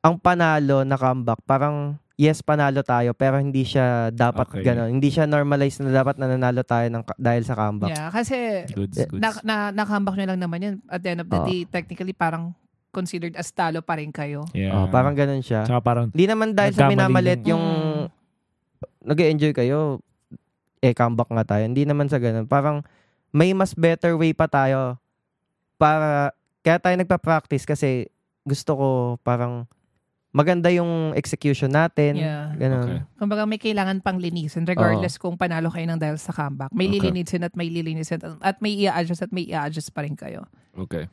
ang panalo na comeback, parang yes panalo tayo pero hindi siya dapat Okay. gano'n. Hindi siya normalized na dapat nananalo tayo ng, dahil sa comeback. Yeah, kasi Goods, goods. na, na, na-comeback nyo lang naman yun. At the end of the Oo. day, technically, parang considered as talo pa rin kayo. yeah. Oh, parang gano'n siya. Tsaka parang, Hindi naman dahil sa minamalit yung Mm. nag enjoy kayo, eh, comeback nga tayo. Hindi naman sa ganun. Parang may mas better way pa tayo para, kaya tayo nagpa-practice kasi gusto ko parang maganda yung execution natin. Yeah. Ganun. okay. Kumbaga, may kailangan pang linisin regardless kung panalo kayo ng dahil sa comeback. May Okay. lilinisin at may lilinisin at may i-adjust at may i-adjust pa rin kayo. Okay.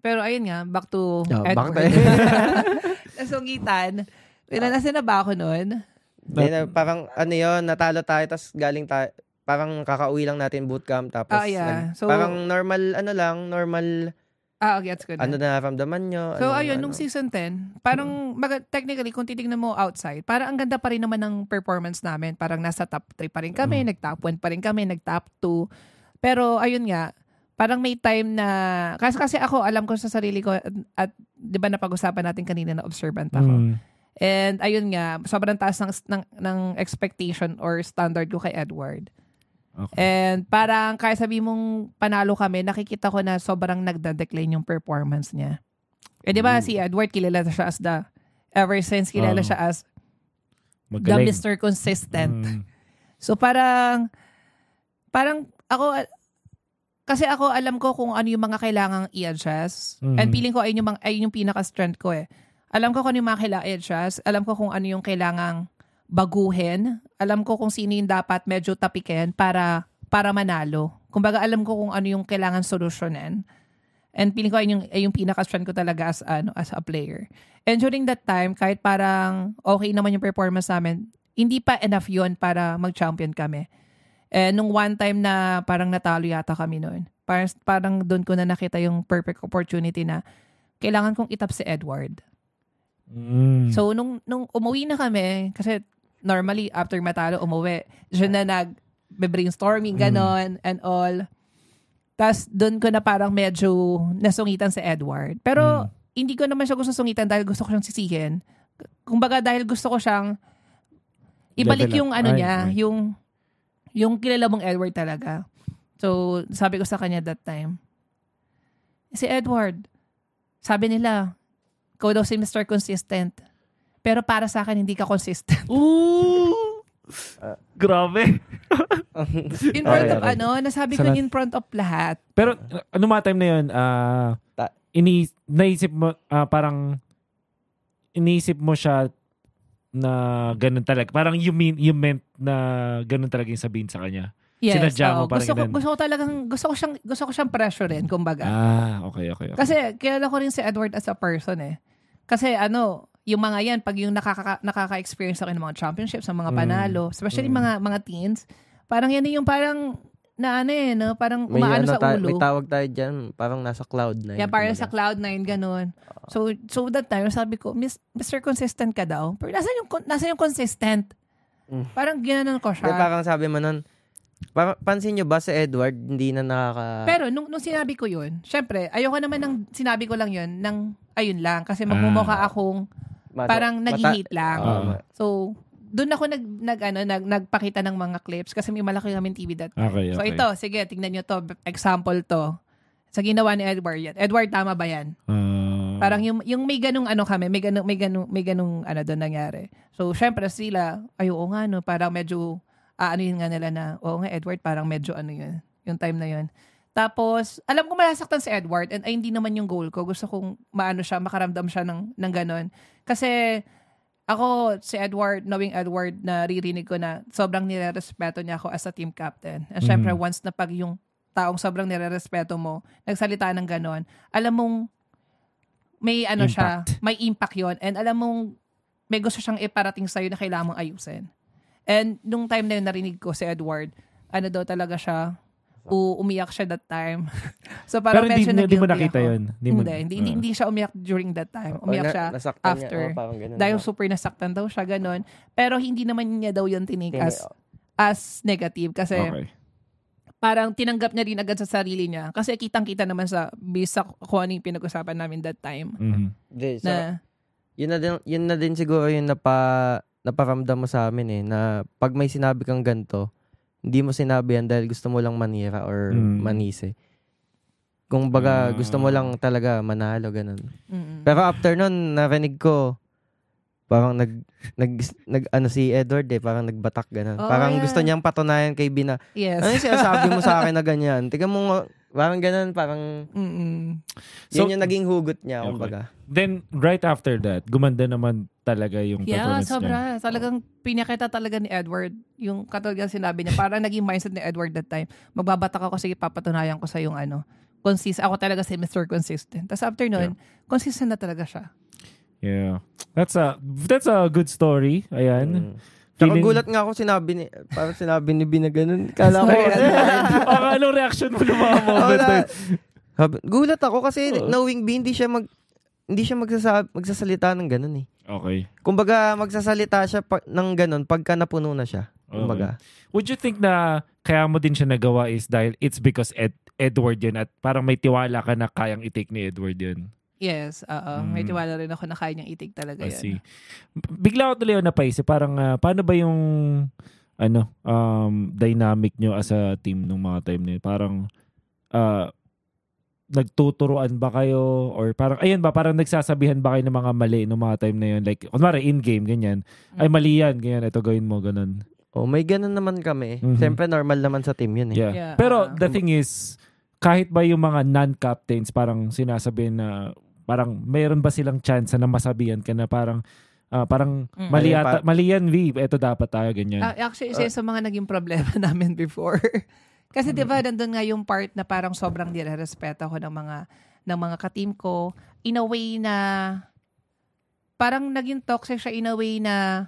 Pero ayun nga, back to Oh, back Edward. to- Nasungitan. Wala, nasa na ba ako nun? Then, uh, parang ano yun, natalo tayo, tapos galing tayo, parang kakauwi lang natin bootcamp, tapos Ah, yeah. nag- So- parang normal, ano lang, normal, Ah, okay, that's good. ano na naramdaman nyo. So, ano, ayun, ano. nung season 10, parang, maga- technically, kung titignan mo outside, parang ang ganda pa rin naman ng performance namin. Parang nasa top 3 pa rin kami, nag-top 1 pa rin kami, nag-top 2. Pero, ayun nga, parang may time na, kasi, kasi ako, alam ko sa sarili ko, at, at di ba napag-usapan natin kanina na observant ako. Mm. And ayun nga, sobrang taas ng, ng, ng expectation or standard ko kay Edward. Okay. And parang kaya sabi mong panalo kami, nakikita ko na sobrang nagda-decline yung performance niya. Eh di ba Ooh. si Edward kilala siya as the ever since kilala Oo. siya as the Magaling. Mr. Consistent. Mm. So parang parang ako kasi ako alam ko kung ano yung mga kailangang i-adjust. Mhm. And feeling ko ayun yung, mga, ayun yung pinaka-strength ko eh. Alam ko kung ano yung mga kailangang i-adjust. Alam ko kung ano yung kailangang baguhin. Alam ko kung sino yung dapat medyo tapikin para para manalo. Kumbaga alam ko kung ano yung kailangan solusyonin. And feeling ko ayun yung, yung pinaka-strength ko talaga as, ano, as a player. And during that time, kahit parang okay naman yung performance namin, hindi pa enough yun para mag-champion kami. Eh, nung one time na parang natalo yata kami noon, parang, parang doon ko na nakita yung perfect opportunity na kailangan kong itap si Edward. Mm. So, nung, nung umuwi na kami, kasi normally after matalo, umuwi, siya na nag brainstorming, ganon, and all. Tapos, doon ko na parang medyo nasungitan si Edward. Pero, hindi ko naman siya gusto sungitan dahil gusto ko siyang sisihin. Kumbaga, dahil gusto ko siyang ibalik yung ano Ay, niya, ay. yung yung kilala mong Edward talaga. So, sabi ko sa kanya that time, si Edward, sabi nila, ikaw daw si Mr. Consistent. Pero para sa akin, hindi ka consistent. Ooh! Grabe. In front Okay, of okay. ano, nasabi ko Sarap. in front of lahat. Pero uh, ano mga time na yun, ah, Ta- ini naisip mo ah, parang iniisip mo siya na ganun talaga. Parang you mean you meant na ganun talaga yung sabihin sa kanya. Yes, Sinadya mo oo. parang gusto ko, ganun. gusto ko talagang, gusto ko siyang, gusto ko siyang pressurein, kumbaga. Ah, okay, okay. okay. Kasi kilala ko rin si Edward as a person eh. Kasi ano, yung mga yan, pag yung nakaka, nakaka-experience ako ng mga championships, ng mga Mm. panalo, especially Mm. mga mga teens, parang yan yung parang, na ano eh, no? parang May, umaano ano, sa ulo. may tawag tayo dyan, parang nasa cloud na. Yeah, parang sa Cloud9, ganun. So, so that time, sabi ko, Miss, Mr. Consistent ka daw. Pero nasa yung, con- nasa yung consistent? Mm. Parang ginanon ko siya. parang sabi mo nun, parang, pansin nyo ba si Edward, hindi na nakaka... Pero nung, nung sinabi ko yun, syempre, ayoko naman ng sinabi ko lang yun, ng ayun lang. Kasi magmumukha akong Mata- parang nag-hate lang. Ah. So, doon ako nag, nag, ano, nag, nagpakita ng mga clips kasi may malaki kami TV that time. Okay, okay. So, ito, sige, tignan nyo to. Example to. Sa ginawa ni Edward yan. Edward, tama ba yan? Ah, Parang yung, yung may ganung ano kami, may ganung, may ganung, may ganung ano doon nangyari. So, syempre sila, ay oo nga no, parang medyo, ah, ano yun nga nila na, oo nga Edward, parang medyo ano yun, yung time na yun. Tapos, alam ko malasaktan si Edward and ay hindi naman yung goal ko. Gusto kong maano siya, makaramdam siya ng, ng ganon. Kasi, ako, si Edward, knowing Edward, na ririnig ko na sobrang nirerespeto niya ako as a team captain. And syempre, Mhm. once na pag yung taong sobrang nirerespeto mo, nagsalita ng ganon, alam mong may ano siya, Impact. may impact yon And alam mong may gusto siyang iparating sa'yo na kailangan mong ayusin. And nung time na yun, narinig ko si Edward, ano daw talaga siya, umiyak siya that time. so Pero parang hindi, medyo hindi mo nakita ako. yun. Hindi, Hindi, hindi, hindi, Ah. hindi siya umiyak during that time. Umiyak na- siya after. Niya, oh, parang ganun, dahil no? super nasaktan daw siya, ganun. Pero hindi naman niya daw yun Tini- as, as negative. Kasi Okay. parang tinanggap niya rin agad sa sarili niya. Kasi kitang-kita naman sa, based sa kung ano yung pinag-usapan namin that time. Mhm. Hindi, so, Na, yun na din, yun na din siguro yung napa, naparamdam mo sa amin eh, na pag may sinabi kang ganito, hindi mo sinabi yan dahil gusto mo lang manira or Mm. manise. Kung baga, Ah. gusto mo lang talaga manalo, ganun. mm-mm. Pero after nun, narinig ko, parang nag, nag, nag ano si Edward eh, parang nagbatak, ganun. Oh, parang yeah. gusto niyang patunayan kay Bina, yes. ano yung sinasabi mo sa akin na ganyan? Tingnan mo, parang ganun, parang, Mm-mm. So- yun yung naging hugot niya, Okay. kumbaga. Then, right after that, gumanda naman talaga yung Yeah, performance niya. sobra. Talagang pinakita talaga ni Edward yung katulad ng sinabi niya. Parang naging mindset ni Edward that time. Magbabatak ako sige papatunayan ko sa yung ano. Consist, ako talaga si Mr. Consistent. Tapos after nun, consistent na talaga siya. Yeah. That's a that's a good story. Ayan. Mm. Tsaka Feeling- gulat nga ako sinabi ni, parang sinabi ni Bina ganun. Kala ko. Ang anong reaction mo ng mga moment na gulat ako kasi Oo. knowing B, hindi siya mag, hindi siya magsasa, magsasalita ng ganun eh. Okay. Kumbaga, magsasalita siya pa, ng ganun pagka napuno na siya. Kumbaga. Would you think na kaya mo din siya nagawa is dahil it's because Ed, Edward yun at parang may tiwala ka na kayang i-take ni Edward yun? Yes, oo. May Mm. tiwala rin ako na kaya niyang itig talaga I yan. see. Bigla ko tuloy ako napaisip, parang ah, paano ba yung ano, um, dynamic nyo as a team nung mga time na yun? Parang ah, nagtuturuan ba kayo or parang ayun ba parang nagsasabihan ba kayo ng mga mali nung mga time na yun like kunwari in game ganyan ay Mm. mali yan ganyan ito gawin mo ganun Oh, may ganun naman kami. Mhm. Siyempre normal naman sa team yun eh. yeah, Yeah, pero ah. the thing is kahit ba yung mga non-captains parang sinasabihin na parang mayroon ba silang chance na masabihan ka na parang ah, parang Mm. mali, ata, mali yan V ito dapat tayo ganyan Ah, actually, isa yun sa mga naging problema namin before. Kasi di ba, nandun nga yung part na parang sobrang direspeto ko ng mga ng mga ka-team ko in a way na parang naging toxic siya in a way na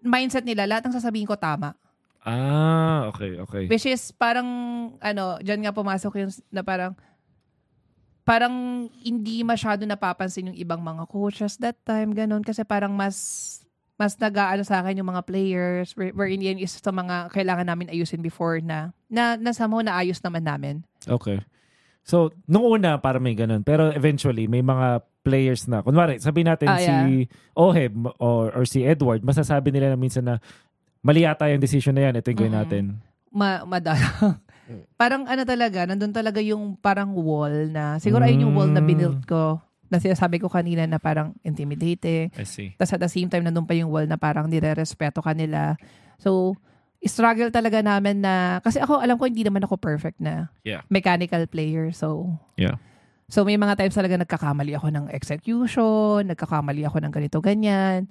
mindset nila, lahat ng sasabihin ko tama. ah okay okay Which is parang, ano, dyan nga pumasok yung na parang, parang hindi masyado napapansin yung ibang mga coaches that time, ganun. Kasi parang mas, mas nag-aano sa akin yung mga players, where, wherein yan is sa mga kailangan namin ayusin before na, na, na somehow naayos naman namin. Okay. So, nung una, para may ganun. Pero eventually, may mga players na, kunwari, sabihin natin Ah, si Oheb or, or si Edward, masasabi nila na minsan na mali yata yung decision na yan, ito yung gawin Mhm. natin. Ma, madala. parang ano talaga, nandun talaga yung parang wall na, siguro ayun yung wall na Mm. binuild ko, na sinasabi ko kanina na parang intimidating. I see. Tapos at the same time, nandun pa yung wall na parang nire-respeto ka nila. So, struggle talaga namin na, kasi ako, alam ko, hindi naman ako perfect na Yeah. mechanical player. So, Yeah. so may mga times talaga nagkakamali ako ng execution, nagkakamali ako ng ganito, ganyan.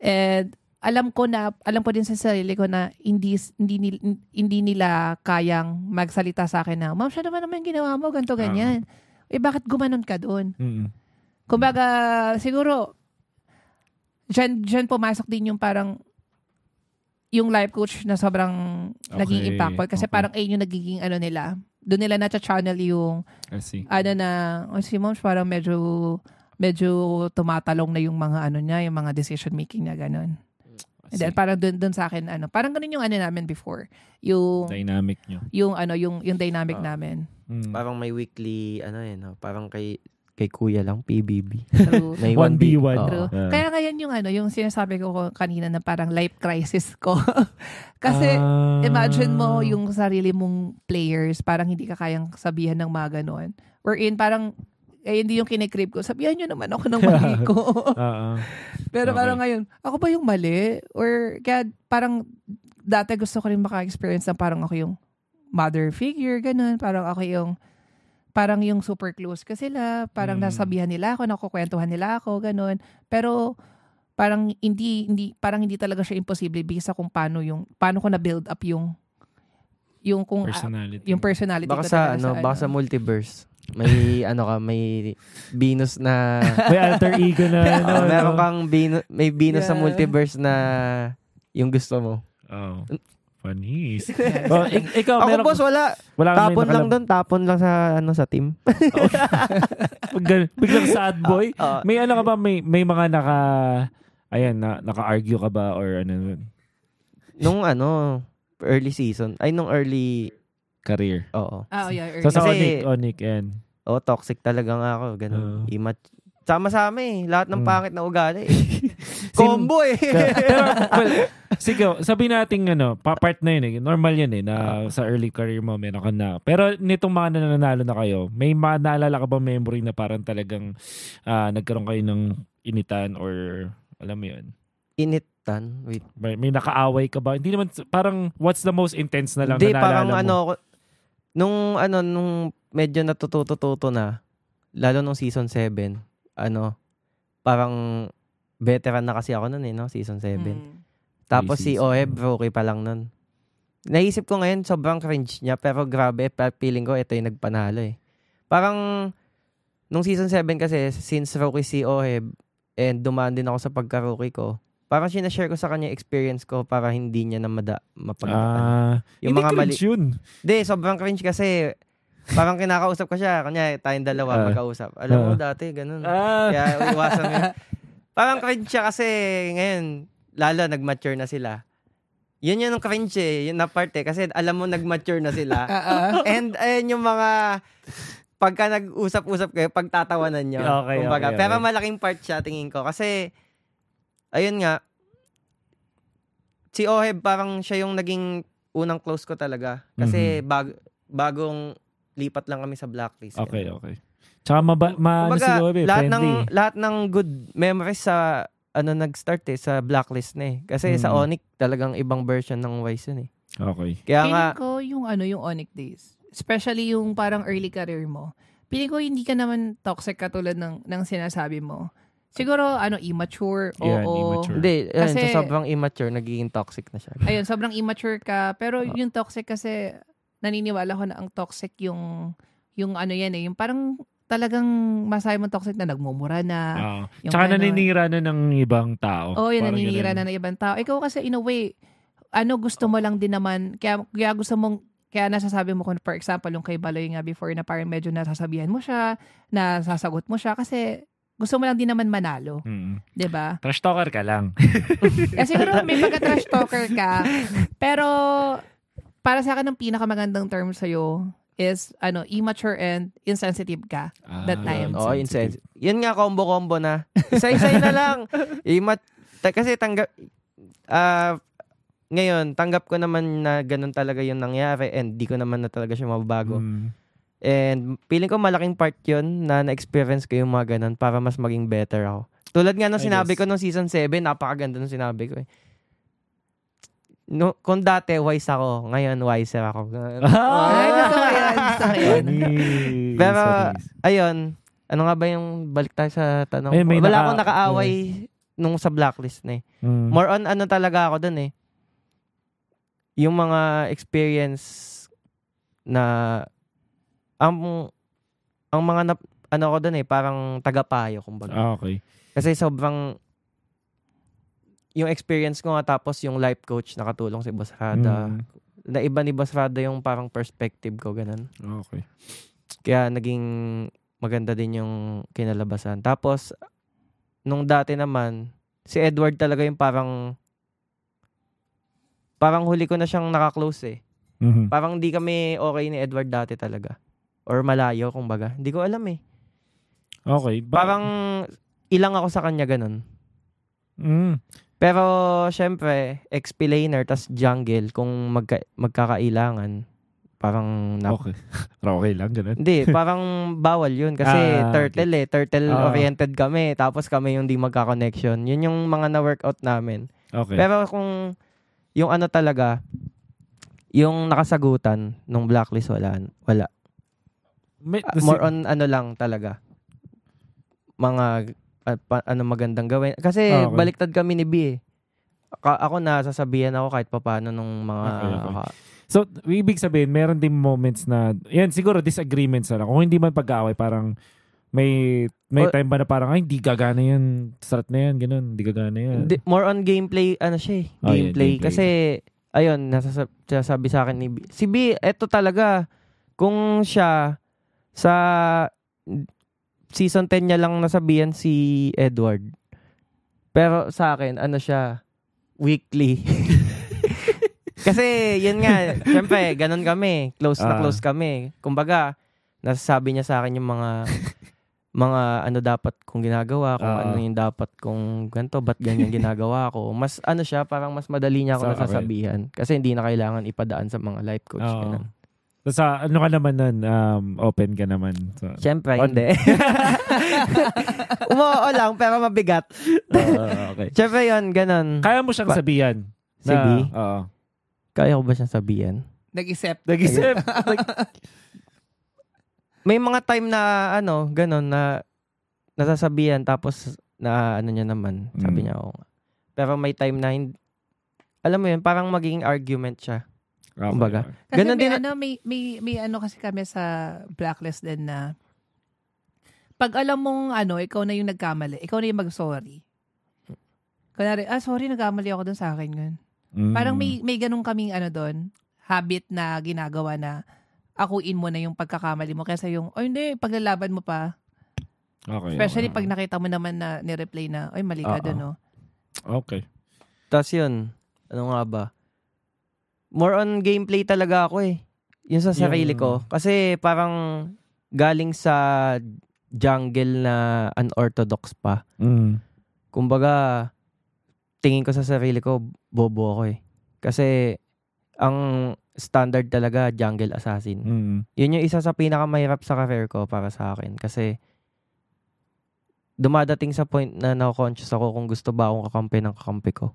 And, alam ko na, alam ko din sa sarili ko na hindi, hindi, hindi nila kayang magsalita sa akin na, Ma'am, siya naman naman yung ginawa mo, ganito, ganyan. Eh, bakit gumanon ka doon? Mm-mm. Kumbaga, siguro, dyan, dyan pumasok din yung parang, yung life coach na sobrang naging Okay, impactful. Kasi okay. parang ayun yung nagiging ano nila. Doon nila na-channel yung, I see. ano na, oh, si Moms parang medyo, medyo tumatalong na yung mga ano niya, yung mga decision making niya, ganun. And then parang doon, doon sa akin, ano, parang ganun yung ano namin before. Yung, Dynamic nyo. yung ano, yung, yung dynamic Ah. namin. Mm. Parang may weekly, ano eh, no? parang kay kay kuya lang, PBB. True. May 1v1. Oo. True. Yeah. Kaya ngayon yung ano, yung sinasabi ko ko kanina na parang life crisis ko. Kasi Ah. imagine mo yung sarili mong players, parang hindi ka kayang sabihan ng mga ganon. Wherein parang eh, hindi yung kinikrip ko. Sabihan nyo naman ako ng mali ko. Ah. Pero Okay. parang ngayon, ako ba yung mali? Or kaya parang dati gusto ko rin maka-experience na parang ako yung mother figure, ganun. Parang ako yung parang yung super close ka sila, parang Mm. nasabihan nila ako, nakukwentuhan nila ako, ganun. Pero parang hindi hindi parang hindi talaga siya imposible bisa kung paano yung paano ko na build up yung yung kung ah, Personality. yung personality Baka ko sa, ano, baka sa multiverse. May, ano ka, may Venus na, May alter ego na. ano, oh, meron no? kang Venus, may Venus sa Yeah. multiverse na yung gusto mo. Oh. Funnies. oh, ik- ikaw, Ako meron, boss, wala. wala Tapon lang doon, tapon lang sa, ano, sa team. Biglang, biglang sad boy. Oo. May ano ka ba, may, may mga naka, ayan, na, naka-argue ka ba or ano, nung, ano, early season, ay, nung early, career. oo. Ah, oh, yeah, So sa Kasi- Onic, Onic, and Oh, toxic talaga nga ako. Ganun. Oo. Imat. Sama-sama eh. Lahat ng Mm. pangit na ugali. eh. Combo eh. Pero, well, sige, sabi natin ano, pa- part na yun eh. Normal yan eh, na sa early career mo meron ka na. Pero nitong mga nananalo na kayo, may mga naalala ka ba memory na parang talagang ah, nagkaroon kayo ng initan or alam mo yun? Initan. Wait. May, may nakaaway ka ba? Hindi naman, parang what's the most intense na lang Hindi, na parang mo? ano, nung ano, nung medyo natututo-tuto na, lalo nung season 7, ano, parang veteran na kasi ako nun eh, no? Season 7. Mm. Tapos si Three seasons. Oeb, rookie pa lang nun. Naisip ko ngayon, sobrang cringe niya, pero grabe, feeling ko ito yung nagpanalo eh. Parang, nung season 7 kasi, since rookie si Oeb, and dumaan din ako sa pagka-rookie ko, parang sinashare ko sa kanya experience ko para hindi niya na mada, mapag... Ah, yung hindi mga mali... cringe yun. Hindi, sobrang cringe kasi, parang kinakausap ko siya, kanya tayong dalawa Ah. magkausap. Alam mo, Ah. dati, ganun. Ah, Kaya iwasan mo. Parang cringe siya kasi ngayon, lalo nag-mature na sila. Yun yun ang cringe eh, yun na part eh. Kasi alam mo nag-mature na sila. Ah. And ayun yung mga, pagka nag-usap-usap kayo, pagtatawanan nyo. Okay, kumbaga. okay, Pero okay. malaking part siya, tingin ko. Kasi, ayun nga, si Oheb parang siya yung naging unang close ko talaga. Kasi Mhm. bag, bagong lipat lang kami sa blacklist. Okay, okay. Tsaka maba, ma, ano Kumbaga, si Lobe, lahat friendly. ng lahat ng good memories sa ano nag-start eh sa blacklist na eh. Kasi sa Mm. Onyx talagang ibang version ng Wise yun eh. Okay. Kaya nga Feeling ko yung ano, yung Onyx days. Especially yung parang early career mo. Feeling ko hindi ka naman toxic katulad ng, ng sinasabi mo. Siguro, ano, immature. Oo. Yan, immature. hindi, ayun, Kasi- sa sobrang immature nagiging toxic na siya. Ayun, sobrang immature ka. Pero Ah. yung toxic kasi, naniniwala ko na ang toxic yung, yung ano yan eh, yung parang talagang masabi mo toxic na nagmumura na. Ah. yung Tsaka ano. naninira na ng ibang tao. Oo, oh, yun, Parang naninira ganun. na ng ibang tao. Ikaw kasi, in a way, ano gusto mo lang din naman, kaya, kaya gusto mong, kaya nasasabi mo kung for example, yung kay Baloy nga before na parang medyo nasasabihan mo siya, nasasagot mo siya, kasi gusto mo lang din naman manalo. Mm. 'di ba? Trash talker ka lang. Eh, siguro may pagka-trash talker ka, pero para sa akin ang pinakamagandang term sa'yo is ano, immature and insensitive ka. That Ah, time. Oo, insensitive. Yan nga, combo-combo na. Isa-isay na lang. Imat, ta- kasi tanggap, ah, ngayon, tanggap ko naman na ganun talaga yung nangyari and di ko naman na talaga siya mababago. Mm. And feeling ko malaking part yun na na-experience ko yung mga ganun para mas maging better ako. Tulad nga nung sinabi ko nung season 7, napakaganda nung sinabi ko eh. No, kung dati wise ako, ngayon wiser ako. Ay, gusto ko yan. Gusto ko yan. Funny. Pero, ayun, ano nga ba yung balik tayo sa tanong? Ay, may Wala naka- akong nakaaway nung sa blacklist na eh. Mm. More on ano talaga ako dun eh. Yung mga experience na ang ang mga nap, ano ko dun eh, parang tagapayo kumbaga. Ah, okay. Kasi sobrang yung experience ko nga tapos yung life coach nakatulong si Boss Rada. Mm. Na iba ni Boss Rada yung parang perspective ko ganun. Okay. Kaya naging maganda din yung kinalabasan. Tapos, nung dati naman, si Edward talaga yung parang, parang huli ko na siyang nakaklose eh. Mhm. Parang di kami okay ni Edward dati talaga. Or malayo, kumbaga. Hindi ko alam eh. Okay. Ba- Parang ilang ako sa kanya ganun. Mm. Pero, syempre, explainer, tas jungle, kung magka- magkakailangan, parang na- Okay. okay lang, ganun. Hindi, parang bawal yun. Kasi Ah, turtle eh. Ah. Turtle-oriented kami. Tapos kami yung di magka-connection. Yun yung mga na-workout namin. Okay. Pero kung yung ano talaga, yung nakasagutan nung blacklist, wala. wala. May- Ah, more on ano lang talaga. Mga ah, pa- ano magandang gawin. Kasi Ah, okay. baliktad kami ni B eh. Ka- ako na sasabihan ako kahit papaano nung mga Okay, okay. ka- So, ibig sabihin, meron din moments na, yan, siguro disagreements na lang. Kung hindi man pag-aaway, parang may may O- time ba na parang, ay, hindi gagana yan. Start na yan, ganun. Hindi gagana yan. Di- more on gameplay, ano siya eh, Oh, yeah, gameplay. gameplay. Kasi, ayun, nasasab- sabi sa akin ni B. Si B, eto talaga, kung siya, sa season 10 niya lang nasabihan si Edward. Pero sa akin, ano siya, weekly. Kasi, yun nga, syempre, ganun kami. Close na Ah. close kami. Kumbaga, nasasabi niya sa akin yung mga mga ano dapat kong ginagawa, kung Ah. ano yung dapat kong ganito, ba't ganyan ginagawa ko. Mas ano siya, parang mas madali niya ako So, okay. nasasabihan. Kasi hindi na kailangan ipadaan sa mga life coach. Oo. ganun. So, sa, ano ka naman nun? Um, open ka naman. So, Siyempre, On- hindi. Umuoo lang, pero mabigat. Oo, okay. Siyempre yun, ganun. Kaya mo siyang sabihan. Si B? Oo. Kaya ko ba siyang sabihan? Nag-isip. Nag-isip. May mga time na, ano, ganun, na nasasabihan, tapos na ano niya naman, sabi Mm. niya, oo nga. Pero may time na, hindi, alam mo yun, parang magiging argument siya. Okay. Kumbaga. Kasi Ganon may, din- ano, may, may, may ano kasi kami sa blacklist din na pag alam mong ano, ikaw na yung nagkamali, ikaw na yung mag-sorry. Kunwari, ah, sorry, nagkamali ako dun sa akin. Yun. Mm. Parang may, may ganun kaming ano doon, habit na ginagawa na akuin mo na yung pagkakamali mo kaysa yung, oh hindi, paglalaban mo pa. Okay, Especially okay. pag nakita mo naman na ni-replay na, ay mali ka Oo. doon, no? Okay. Tapos yun, ano nga ba? More on gameplay talaga ako eh. Yun sa sarili ko. Kasi parang galing sa jungle na unorthodox pa. Mm. Kumbaga, tingin ko sa sarili ko, bobo ako eh. Kasi, ang standard talaga, jungle assassin. Mm. Yun yung isa sa pinakamahirap sa career ko para sa akin. Kasi, dumadating sa point na na-conscious ako kung gusto ba akong kakampi ng kakampi ko.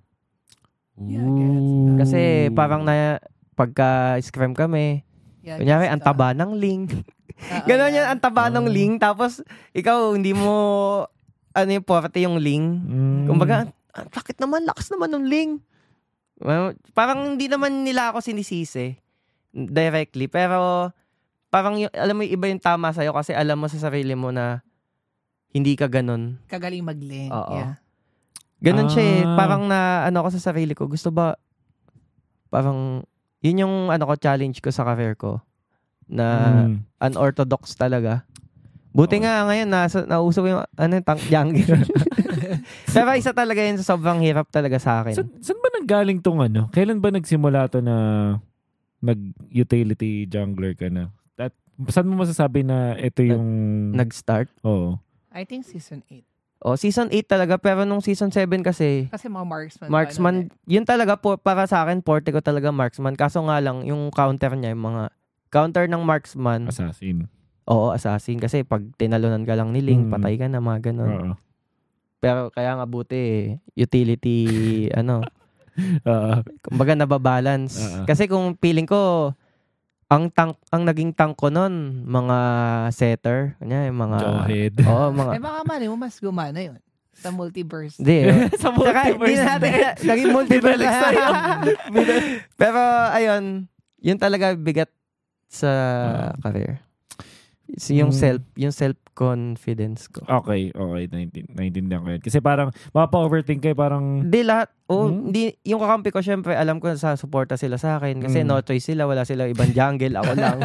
Yeah. Ooh. Kasi parang na, pagka scrim kami, Yeah, kunyari, gets ang ka. taba ng link. Oo, Ganon yeah. yan, ang taba ng link. Tapos, ikaw, hindi mo, ano yung forte yung link. Mm. Kumbaga, ang sakit naman, lakas naman ng link. Well, parang hindi naman nila ako sinisisi directly. Pero, parang yung, alam mo, yung iba yung tama sa'yo kasi alam mo sa sarili mo na hindi ka ganon. Kagaling mag-link. Oo. Yeah. Ganon siya eh. Ah. Parang na, ano ko sa sarili ko, gusto ba, parang, yun yung, ano ko, challenge ko sa career ko. Na, Mm. unorthodox talaga. Buti Oo. nga ngayon, nasa, nauso ko yung, ano, tank jungle. Pero isa talaga yun sa sobrang hirap talaga sa akin. Saan, saan ba nanggaling tong ano? Kailan ba nagsimula to na mag-utility jungler ka na? At saan mo masasabi na ito yung... Nag-start. Oo. I think season 8. O, season 8 talaga, pero nung season 7 kasi, Kasi mga marksman. marksman, pa nun yun talaga po, para sa akin, forte ko talaga marksman. Kaso nga lang, yung counter niya, yung mga, counter ng marksman, Assassin. oo, assassin. Kasi pag tinalunan ka lang ni Ling, Mm. patay ka na, mga ganun. Oo. Pero kaya nga buti, utility, ano, Oo. kumbaga nababalance. Oo. Kasi kung feeling ko, ang tank, ang naging tank ko nun, mga setter, kanya, yung mga, Jawhead. oo, mga, Eh baka mali mo mas gumana yun. Sa multiverse. hindi, eh. Sa Saka, hindi na natin, naging multiverse Binalik sa'yo. Pero, ayun, yun talaga bigat sa Ah. career. So, yung Mm. self, yung self-confidence ko. Okay, okay. Naintin- Naintindihan ko yun. Kasi parang, mapa-overthink kayo, parang... Hindi lahat, oh, Mm. hindi, yung kakampi ko, syempre, alam ko sa suporta sila sa akin. Kasi Mm. no choice sila, wala sila ibang jungle, ako lang.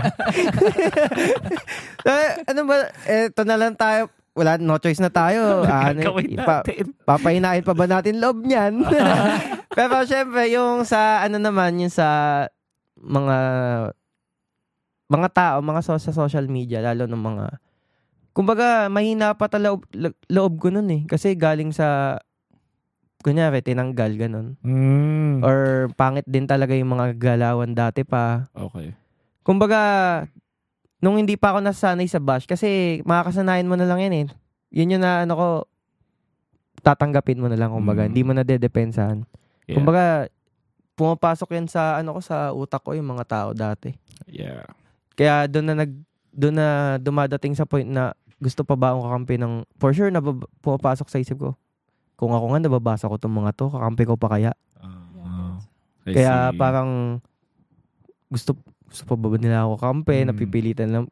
eh, ano ba, eto na lang tayo, wala, no choice na tayo. Ah, ano, ipa- papainain pa ba natin loob niyan? Pero syempre, yung sa, ano naman, yung sa mga mga tao, mga so, sa social media, lalo ng mga, kumbaga, mahina pa talaga lo- loob ko nun eh. Kasi galing sa, kunyari, tinanggal, ganun. Mm. Or pangit din talaga yung mga galawan dati pa. Okay. Kumbaga, nung hindi pa ako nasanay sa bash, kasi makakasanayan mo na lang yan eh. Yun yung na, ano ko, tatanggapin mo na lang, kumbaga. Mm. Hindi mo na dedepensahan. Yeah. Kumbaga, pumapasok yan sa, ano ko, sa utak ko, yung mga tao dati. yeah. Kaya doon na nag, doon na dumadating sa point na gusto pa ba akong kakampi ng, for sure, na pumapasok sa isip ko. Kung ako nga, nababasa ko itong mga to, kakampi ko pa kaya. Ah, I Kaya see. parang gusto gusto pa ba nila ako kampe, Mm. napipilitan lang.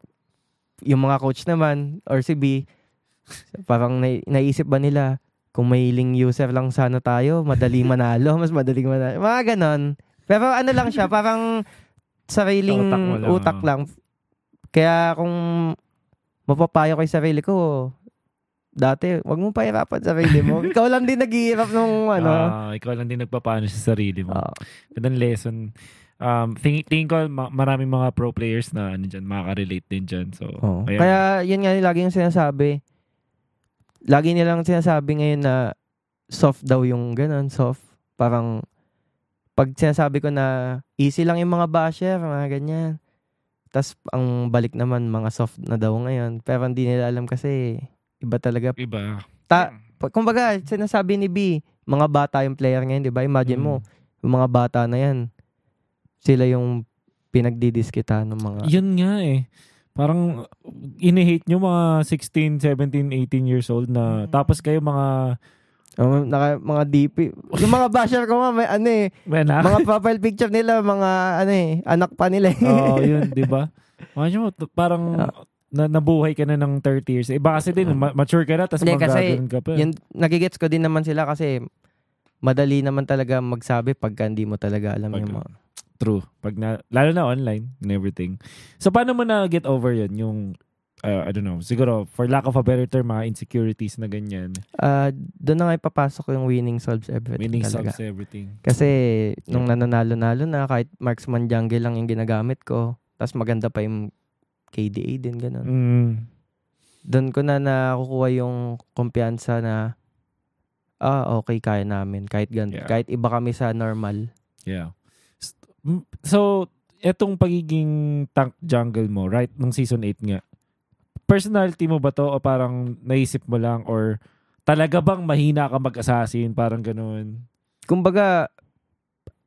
Yung mga coach naman, or si B, parang na, naisip ba nila, kung mailing user lang sana tayo, madaling manalo, mas madaling manalo. Mga ganon. Pero ano lang siya, parang sariling Sa utak lang, utak oh. lang. Kaya kung mapapayo yung sarili ko, dati, wag mo pahirapan sarili mo. Ikaw lang din naghihirap nung ano. Ah, ikaw lang din nagpapano sa sarili mo. Magandang lesson. Um, tingin, tingin ko ma- maraming mga pro players na ano dyan, makaka-relate din dyan. So, ayan. Kaya yun nga lagi yung sinasabi. Lagi nilang sinasabi ngayon na soft daw yung ganun, soft. Parang pag sinasabi ko na easy lang yung mga basher, mga ganyan. Tapos ang balik naman mga soft na daw ngayon. Pero hindi nila alam kasi iba talaga. iba. Ta- Pag- Kumbaga, sinasabi ni B, mga bata yung player ngayon, di ba? Imagine Mm. mo, yung mga bata na yan, sila yung pinagdidiskita ng mga... Yun nga eh. Parang ini-hate nyo mga 16, 17, 18 years old na Mm. tapos kayo mga Oh, naka, mga DP. Yung mga basher ko nga, may ano eh, man, ah. mga profile picture nila, mga ano eh, anak pa nila eh. Oo, yun, di ba? Imagine mo, parang Ah. na, nabuhay ka na ng 30 years. Iba kasi din, ma- mature ka na, tapos magagano'n ka pa. Yun, nagigets ko din naman sila kasi madali naman talaga magsabi pagka hindi mo talaga alam Pag- yung mga... True. Pag na, lalo na online and everything. So, paano mo na get over yun? Yung, uh, I don't know, siguro, for lack of a better term, mga insecurities na ganyan. Ah, doon na nga ipapasok yung winning solves everything Winning talaga. solves everything. Kasi nung nananalo-nalo na, kahit marksman jungle lang yung ginagamit ko, tapos maganda pa yung KDA din, ganun. Mm. Doon ko na nakukuha yung kumpiyansa na, ah, okay, kaya namin. Kahit, gan- Yeah. kahit iba kami sa normal. Yeah. So, etong pagiging tank jungle mo, right, nung season 8 nga, personality mo ba to o parang naisip mo lang or talaga bang mahina ka mag-assassin, parang ganun? Kumbaga,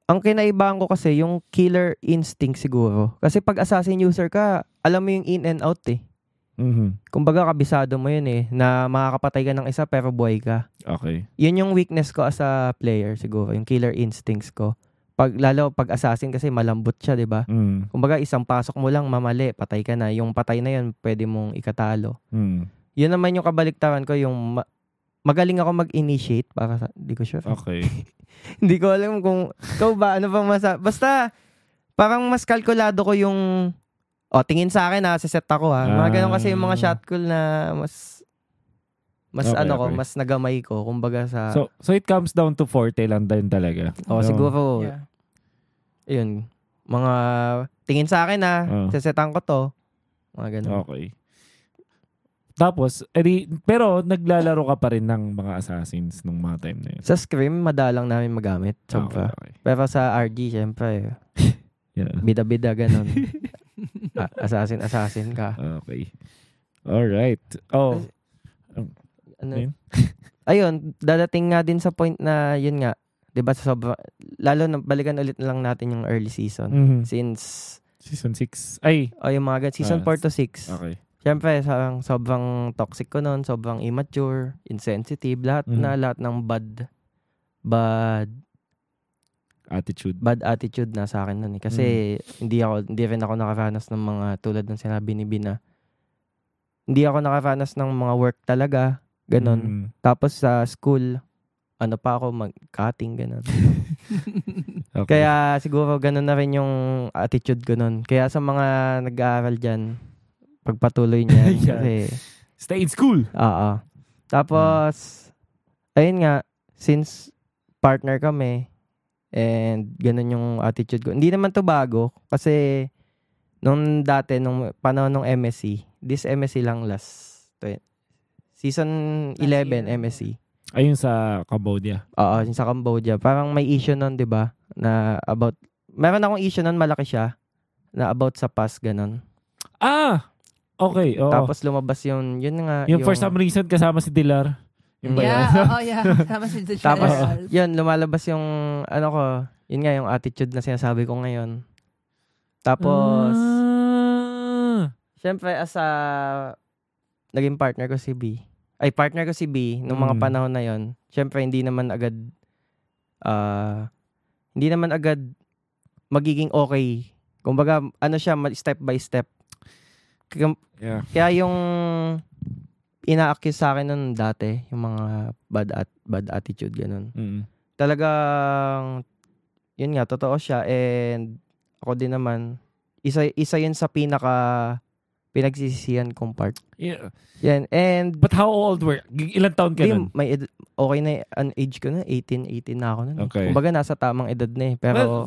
ang kinaibahan ko kasi yung killer instinct siguro. Kasi pag assassin user ka, alam mo yung in and out eh. Mhm. Kumbaga, kabisado mo yun eh, na makakapatay ka ng isa pero buhay ka. Okay. Yun yung weakness ko as a player siguro, yung killer instincts ko. Pag, lalo pag assassin kasi malambot siya, di ba? Mm. Kumbaga, isang pasok mo lang, mamali, patay ka na. Yung patay na yun, pwede mong ikatalo. Mm. Yun naman yung kabaliktaran ko, yung ma- magaling ako mag-initiate para sa, di ko sure. Okay. Hindi ko alam kung, ikaw ba, ano bang masa, basta, parang mas kalkulado ko yung, o, tingin sa akin ha, siset ako ha. Mga ganun kasi yung mga Ah. shot call na mas, mas Okay, ano ko, okay. mas nagamay ko. Kumbaga sa, So, so it comes down to forte lang din talaga. o No? siguro, Yeah. yun, mga, tingin sa akin ha, Oh. sisetan ko to. Mga ganun. Okay. Tapos, edi, pero naglalaro ka pa rin ng mga assassins nung mga time na yun. Sa Scream, madalang namin magamit. Sobra. Okay, okay. Pero sa RG, syempre, Yeah. bida-bida ganun. Ah, assassin, assassin ka. Okay. Alright. Oh. Ano? Ayun. Ayun, dadating nga din sa point na yun nga, 'di ba sa sobra lalo na balikan ulit na lang natin yung early season. Mhm. Since Season 6. Ay. o yung mga season Ah, 4 to 6. Okay. Siyempre, sobrang, sobrang toxic ko noon, sobrang immature, insensitive, lahat Mhm. na lahat ng bad bad Attitude. bad attitude na sa akin noon eh. Kasi hindi ako hindi rin ako nakaranas ng mga tulad ng sinabi ni Bina. Hindi ako nakaranas ng mga work talaga, ganon. Mm. Tapos sa school, ano pa ako, mag-cutting, ganun. Okay. Kaya siguro ganun na rin yung attitude ko nun. Kaya sa mga nag-aaral dyan, pagpatuloy niya. Yan. kasi, Stay in school. oo. Tapos, ayun nga, since partner kami, and ganun yung attitude ko. Hindi naman to bago, kasi nung dati, nung panahon ng MSC, this MSC lang last, season 11 year. MSC. Ayun sa Cambodia. Oo, yung sa Cambodia. Parang may issue nun, di ba? Na about, meron akong issue nun, malaki siya. Na about sa past, ganun. Ah! Okay. Oo. Tapos lumabas yung, yun nga. yung, for some reason kasama si Dilar. Yung Yeah, oo, yeah. Tama si Dutch. Tapos, yun, lumalabas yung, ano ko, yun nga, yung attitude na sinasabi ko ngayon. Tapos, Ah. syempre, as a, naging partner ko si B. Ay, partner ko si B, nung mga Mm. panahon na yon syempre, hindi naman agad, ah, hindi naman agad magiging okay. Kumbaga, ano siya, step by step. Kaya, Yeah. kaya yung ina-accuse sa akin nun dati, yung mga bad, at, bad attitude, ganun. Mm. Talagang, yun nga, totoo siya. And ako din naman, isa, isa yun sa pinaka pinagsisisihan kong part. Yeah. Yan. And But how old were? Ilang taon ka nun? may ed- okay na y- an age ko na 18 18 na ako nun. eh. Okay. Kumbaga nasa tamang edad na eh. Pero Well,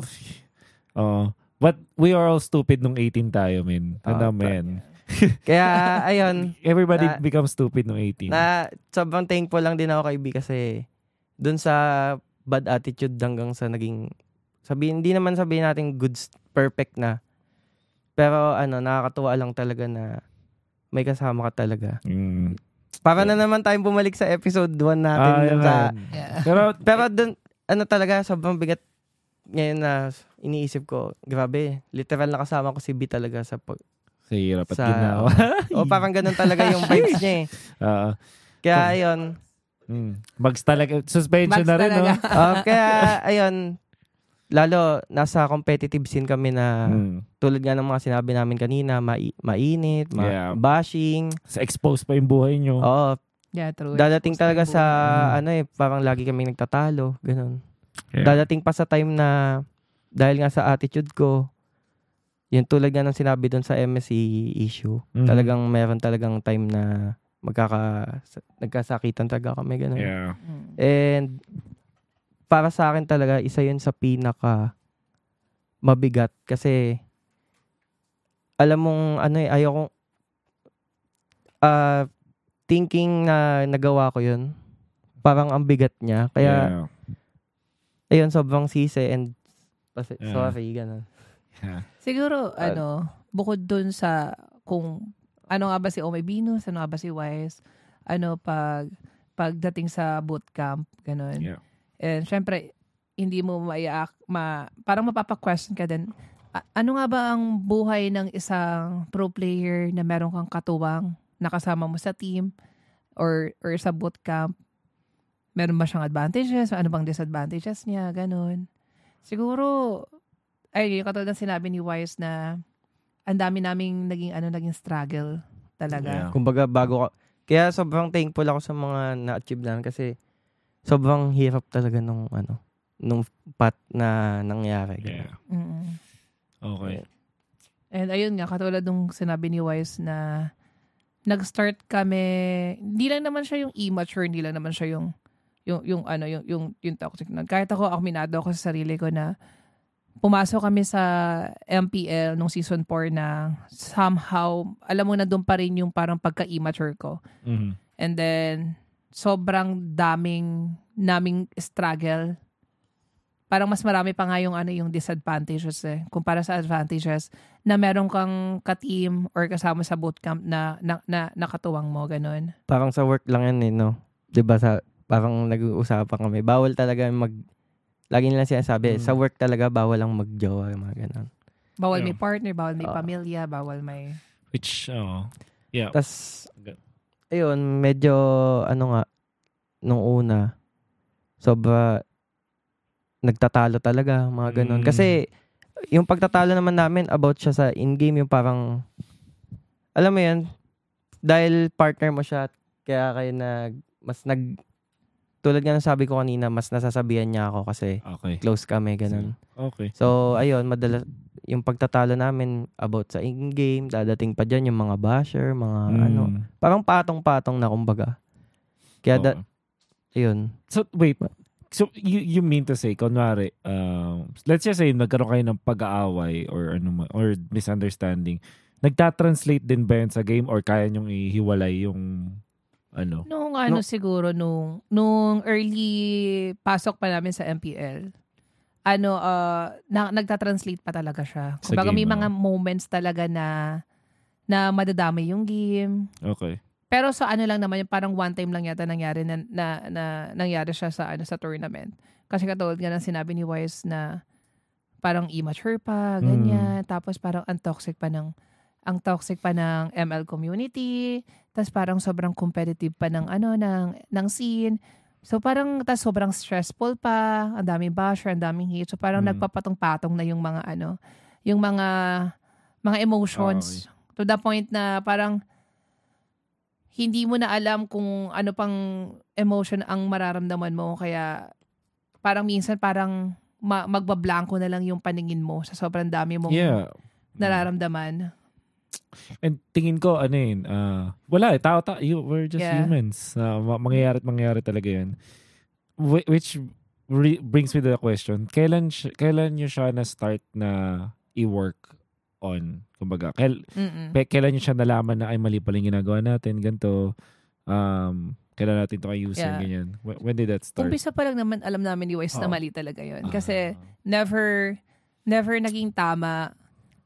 oh, but we are all stupid nung 18 tayo, men. Ano, ta- men? kaya ayun, Everybody Na- becomes stupid nung 18. na sobrang thankful lang din ako kay B kasi dun sa bad attitude hanggang sa naging sabihin hindi naman sabihin natin good perfect na. Pero ano, nakakatuwa lang talaga na may kasama ka talaga. Mm. Para na naman tayong bumalik sa episode 1 natin Ah, dun sa. Yeah. Pero, Pero dun, ano talaga, sobrang bigat ngayon na iniisip ko, grabe, literal na kasama ko si B talaga sa pag... sa hirap at ginawa. O parang ganun talaga yung vibes niya eh. Oo. Kaya ayun, Mm. Mags talaga. Suspension Mags na rin, talaga. no? oh, kaya ayun, lalo nasa competitive scene kami na Mm. tulad nga ng mga sinabi namin kanina, mai- mainit, ma- Yeah. bashing. Sa expose pa yung buhay nyo. Oo, Yeah, true. dadating Exposed talaga sa Mm. ano eh, parang lagi kami nagtatalo, ganun. Yeah. Dadating pa sa time na dahil nga sa attitude ko, yung tulad nga ng sinabi doon sa MSC issue, Mhm. talagang meron talagang time na magkaka nagkasakitan talaga kami ganun. Yeah. Mm. And para sa akin talaga isa yun sa pinaka mabigat kasi alam mong ano eh, ayoko, ah, thinking na nagawa ko yun, parang ang bigat niya. Kaya, yeah. ayun, sobrang sisi and pas- Yeah. sorry, ganun. Yeah. Siguro, Ah. ano, bukod dun sa kung ano nga ba si Ome Venus, ano nga ba si Wise, ano pag pagdating sa bootcamp, ganun. Yeah. And syempre, hindi mo maiak, ma, parang mapapa-question ka din. A- ano nga ba ang buhay ng isang pro player na meron kang katuwang nakasama mo sa team or or sa bootcamp? Meron ba siyang advantages? Ano bang disadvantages niya? Ganun. Siguro, ay, katulad ng sinabi ni Wise na ang dami naming naging ano naging struggle talaga. Yeah. Kumbaga, bago ka, kaya sobrang thankful ako sa mga na-achieve namin kasi sobrang hirap talaga nung ano, nung path na nangyari. Yeah. Mm. Okay. And ayun nga, katulad nung sinabi ni Wise na nag-start kami, hindi lang naman siya yung immature, hindi lang naman siya yung yung yung ano yung yung yung toxic nun. Kahit ako aminado ako sa sarili ko na pumasok kami sa MPL nung season 4 na somehow alam mo na doon pa rin yung parang pagka-immature ko. Mhm. And then, sobrang daming naming struggle. Parang mas marami pa nga yung, ano, yung disadvantages eh. Kumpara sa advantages na meron kang ka-team or kasama sa bootcamp na, na, na nakatuwang mo, ganun. Parang sa work lang yan eh, no? 'Di ba sa, parang nag-uusapan kami. Bawal talaga mag, lagi nila sinasabi, Mm. sa work talaga bawal lang magjowa, mga ganun. Bawal Yeah. may partner, bawal may Ah. pamilya, bawal may... Which, oh, yeah. Tapos, Okay. Ayun, medyo, ano nga, nung una, sobra, nagtatalo talaga, mga ganun. Mm. Kasi, yung pagtatalo naman namin about siya sa in-game, yung parang, alam mo yun, dahil partner mo siya, kaya kayo nag, mas nag, tulad nga ng sabi ko kanina, mas nasasabihan niya ako kasi Okay. close kami, ganun. Okay. So, ayun, madalas, yung pagtatalo namin about sa in-game, dadating pa dyan yung mga basher, mga ano, Mm. parang patong-patong na kumbaga. Kaya, da, Okay. ayun. So, wait. So, you, you mean to say, kunwari, um, let's just say, nagkaroon kayo ng pag-aaway or, ano, or misunderstanding. Nagta-translate din ba yun sa game or kaya nyong ihiwalay yung, ano? Nung ano No. siguro, nung, nung early pasok pa namin sa MPL, ano, uh, na, nagta-translate pa talaga siya. Kumbaga may mga oh. moments talaga na na madadamay yung game. Okay. Pero sa ano lang naman, yung parang one time lang yata nangyari na, na, na nangyari siya sa ano sa tournament. Kasi katulad nga ng sinabi ni Wise na parang immature pa, ganyan. Tapos parang ang toxic pa ng ang toxic pa ng ML community. Tapos parang sobrang competitive pa ng ano ng ng scene. So parang tas sobrang stressful pa, ang daming basher, ang daming hate. So parang Mm. nagpapatong-patong na yung mga ano, yung mga mga emotions to the point na parang hindi mo na alam kung ano pang emotion ang mararamdaman mo kaya parang minsan parang ma- magbablanko na lang yung paningin mo sa sobrang dami mong Yeah. nararamdaman. And tingin ko, ano yun, ah, wala eh, tao, tao, you, we're just Yeah. humans. Ma- mangyayari at mangyayari talaga yun. Wh- Which re- brings me to the question, kailan, kailan nyo siya na-start na i-work on? Kumbaga, kail, Mm-mm. pe- kailan nyo siya nalaman na ay mali pala yung ginagawa natin, ganito, um, kailan natin ito ayusin, Yeah. ganyan. When, when did that start? Umpisa pa lang naman alam namin ni Wes na Oo. mali talaga yon Kasi Ah, never never naging tama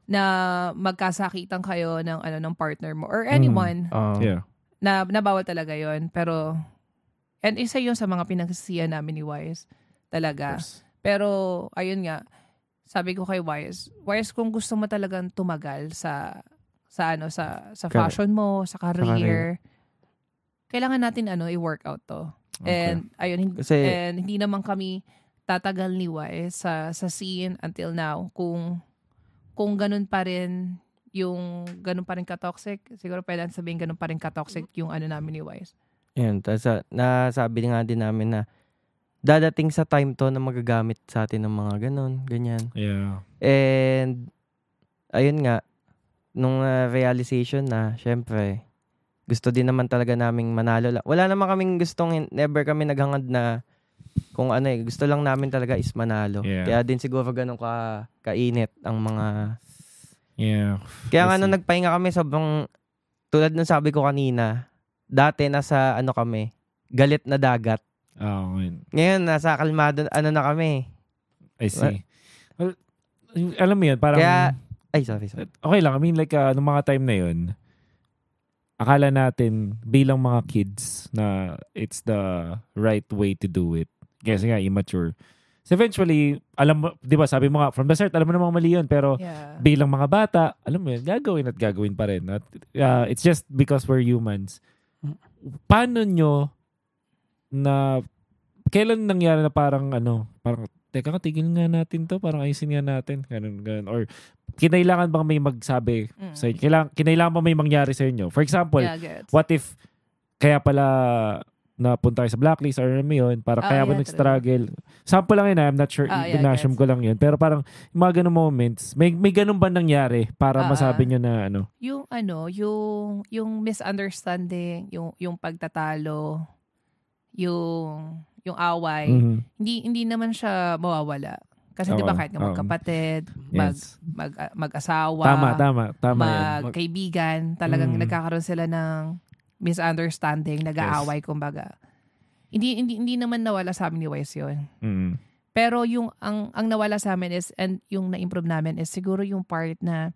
na magkasakitan kayo ng ano ng partner mo or anyone Uh, yeah. na nabawal talaga yon pero and isa yun sa mga pinagsisiyan namin ni Wise talaga. Pero, ayun nga, sabi ko kay Wise, Wise, kung gusto mo talagang tumagal sa sa ano sa sa fashion mo, sa career. career, kailangan natin ano i-workout to. Okay. And ayun hindi, Kasi- and hindi naman kami tatagal ni Wise sa sa scene until now kung kung ganun pa rin yung ganun pa rin ka-toxic, siguro pwede sabihin ganun pa rin ka-toxic yung ano namin ni Wise. Yun, tas ah, nasabi nga din namin na dadating sa time to na magagamit sa atin ng mga ganun, ganyan. Yeah. And, ayun nga, nung ah, realization na, syempre, gusto din naman talaga naming manalo. la- Wala naman kaming gustong, never kami naghangad na kung ano eh, gusto lang namin talaga is manalo. Yeah. Kaya din siguro ganun ka kainit ang mga Yeah. Kaya nga nung nagpahinga kami, sobrang, tulad ng sabi ko kanina, dati nasa ano kami, galit na dagat. Oh, yun. Ngayon, nasa kalmado, ano na kami. I see. Well, alam mo yun, parang... Kaya- Ay, sorry, sorry. okay lang. I mean, like, uh, nung mga time na yun, akala natin bilang mga kids na it's the right way to do it. Kasi nga, immature. So eventually, alam mo, di ba, sabi mo nga, from the start, alam mo namang mali yun, pero Yeah. bilang mga bata, alam mo yun, gagawin at gagawin pa rin. At, uh, it's just because we're humans. Paano nyo na, kailan nangyari na parang ano, parang, teka ka, tigil nga natin to, parang ayusin nga natin, ganun, ganun. Or, kinailangan bang may magsabi Mm. sa kailangan, kinailangan ba may mangyari sa inyo? For example, yeah, what if, kaya pala, napunta sa blacklist or ano yun, para Ah, kaya yeah, nag-struggle? Sample lang yun, ah, I'm not sure, Ah, yeah, ko lang yun. Pero parang, mga ganun moments, may, may ganun ba nangyari para Ah, masabi ah. nyo na ano? yung ano, yung yung misunderstanding, yung yung pagtatalo, yung yung away, Mhm. hindi hindi naman siya mawawala. Kasi 'di ba kahit nga magkapatid, mag Yes. mag ah, mag-asawa, Tama, tama, tama magkaibigan, talagang Mm. nagkakaroon sila ng misunderstanding, nag-aaway kumbaga. Hindi hindi hindi naman nawala sa amin ni Wise 'yun. Mm. Pero yung ang ang nawala sa amin is and yung na-improve namin is siguro yung part na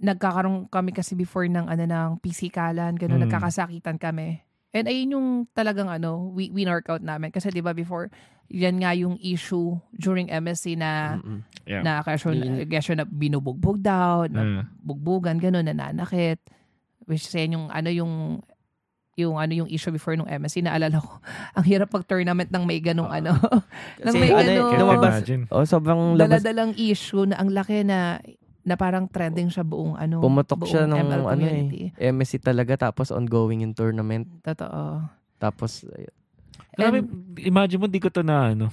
nagkakaroon kami kasi before ng ano ng pisikalan, gano'n Mm. nagkakasakitan kami. And ayun yung talagang ano, we, we work out namin. Kasi di ba before, yan nga yung issue during MSC na Mm-mm. Yeah. na kesyo, Yun- kesyo na binubugbog daw, na Ah. bugbugan, gano'n, nananakit. Which is yan yung ano yung yung ano yung issue before nung MSC naalala ko ang hirap mag tournament ng may ganung ano ng may ano, ganung Can't lumabas, imagine. oh, sobrang labas, daladalang issue na ang laki na na parang trending siya buong ano Pumutok siya buong nung ML ano eh, MSC talaga tapos ongoing yung tournament. Totoo. Tapos. Alam mo, imagine mo, di ko to na ano.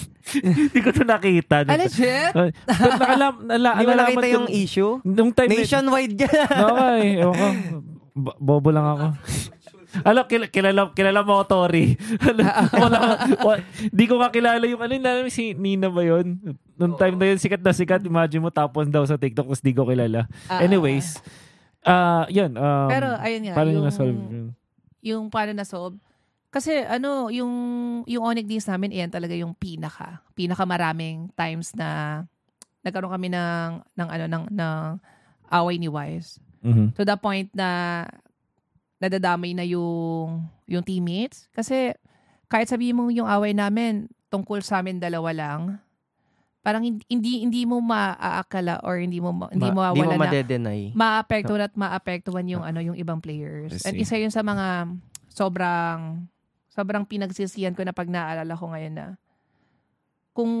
di ko to nakita. Ah, legit? Pero nakalam, nala, Hindi mo nakita yung issue? Nung time na- Nationwide yan. Okay, ewan ko. Bo- Bobo lang ako. Alam, kilala, kilala, kilala mo ako, Tori. Wala, wa- di ko nga kilala yung ano, nalaman si Nina ba yun? Nung time na yun, sikat na sikat. Imagine mo, tapos daw sa TikTok, tapos di ko kilala. Ah, Anyways, ah yun. Um, pero ayun nga, paano yung, yung na-solve yun? yung paano na-solve. Kasi ano, yung yung Onyx days namin, iyan talaga yung pinaka, pinaka maraming times na nagkaroon kami ng ng ano ng ng away ni Wise. Mhm. To the point na nadadamay na yung yung teammates. Kasi kahit sabihin mo yung away namin tungkol sa amin dalawa lang, parang hindi hindi, mo maaakala or hindi mo hindi mo Ma- mo mawala na maapektuhan at maapektuhan yung ano yung ibang players. And isa yun sa mga sobrang sobrang pinagsisiyan ko na pag naalala ko ngayon na kung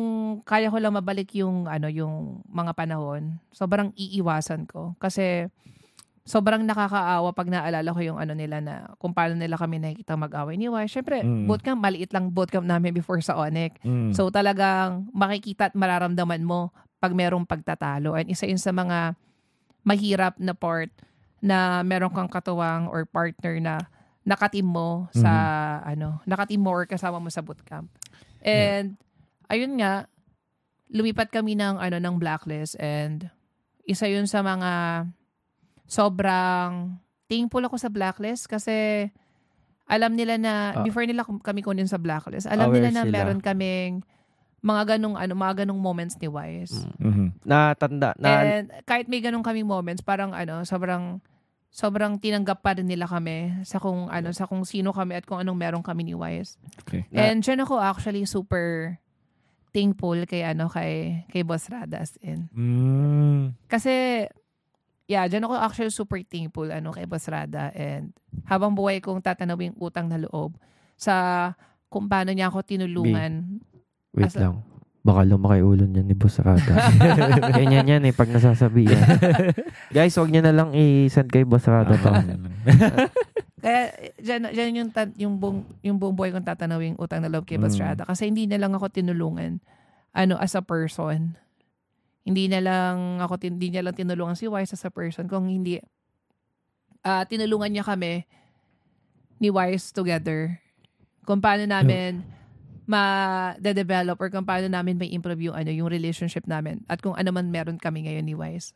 kaya ko lang mabalik yung ano yung mga panahon, sobrang iiwasan ko. Kasi sobrang nakakaawa pag naalala ko yung ano nila na kung paano nila kami nakikita mag-away ni Wai. Syempre, Mm. bootcamp, maliit lang bootcamp namin before sa Onyx. Mm. So talagang makikita at mararamdaman mo pag merong pagtatalo. And isa yun sa mga mahirap na part na meron kang katuwang or partner na nakatim mo sa ano, nakatim mo or kasama mo sa bootcamp. And ayun nga, lumipat kami ng ano ng blacklist and isa yun sa mga sobrang thankful ako sa blacklist kasi alam nila na Ah. before nila kami kunin sa blacklist, alam nila na sila. meron kaming mga ganong ano, mga ganong moments ni Wise. Mhm. Natanda, na, And kahit may ganong kaming moments, parang ano, sobrang sobrang tinanggap pa rin nila kami sa kung ano, sa kung sino kami at kung anong meron kami ni Wise. Okay. Na- And dyan ako actually super thankful kay ano kay kay Boss Radas in. Mm. Kasi yeah, dyan ako actually super thankful ano kay Boss Rada and habang buhay kong tatanawing utang na loob sa kung paano niya ako tinulungan. wait Asa- lang. Baka lumaki ulo niya ni Boss Rada. Ganyan yan eh, pag nasasabihan. Guys, wag niyo na lang i-send kay Boss Rada to. Ah. Kaya dyan, dyan yung, ta- yung, buong, yung buong buhay kong tatanawing utang na loob kay Boss Mm. Rada kasi hindi na lang ako tinulungan ano as a person. Hindi na lang ako hindi niya lang tinulungan si Wise as a person kung hindi ah tinulungan niya kami ni Wise together. Kung paano namin ma-develop or kung paano namin may improve yung, ano, yung relationship namin at kung ano man meron kami ngayon ni Wise.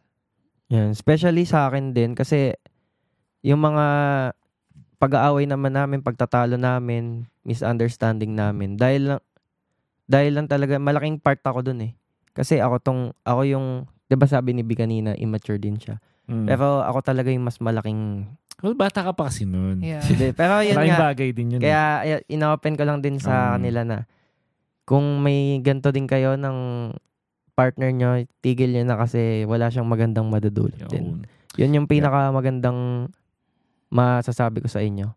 Yan, especially sa akin din kasi yung mga pag-aaway naman namin, pagtatalo namin, misunderstanding namin dahil lang dahil lang talaga malaking part ako dun eh. Kasi ako tong ako yung 'di ba sabi ni B kanina, immature din siya. Mm. Pero ako talaga yung mas malaking well, bata ka pa kasi nun. Yeah. Pero yun nga. bagay din yun. eh. Kaya ay- ina-open ko lang din sa Um, kanila na kung may ganto din kayo ng partner nyo, tigil nyo na kasi wala siyang magandang madudulot din. Yun. Yun yung pinaka magandang masasabi ko sa inyo.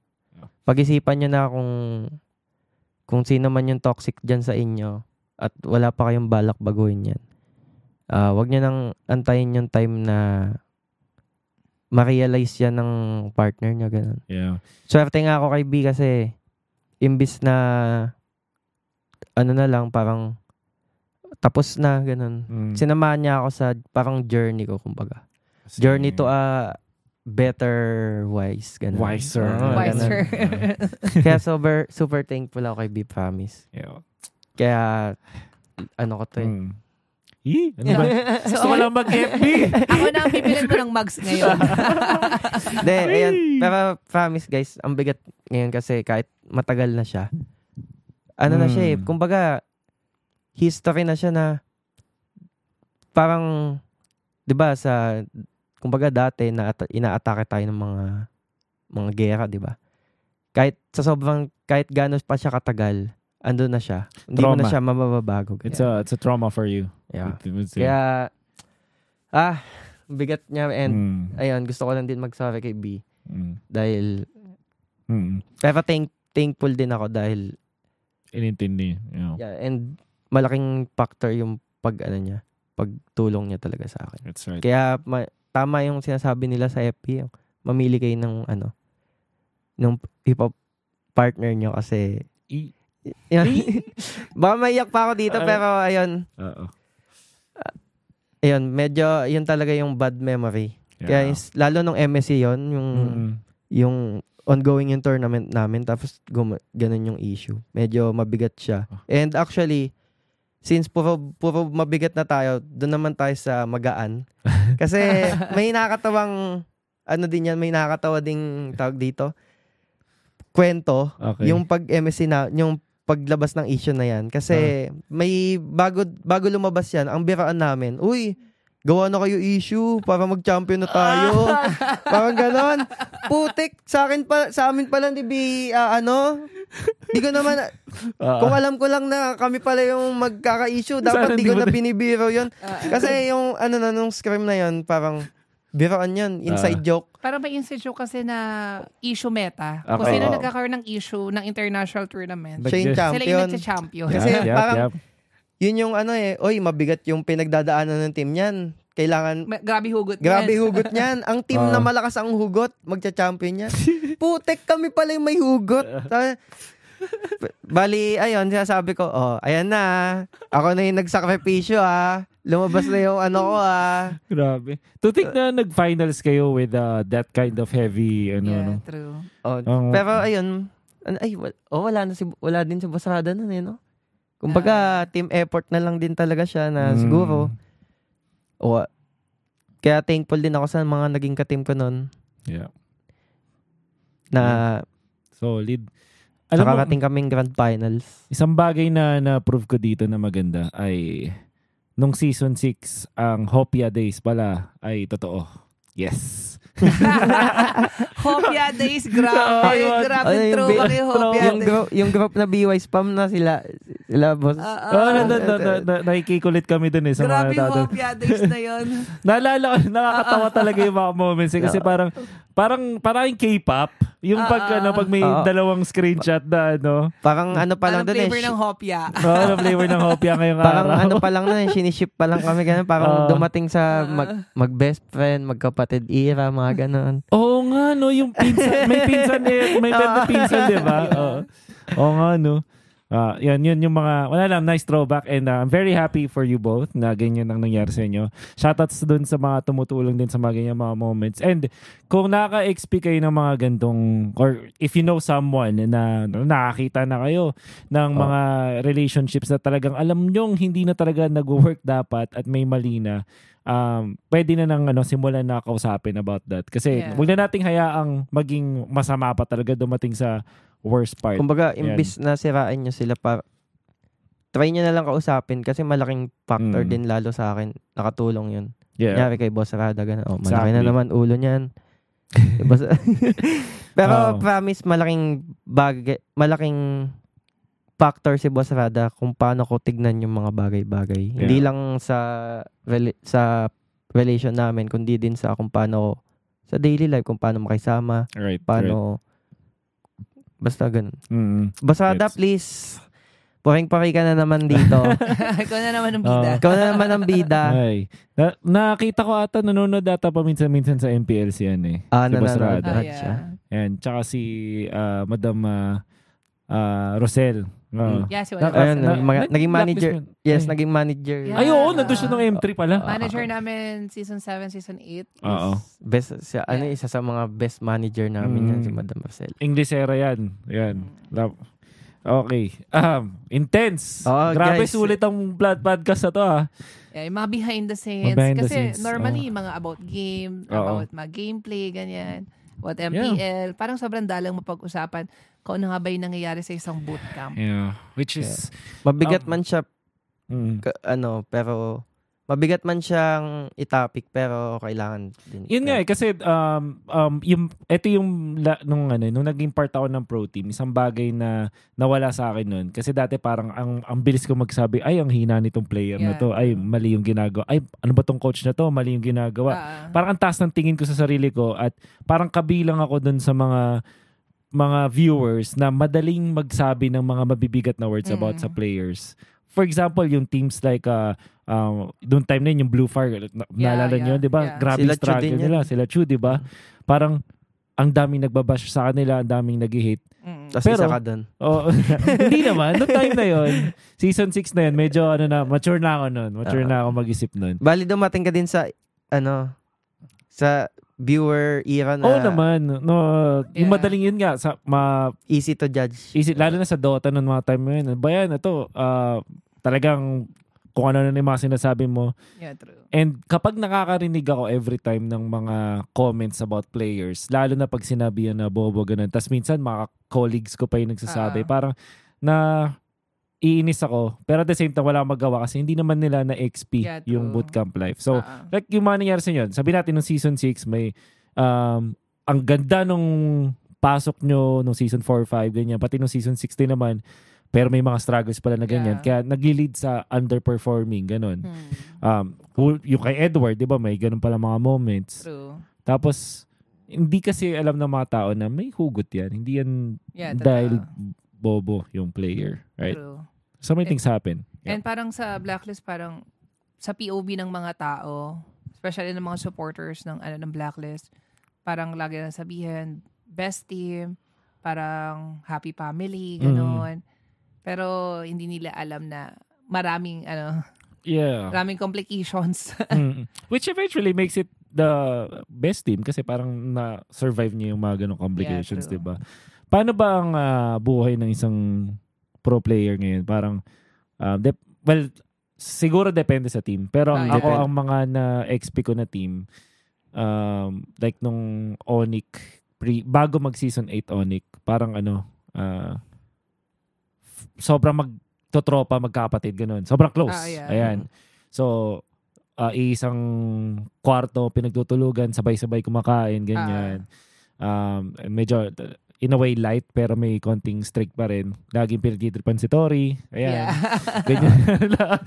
Pag-isipan nyo na kung kung sino man yung toxic dyan sa inyo at wala pa kayong balak baguhin yan. Ah, wag nyo nang antayin yung time na ma-realize yan ng partner nyo. Ganun. Yeah. Swerte nga ako kay B kasi imbis na ano na lang parang tapos na ganun. Mm. Sinamahan niya ako sa parang journey ko kumbaga. Kasi- Journey to a better wise ganun. Wiser. Oo, Wiser. ganun. Kaya super super thankful ako kay B promise. Yeah. Kaya ano ko to eh. Mm. Ih, ano ba? Gusto ko lang mag-FB. Ako na ang pipilin mo ng mugs ngayon. Hindi, ayan. Pero promise guys, ang bigat ngayon kasi kahit matagal na siya. Ano na siya eh. Mm. Kumbaga, history na siya na parang, di ba sa, kumbaga dati na inaatake tayo ng mga mga gera, di ba? Kahit sa sobrang, kahit gano'n pa siya katagal, ando na siya. Hindi mo na Trauma. siya mababago. It's a, it's a trauma for you. Yeah. It- it's- Kaya, ah, bigat niya and Mm. ayun, gusto ko lang din mag-sorry kay B Mm. dahil Mm. Pero thank, thankful din ako dahil Inintindi. Yeah. yeah, and malaking factor yung pag ano niya, pagtulong niya talaga sa akin. That's right. Kaya ma- tama yung sinasabi nila sa FP, yung mamili kayo ng ano ng hip hop partner niyo kasi I- Yan. Baka maiyak pa ako dito pero ayun, Oo. ayun, medyo yun talaga yung bad memory. Kaya Yeah. is- lalo nung MSC yon yung Mm. yung ongoing yung tournament namin tapos gum- ganun yung issue. Medyo mabigat siya. Ah. And actually, since puro, puro mabigat na tayo, doon naman tayo sa magaan. Kasi may nakakatawang, ano din yan, may nakakatawa ding tawag dito, kwento, Okay. yung pag-MSC na, yung paglabas ng issue na yan. Kasi may bago, bago lumabas yan, ang biraan namin, uy, gawa na kayo issue para mag-champion na tayo. Parang ganon. Putik, sa akin pa, sa amin pala ni B, ah, ano, di ko naman, Ah, kung alam ko lang na kami pala yung magkaka-issue, dapat Sana di di ko na binibiro yun. Kasi yung, ano na, nung scrim na yun, parang, biraan yun, inside Ah. joke. Parang may institute kasi na issue meta. Kung Okay. sino Oo. nagkakaroon ng issue ng international tournament. But Siya yung just- Sila yung champion. nagcha-champion. Kasi yup, parang- yup. Yun yung ano eh, oy, mabigat yung pinagdadaanan ng team niyan. Kailangan, Ma- Grabe hugot grabe yan. hugot niyan. Ang team Oo. na malakas ang hugot, magcha-champion yan. Putek kami pala yung may hugot. Bali, ayun, sinasabi ko, oh, ayan na. Ako na yung nagsakripisyo ah. Lumabas na yung ano ko ah. Grabe. To think na nag-finals kayo with uh, that kind of heavy, ano, Yeah, no? true. Oh, Oo. pero ayun, ay, oh, wala, na si, wala din si Basada nun eh, no? Kumbaga, team effort na lang din talaga siya na Mm. siguro. O, kaya thankful din ako sa mga naging kateam ko nun Yeah. na Solid. Alam mo, nakarating kaming grand finals. isang bagay na na-prove ko dito na maganda ay nung season 6, ang Hopia Days pala ay totoo. Yes. Hopia Days, grabe. Oh, grabe Ano yung true bi- kay Hopia yung, Days. group, yung group na BY spam na sila, sila boss. Ah, Oh, ah. na, na, na, na, na, nakikikulit kami dun eh sa Grabe mga. Hopia Days na yun. Naalala ko, nakakatawa talaga yung mga moments eh, kasi parang parang parang yung K-pop, yung pag Ah, ano pag may Oo. dalawang screenshot na ano, Parang ano pa lang Parang doon eh. flavor ng Hopia. oh, na flavor ng Hopia ngayong Parang araw. ano pa lang na, siniship pa lang kami ganun. Parang Oo. dumating sa Ah. mag, mag-best friend, magkapatid era, mga ganun. Oo nga no, yung pinsan, may pinsan eh, may Oo. uh, pinsan 'di ba? Oo. Oo nga no. Ah, yan, yun yung mga, wala lang, nice throwback. And uh, I'm very happy for you both na ganyan ang nangyari sa inyo. Shoutouts dun sa mga tumutulong din sa mga ganyan mga moments. And kung naka-XP kayo ng mga gantong, or if you know someone na nakakita na kayo ng Oh. mga relationships na talagang alam nyong hindi na talaga nag-work dapat at may mali na, um, pwede na nang ano, simulan na kausapin about that. Kasi Yeah. huwag na nating hayaang maging masama pa talaga dumating sa worst part. Kumbaga, Yan. imbis na sirain nyo sila para try nyo na lang kausapin kasi malaking factor Mm. din lalo sa akin. Nakatulong yun. yeah. Kunyari kay Boss Rada, ganun. Oh, malaki na naman ulo niyan. Diba Pero Oo. promise, malaking bagay, malaking factor si Boss Rada kung paano ko tignan yung mga bagay-bagay. Hindi Yeah. lang sa rela- sa relation namin, kundi din sa kung paano sa daily life, kung paano makisama, Right. paano basta ganun. Right. Mm. Boss Rada, Gets. please. Puring-pari ka na naman dito. Ikaw na naman ang bida. Oo. Ikaw na naman ang bida. Ay. Na, nakita ko ata nanonood ata pa minsan-minsan sa MPL si yan eh. Ah, si Boss nanonood. Rada. Ah, yeah. siya. Yan. Tsaka si ah, Madam ah, ah, Rosel. Oo. Yeah, si Na- Wala. Ayun, na- mga- na- naging manager. Yes, Ay. naging manager. Yeah. Ay, oo. Nandun siya ng M3 pala. Manager namin season 7, season 8. Oo. Best, siya, ano, Yeah. isa sa mga best manager namin yan, Mm. si Madam Marcel. Inglesera yan. Yan. Mm. Love. Okay. Um, intense. Oo, Grabe guys. sulit ang blood podcast na to ah. Yeah, yung mga behind the scenes. Mga behind the Kasi scenes, normally, oo. mga about game, Oo. about mga gameplay, ganyan. What MPL. Parang sobrang dalang mapag-usapan kung ano nga ba yung nangyayari sa isang bootcamp. Yeah. Which is, Mabigat Um, man siya, mm. ka- ano, pero, mabigat man siyang itapik, pero kailangan din. Yun nga eh, kasi um, um, yung, ito yung la, nung, ano, nung naging part ako ng pro team, isang bagay na nawala sa akin nun. Kasi dati parang ang, ang bilis ko magsabi, ay, ang hina nitong player na Yeah. to. Ay, mali yung ginagawa. Ay, ano ba tong coach na to? Mali yung ginagawa. Ah, Parang ang taas ng tingin ko sa sarili ko at parang kabilang ako dun sa mga mga viewers na madaling magsabi ng mga mabibigat na words about Mm. sa players. For example, yung teams like uh, um, doon time na yun, yung Blue Fire, na, Yeah, naalala yeah, niyo, 'di ba? yeah. Grabe Sila struggle nila, sila Chu, 'di ba? Parang ang daming nagbabash sa kanila, ang daming nag-hate. mm. Tapos pero- isa ka dun. Oh, hindi naman. Noong time na yon season 6 na yun, medyo ano na, mature na ako noon. Mature Oo. na ako mag-isip noon. Bali, dumating ka din sa, ano, sa viewer era na Oo naman. No, yung Yeah. madaling yun nga, sa, ma, easy to judge. Easy, lalo na sa Dota noong mga time yun. Ano Ba yan, ito, ah, talagang kung ano na yung mga sinasabi mo. Yeah, true. And kapag nakakarinig ako every time ng mga comments about players, lalo na pag sinabi yan na bobo ganun. Tapos minsan mga colleagues ko pa yung nagsasabi. Ah. Parang na iinis ako. Pero at the same time, wala akong magawa kasi hindi naman nila na XP Yeah, yung true. bootcamp life. So, ah. like yung mga nangyari sa inyo, sabi natin nung season 6, may um, ang ganda nung pasok nyo nung season 4 5 ganyan. Pati nung season 16 naman, pero may mga struggles pala na ganyan. Yeah. Kaya nagli-lead sa underperforming, ganun. Hmm, Um, yung kay Edward, di ba, may ganun pala mga moments. true. Tapos, hindi kasi alam ng mga tao na may hugot yan. Hindi yan Yeah, dahil bobo yung player. Right? True. So many things happen. Yeah. And parang sa blacklist, parang sa POV ng mga tao, especially ng mga supporters ng ano ng blacklist, parang lagi na sabihin, best team, parang happy family, Mm. gano'n. Pero hindi nila alam na maraming ano, Yeah. maraming complications. Mm. Which eventually makes it the best team kasi parang na-survive niya yung mga ganong complications, true. di ba? Paano ba ang ah, buhay ng isang pro player ngayon? Parang, um, dep- well, siguro depende sa team. Pero ang Ah, ako, ang mga na-XP ko na team, um, like nung Onic, pre, bago mag-season 8 Onic, parang ano, ah, f- sobrang magtotropa, magkapatid, ganun. Sobrang close. Ah, yeah. Ayan. So, ah, isang kwarto, pinagtutulugan, sabay-sabay kumakain, ganyan. Um, medyo, in a way, light, pero may konting strict pa rin. Laging pinagtitripan si Tori. Ayan. Yeah. Ganyan lang.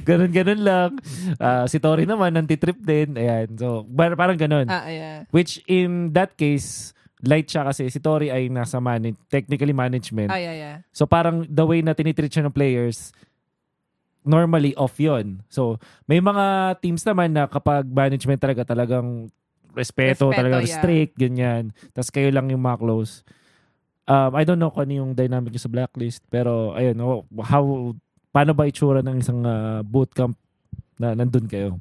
ganun, ganun lang. Ah, si Tori naman, nantitrip din. Ayan. So, par- parang ganun. ah, yeah. Which in that case, light siya kasi si Tori ay nasa manage, technically management. Ah, yeah, yeah. So parang the way na tinitreat siya ng players, normally off yon. So may mga teams naman na kapag management talaga talagang respeto, Respeto, talagang yeah. strict, ganyan. Tapos kayo lang yung mga close. um, I don't know kung ano yung dynamic niyo sa blacklist, pero ayun, oh, how, paano ba itsura ng isang ah, bootcamp na nandun kayo?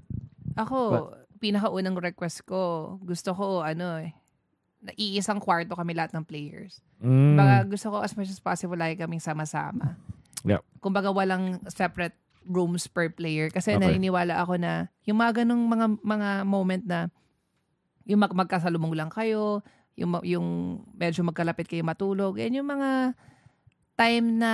Ako, pinakaunang request ko, gusto ko, ano eh, na iisang kwarto kami lahat ng players. Mm. Kumbaga, gusto ko as much as possible lagi kaming sama-sama. Yep. Kumbaga, walang separate rooms per player. Kasi Okay. naniniwala ako na yung mga ganong mga, mga moment na yung mag magkasalubong lang kayo, yung, yung medyo magkalapit kayo matulog, yan yung mga time na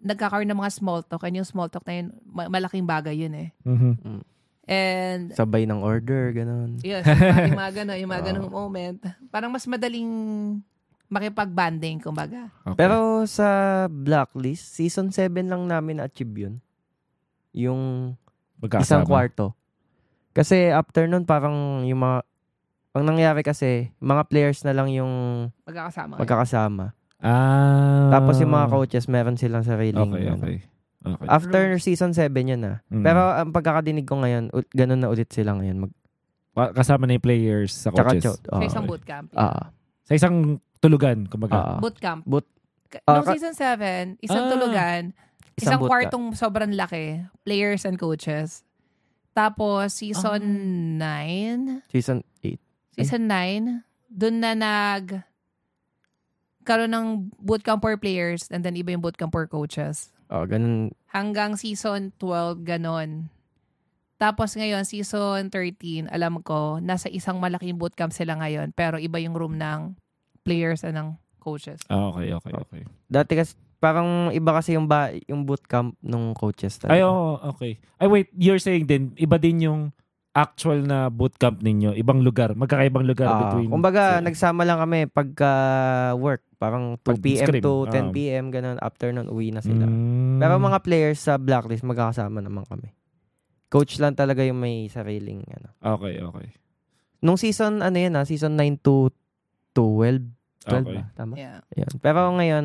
nagkakaroon ng mga small talk. And yung small talk na yun, ma- malaking bagay yun eh. Mhm. And Sabay ng order, ganun. Yes, yung mga gano'n, yung mga Oo. ganong moment. Parang mas madaling makipag-banding, kumbaga. Okay. Pero sa Blacklist, season 7 lang namin na-achieve yun. Yung Magkasama. isang kwarto. Kasi after nun, parang yung mga... Ang nangyari kasi, mga players na lang yung Magkakasama. kayo. magkakasama. Ah. Tapos yung mga coaches, meron silang sariling... Okay, ano. okay. Okay. After season 7 yun na. Mm. Pero ang pagkakadinig ko ngayon, u- ganun na ulit sila ngayon. Mag, Pa- kasama na yung players sa tsaka coaches. Sa oo. isang bootcamp. Ah, Sa isang tulugan, kumbaga. ah. bootcamp. Boot- Ka- Ah, Nung ka- season 7, isang Ah. tulugan, isang, bootcamp. kwartong sobrang laki, players and coaches. Tapos, season 9, Season 8. Season 9, dun na nag karoon ng bootcamp for players and then iba yung bootcamp for coaches. Oh, ganun. hanggang season 12, ganon. Tapos ngayon, season 13, alam ko, nasa isang malaking bootcamp sila ngayon, pero iba yung room ng players and ng coaches. Ah, okay, okay, okay. Dati kasi, parang iba kasi yung, ba, yung bootcamp nung coaches talaga. Ay, oo, okay. Ay, wait, you're saying din, iba din yung actual na bootcamp ninyo, ibang lugar, magkakaibang lugar Ah, between... kumbaga, sa- nagsama lang kami pagka work. Parang 2 Pag p.m. to 10 ah. p.m. Ganun. Afternoon, uwi na sila. Mm. Pero mga players sa blacklist, magkakasama naman kami. Coach lang talaga yung may sariling, ano. Okay, okay. Nung season, ano yan ah, season 9 to 12. 12 Okay. ba? Tama? Yeah. Yan. Pero ngayon,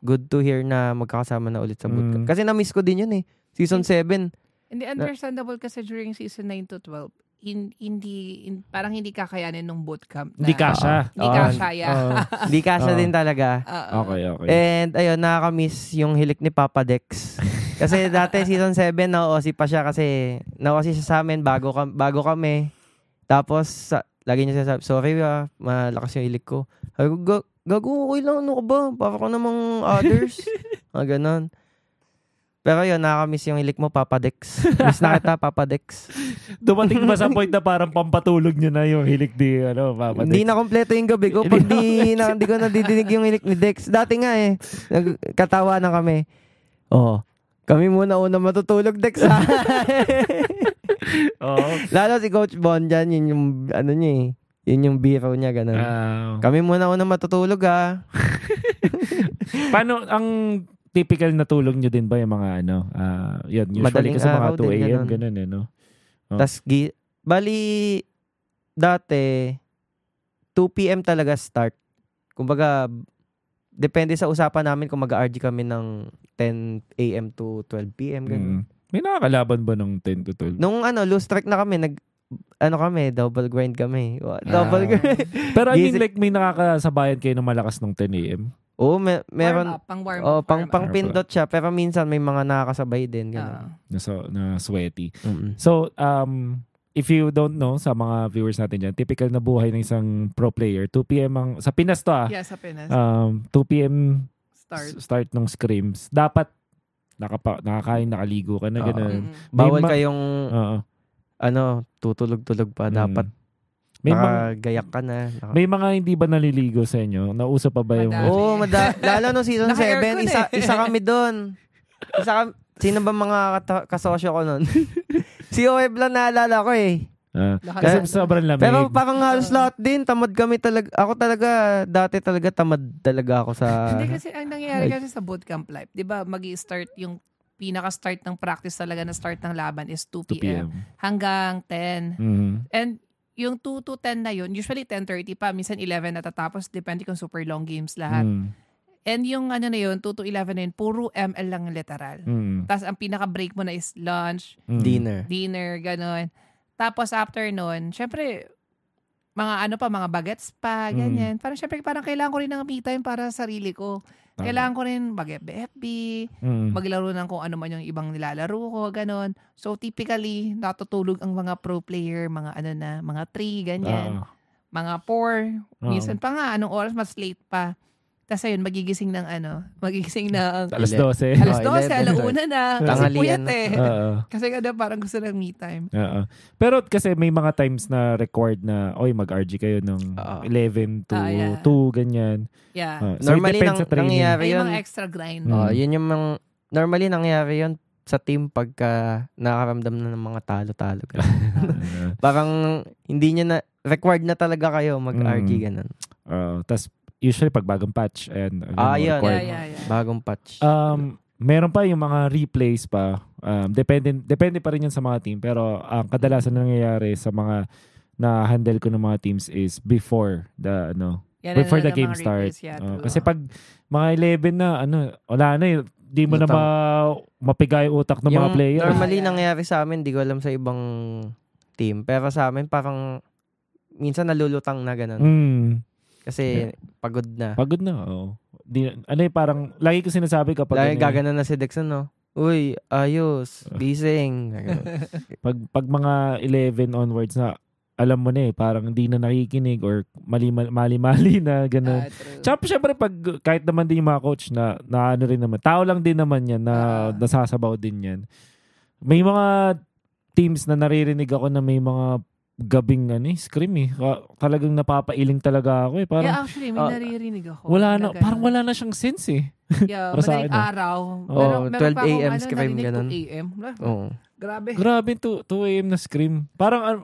good to hear na magkakasama na ulit sa bootcamp. Mm. Kasi na-miss ko din yun eh. Season 7. Hindi understandable kasi during season 9 to 12, hin- hindi, hin- parang hindi kakayanin nung bootcamp. Na, Hindi kasha. Hindi Oo. kasha, yeah. Oo. Hindi kasya Oo. din talaga. Oo. okay, okay. And ayun, nakaka-miss yung hilik ni Papa Dex. kasi dati season 7, na-OC pa siya kasi na-OC siya sa amin bago, kam- bago kami. Tapos, sa, lagi niya sinasabi, sorry ah, malakas yung hilik ko. Sabi ko, "Ga- gago, okay lang, ano ka ba? Para ka namang others. ah, ganon. Pero yun, nakaka-miss yung hilik mo, Papa Dex. Miss na kita, Papa Dex. Dumating ba sa point na parang pampatulog nyo na yung hilik di, ano, Papa Hindi Dex? na kompleto yung gabi ko pag di, na, di ko nadidinig yung hilik ni Dex. Dati nga eh, nagkatawa na kami. Oo. Kami muna una matutulog, Dex ha. Oo. Lalo si Coach Bon dyan, yun yung, ano niya eh. Yun yung biro niya, ganun. Ah, Kami muna una matutulog ha. paano ang typical na tulog nyo din ba yung mga ano? ah yun, usually Madaling kasi mga araw 2 din, a.m. ganun. ganun eh, no? Oh. Tas, gi- bali, dati, 2 p.m. talaga start. Kumbaga, depende sa usapan namin kung mag-RG kami ng 10 a.m. to 12 p.m. Ganun. Mm. May nakakalaban ba ng 10 to 12? Nung ano, lose track na kami, nag, ano kami, double grind kami. Double Ah. grind. Pero I mean like may nakakasabayan kayo ng malakas ng 10 a.m. Oo, me- Warm meron, up, pang warm oh, up. pang, warm pang up. pindot siya, pero minsan may mga nakakasabay din. Ganun. Na, so, na sweaty. Mm-mm. So, um, if you don't know, sa mga viewers natin dyan, typical na buhay ng isang pro player, 2 p.m. ang, sa Pinas to ah, yeah, sa Pinas. um, 2 p.m. Start. s- start ng scrims. Dapat nakapa, nakakain, nakaligo ka na, Oo. ganun. Mm-mm. Bawal ma- kayong, Oo. ano, tutulog-tulog pa. Mm. Dapat May, mga, nakagayak ka na. Naka- may mga hindi ba naliligo sa inyo? Nauso pa ba yung... Madami. Oo, mada- lalo no season 7, Naka-aircon isa, eh. isa kami doon. Isa kami, sino ba mga kata- kasosyo ko nun? si OF lang naalala ko eh. Ah, kasi sobrang lamig. Pero parang halos lahat din, tamad kami talaga. Ako talaga, dati talaga tamad talaga ako sa... Hindi kasi ang nangyayari kasi sa bootcamp life, 'di ba, magi-start yung pinaka-start ng practice talaga na start ng laban is 2 2 p.m. p.m. hanggang 10. Mhm. And yung 2 to 10 na yun, usually 10.30 pa, minsan 11 natatapos, depende kung super long games lahat. Mm. And yung ano na yun, 2 to 11 na yun, puro ML lang literal. Mm. Tapos ang pinaka-break mo na is lunch, Mm. Dinner. dinner, gano'n. Tapos after nun, syempre, mga ano pa, mga bagets pa, Mm. ganyan. Parang syempre, parang kailangan ko rin ng me time para sa sarili ko. Tama. Kailangan ko rin mag-FB, Mm. maglaro ng kung ano man yung ibang nilalaro ko, ganon. So, typically, natutulog ang mga pro player, mga ano na, mga 3, ganyan. Oo. Mga 4. Oo. Minsan pa nga, anong oras, mas late pa. Tapos ayun, magigising ng ano, magigising ng Alas Ele- 12. alas Oh, 12, 11. alauna na. Kasi puyat na. eh. Oo. Kasi nga parang gusto ng me time. Oo. Pero kasi may mga times na record na, oy, mag-RG kayo ng Oo. 11 to Ah, yeah. 2, ganyan. Yeah. Ah, so it Normally, depends nang, sa training. nangyayari Ay, yun. mga extra grind. Mm. Oh, yun yung mga, normally nangyayari yun sa team pagka nakaramdam na ng mga talo-talo. Parang hindi niya na, required na talaga kayo mag-RG Mm. ganun. Oo. tas usually pag bagong patch and Ah, yun. record. Yeah, yeah, yeah. Bagong patch. Um, meron pa yung mga replays pa. Um, depende, depende pa rin yan sa mga team. Pero ang kadalasan na nangyayari sa mga na handle ko ng mga teams is before the ano Yan, before the game mga start. replays, yeah, true. kasi pag mga 11 na ano, wala na eh. Di mo na Lutang. ma mapigay utak ng mga yung player. normally yeah. nangyayari sa amin, di ko alam sa ibang team. Pero sa amin, parang minsan nalulutang na ganun. Mm, Kasi pagod na. pagod na. Oh. Di, ano eh, parang lagi ko sinasabi kapag Lagi ano eh, gaganon na si Dexon, no? Uy, ayos, gising. Pag pag mga 11 onwards na alam mo na eh, parang hindi na nakikinig or mali mali-mali na gano'n. Ah. Tsaka syempre pag kahit naman din yung mga coach na, na ano rin naman, tao lang din naman yan na Ah. nasasabaw din yan. May mga teams na naririnig ako na may mga gabing ano, scream eh. Ka- talagang napapailing talaga ako eh. Parang yeah, actually, may Ah, naririnig ako. wala na, ganun. parang wala na siyang sense eh. Yeah, para sa akin, ah. araw. Oo, Meron- meron 12 pa akong, AM ano, scream, ganun. 2 AM. Wala, Oo. Grabe. Grabe, 2, 2 a.m. na scream. Parang ah,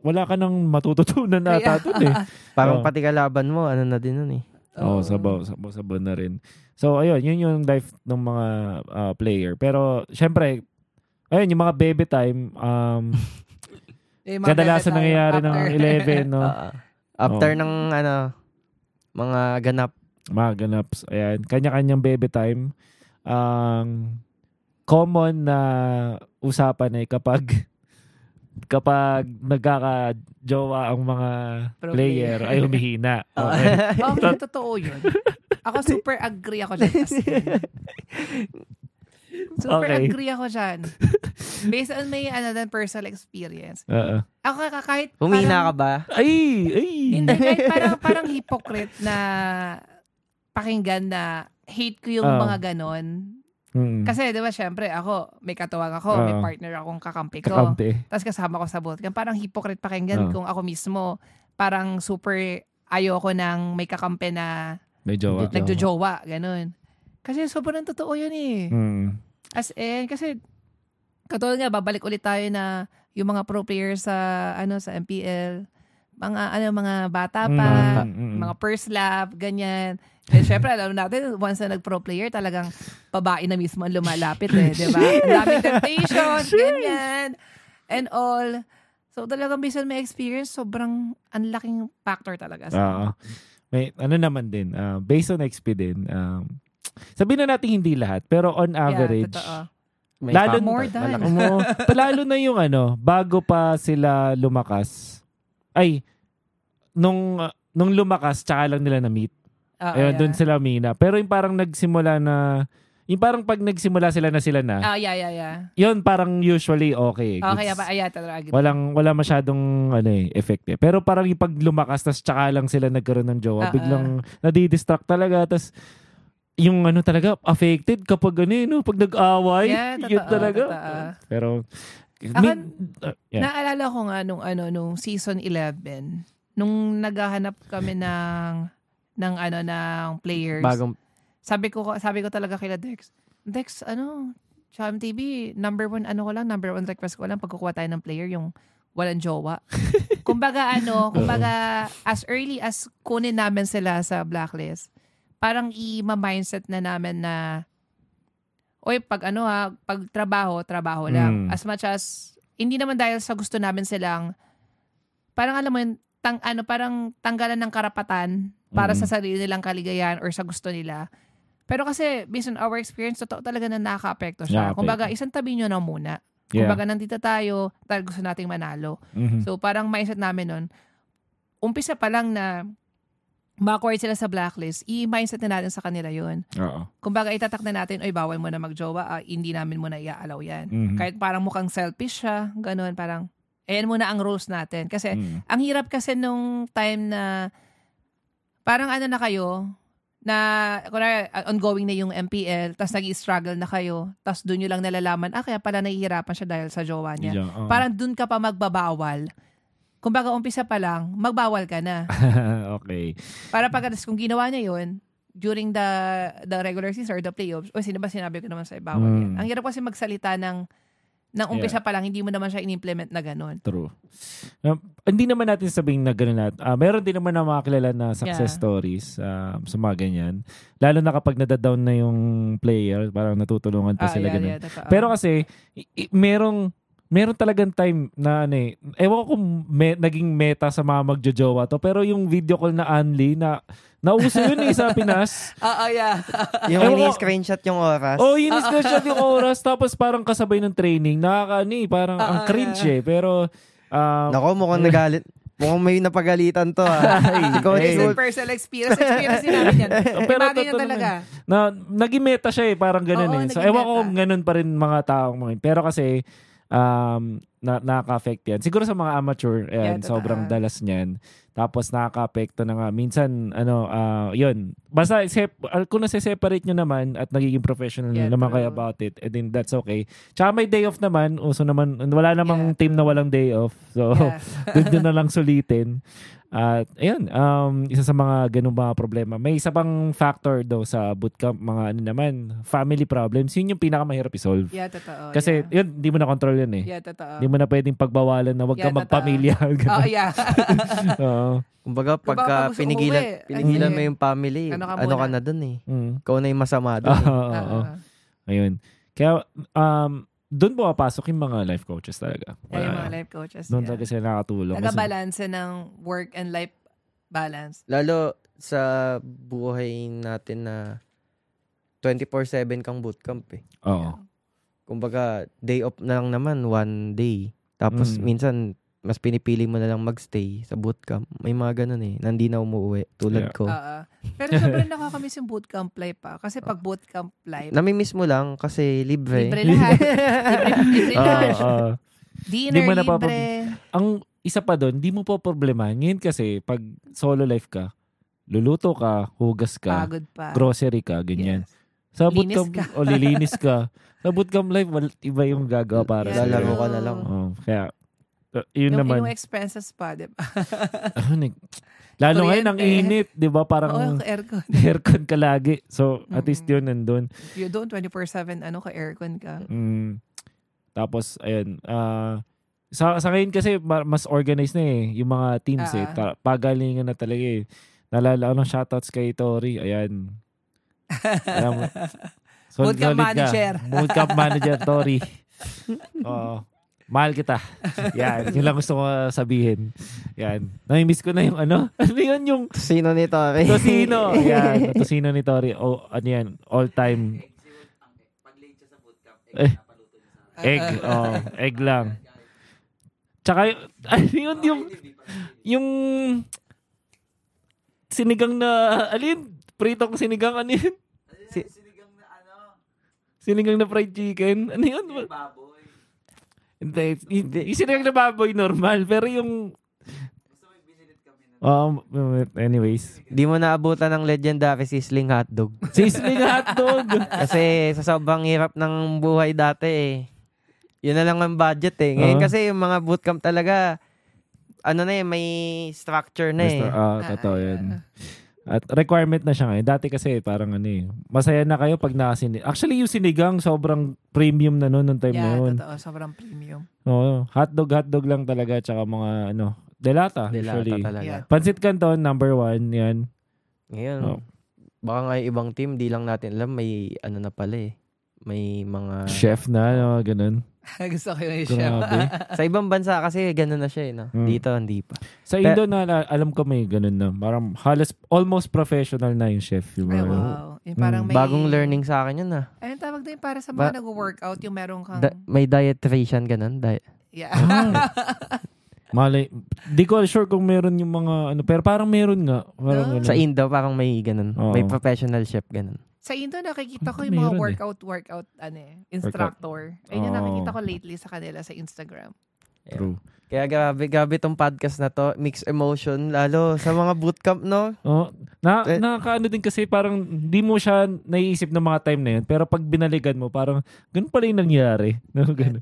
wala ka nang matututunan na Kaya- dun eh. Parang Oo. pati kalaban mo, ano na din nun eh. Oo, Oo. sabaw, sabaw, sabaw na rin. So, ayun, yun yung life ng mga ah, player. Pero, syempre, ayun, yung mga baby time, um, Eh, kadalasan nangyayari ng after. 11, no? Ah, after Oo. ng ano, mga ganap. mga ganaps. Ayan, kanya-kanyang baby time. Ang common na usapan ay kapag kapag nagkaka-jowa ang mga Pro player, player. ay humihina. Oo. Okay. Oh, totoo yun. Ako super agree ako dyan. Super Okay. agree ako dyan. Based on my ano, personal experience. Oo. Ako ka- kahit Humina ka parang, ba? Ay! Ay! Hindi, kahit parang, parang hypocrite na pakinggan na hate ko yung Ah. mga ganon. Mm. Kasi, di ba, syempre, ako, may katuwang ako, may Ah. partner akong kakampi ko. Kakampi. Tapos kasama ko sa bootcamp. Parang hypocrite pakinggan Ah. kung ako mismo, parang super ayoko ng may kakampi na May jowa. Jowa. nagjojowa, ganun. Kasi sobrang totoo yun eh. Mm. As in, kasi katulad nga, babalik ulit tayo na yung mga pro players sa, ano, sa MPL, mga, ano, mga bata pa, Mm, mm, mm. mga first lap, ganyan. And syempre, alam natin, once na nag-pro player, talagang babae na mismo ang lumalapit eh, di ba? Ang daming temptation, ganyan, and all. So, talagang based on my experience, sobrang ang laking factor talaga. Sa, Oo. May ano naman din, uh, based on XP din, um, sabihin na natin hindi lahat, pero on average, Yeah. May Lalo- More than. mo, lalo na yung ano, bago pa sila lumakas, ay, nung, uh, nung lumakas, tsaka lang nila na-meet. Ah, Ayun, yeah. doon sila mina. Pero yung parang nagsimula na, yung parang pag nagsimula sila na sila na, Ah, yeah, yeah, yeah. yun parang usually okay. Okay, Goods. pa, ayan, talaga. Walang wala masyadong ano eh, effect eh. Pero parang yung pag lumakas tas tsaka lang sila nagkaroon ng jowa, Ah, biglang nadidistract talaga tas yung ano talaga affected kapag ano eh, no, pag nag-away. Yeah, yun totoo, talaga. totoo. Pero Ako, uh, yeah. Naalala ko nga nung ano nung season 11 nung naghahanap kami ng ng ano ng players. Bagong, Sabi ko sabi ko talaga kila Dex. Dex ano Cham TV number one ano ko lang number one request ko lang pagkukuha tayo ng player yung walang jowa. kumbaga ano, kumbaga as early as kunin namin sila sa blacklist, parang i-mindset na namin na Oy, pag ano ha, pag trabaho, trabaho lang. Mm. As much as, hindi naman dahil sa gusto namin silang, parang alam mo yun, tang, ano, parang tanggalan ng karapatan para Mm. sa sarili nilang kaligayahan or sa gusto nila. Pero kasi, based on our experience, totoo talaga na nakaka-apekto siya. Nakaka-apekto. Kumbaga, isang tabi nyo na muna. Yeah. Kumbaga, nandito tayo dahil gusto nating manalo. Mhm. So, parang mindset namin nun, umpisa pa lang na ma-acquired sila sa blacklist, i-mindset na natin sa kanila yun. Oo. Kumbaga, itatak na natin, ay bawal mo na magjowa, ah, hindi namin mo na i-allow yan. Mhm. Kahit parang mukhang selfish siya, ganun, parang, ayan muna ang rules natin. Kasi, Mm. ang hirap kasi nung time na, parang ano na kayo, na, kunwari, uh, ongoing na yung MPL, tapos nag-struggle na kayo, tapos doon nyo lang nalalaman, ah, kaya pala nahihirapan siya dahil sa jowa niya. Yeah, oo. Parang doon ka pa magbabawal. Kumbaga, umpisa pa lang, magbawal ka na. okay. Para pagkatas kung ginawa niya yun, during the the regular season or the playoffs, o sino ba sinabi ko naman sa bawal yan. Mm. Ang hirap kasi magsalita ng ng umpisa pa lang, hindi mo naman siya in-implement na ganun. True. Um, hindi naman natin sabing na gano'n lahat. Ah, meron din naman na mga kilala na success Yeah. stories um, sa mga ganyan. Lalo na kapag nadadown na yung player, parang natutulungan pa Ah, sila yeah, ganun. yeah. Pero kasi, merong meron talagang time na ano eh, ewan ko kung me, naging meta sa mga magjojowa to, pero yung video call na Anli na nauso yun eh sa Pinas. Oo, yeah. Yung Ewan ini-screenshot yung oras. Oh, yun screenshot yung oras tapos parang kasabay ng training. Nakakaano eh, parang ang Ah, cringe eh. Pero um, Nako, mukhang nagalit. Mukhang may napagalitan to ah. Ay, Ikaw, on personal experience, experience din namin yan. Pero yan totoo talaga. na naging meta siya eh, parang ganun Oo, eh. So ewan ko kung ganun pa rin mga taong mga. Pero kasi um na nakaka-affect yan. Siguro sa mga amateur, ayan, Yeah, sobrang dalas niyan. Tapos nakaka-apekto na nga. Minsan, ano, ah yun. Basta, sep- ah, kung nasa-separate nyo naman at nagiging professional Yeah, naman kayo about it, and then that's okay. Tsaka may day off naman. Uso naman, wala namang Yeah. team na walang day off. So, Yeah. doon na lang sulitin. At ayun, um, isa sa mga ganung mga problema. May isa pang factor daw sa bootcamp, mga ano naman, family problems. Yun yung pinakamahirap isolve. Yeah, totoo. Kasi yeah. yun, di mo na control yun eh. Yeah, totoo. Hindi mo na pwedeng pagbawalan na wag Yeah, ka magpamilya. Oh, Ganun. yeah. Oo. Kumbaga, Kumbaga, pagka pag gusto pinigilan, umuwi, pinigilan ano mo yung family, Ano ano ka ka, muna? na dun eh. Mm. Ikaw na yung masama Oo, dun. eh. oo, oo. Ayun. Kaya, um, doon pumapasok yung mga life coaches talaga. yeah, yung mga life coaches. Doon yeah. talaga sila nakatulong. Nagabalanse ng work and life balance. Lalo sa buhay natin na 24-7 kang bootcamp eh. Oo. Kumbaga, day off na lang naman, one day. Tapos Mm. minsan, mas pinipili mo na lang magstay sa bootcamp. May mga ganun eh, nandi na umuwi, tulad Yeah. ko. Oo. Pero sobrang nakakamiss yung bootcamp life pa. Kasi pag bootcamp life, Namimiss mo lang kasi libre. libre lahat. libre, libre Oo, lunch. oo. Dinner, Di mo na papab- libre. ang isa pa doon, di mo po problema. Ngayon kasi, pag solo life ka, luluto ka, hugas ka, Pagod pa. grocery ka, ganyan. Yes. Sa Linis bootcamp, ka. o lilinis ka. Sa bootcamp life, iba yung gagawa para Yeah, sa Lalaro ka na lang. Oh, kaya, uh, yun yung, naman. yung expenses pa, di ba? Ano, eh, Lalo ngayon, ang Kuryente. init, di ba? Oo, Parang aircon. aircon ka lagi. So, at least yun nandun. You don't 24-7, ano ka, aircon ka. Mm. Tapos, ayun. ah sa, sa ngayon kasi, ma- mas organized na eh. Yung mga teams eh. Ah. Ta- pagalingan na talaga eh. Nalala ko ng shoutouts kay Tori. Ayan. Mo. Solid- Bootcamp manager. Bootcamp manager, Tori. Oo. Mahal kita. Yan. Yun lang gusto ko sabihin. Yan. Namimiss ko na yung ano. Ano yun yung Sino nito? Okay? Tosino. Yan. Tosino ni Tori. O, ano yan? All time. Eh, egg. Oh, egg lang. Tsaka, y- ano yun yung, yung sinigang na, alin? Pritong sinigang, ano yun? Si- Sinigang na fried chicken? Ano yun? Hindi. y- Yung sinigang na baboy, normal. Pero yung... Um, anyways. Di mo naabutan ng legendary sizzling hotdog. Sizzling hotdog. Kasi sa sobrang hirap ng buhay dati eh. Yun na lang ang budget eh. Ngayon Oo. kasi yung mga bootcamp talaga, ano na eh, may structure na eh. Basta, ah, totoo yun. At requirement na siya ngayon. Dati kasi parang ano eh, masaya na kayo pag nakasini. Actually, yung sinigang sobrang premium na noon nung time na Yeah, yun. totoo. Sobrang premium. Oo. Hotdog, hotdog lang talaga. Tsaka mga ano, delata. Delata usually. talaga. Yeah. Pansit Canton, number one. Yan. Ngayon, Oh. baka nga yung ibang team, di lang natin alam, may ano na pala eh. May mga... Chef na, no, ganun. Gusto ko yung. Grabe. Sa ibang bansa kasi ganun na siya eh. No? Hmm. Dito, hindi pa. Sa Indo na, alam ko may ganun na. Parang halos, almost professional na yung chef. Yung Ay, wow. Yung parang Mm, may... Bagong learning sa akin yun ah. Ayun, tawag din para sa Ba- mga nag-workout, yung meron kang... Da- may dietitian ganun. Di- yeah. Ah. Malay, di ko sure kung meron yung mga ano, pero parang meron nga. Parang Ah. ganun. Sa Indo, parang may ganun. Oo. May professional chef ganun. Sa Indo, nakikita ko yung mga Meron eh. workout, workout, ano eh, instructor. Ayun yung Oo. nakikita ko lately sa kanila sa Instagram. True. Kaya grabe, grabe tong podcast na to. Mixed emotion, lalo sa mga bootcamp, no? Oh, na Eh. nakakaano din kasi parang di mo siya naiisip ng mga time na yun, pero pag binalikan mo parang ganun pala yung nangyari. No, ganun.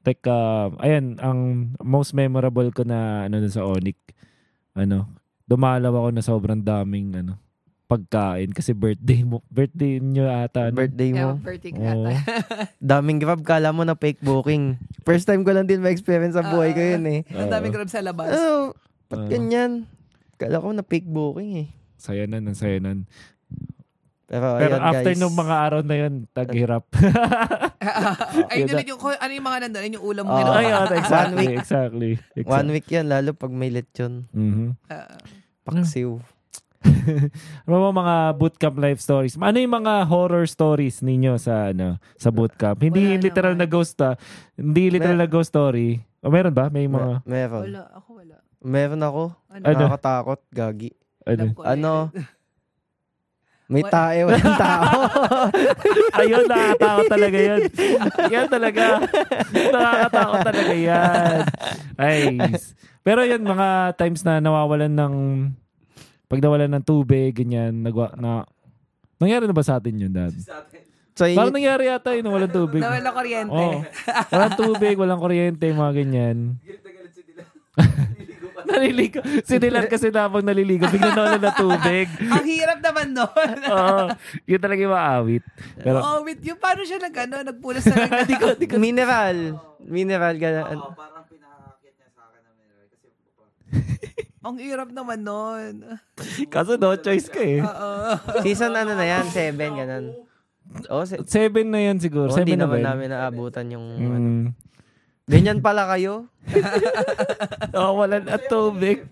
Like, uh, ayan, ang most memorable ko na ano dun sa Onic, ano, dumalaw ako na sobrang daming ano, pagkain kasi birthday mo, birthday niyo ata. Ano? Birthday mo. birthday ka Oo. ata. Daming grab, kala mo na fake booking. First time ko lang din ma-experience sa buhay ko yun eh. Ang daming grab sa labas. Ano, ba't Oo. ganyan? Kala ko na fake booking eh. Saya ang saya nun. Pero, Pero ayun, after guys. nung mga araw na yun, taghirap. Ay, Yun yun yung, ano yung mga nandun, yung ulam mo. Kinuha. Ay, oh, One exactly, week. exactly, exactly. One week yan, lalo pag may lechon. Mhm. Ah. Paksiw. Ano ba mga bootcamp life stories? Ano yung mga horror stories ninyo sa ano sa bootcamp? Hindi Wala literal naman. na ghost ah. Hindi literal Mer- na ghost story. O meron ba? May mga Me- meron. wala, ako wala. Meron ako. Ano? Ano? Nakakatakot, gagi. ano? Ano? May What? tae, walang tao. Ayun, nakakatakot talaga yan. Yan talaga. Nakakatakot talaga yan. Ay. Pero yun, mga times na nawawalan ng pag nawalan ng tubig, ganyan, nagwa, na, nangyari na ba sa atin yun, Dad? so, yun, Parang nangyari yata yun, walang tubig. Nawala na kuryente. Oo. Walang tubig, walang kuryente, mga ganyan. naliligo. Si Dylan kasi napang naliligo. Bigla na na tubig. Ang hirap naman nun. Oo. Yun talaga yung maawit. Pero, oh, with you, paano siya nag, ano, nagpulas na lang. di ko, di ko. mineral. Mineral, gano'n. Ang hirap naman nun. Kaso no choice ka eh. Season ano na yan? Seven, gano'n. Oh, se- Seven na yan siguro. oh, Seven hindi na ba naman yun? namin naabutan yung ano. Mm. Ganyan pala kayo? Oh, wala na tubig.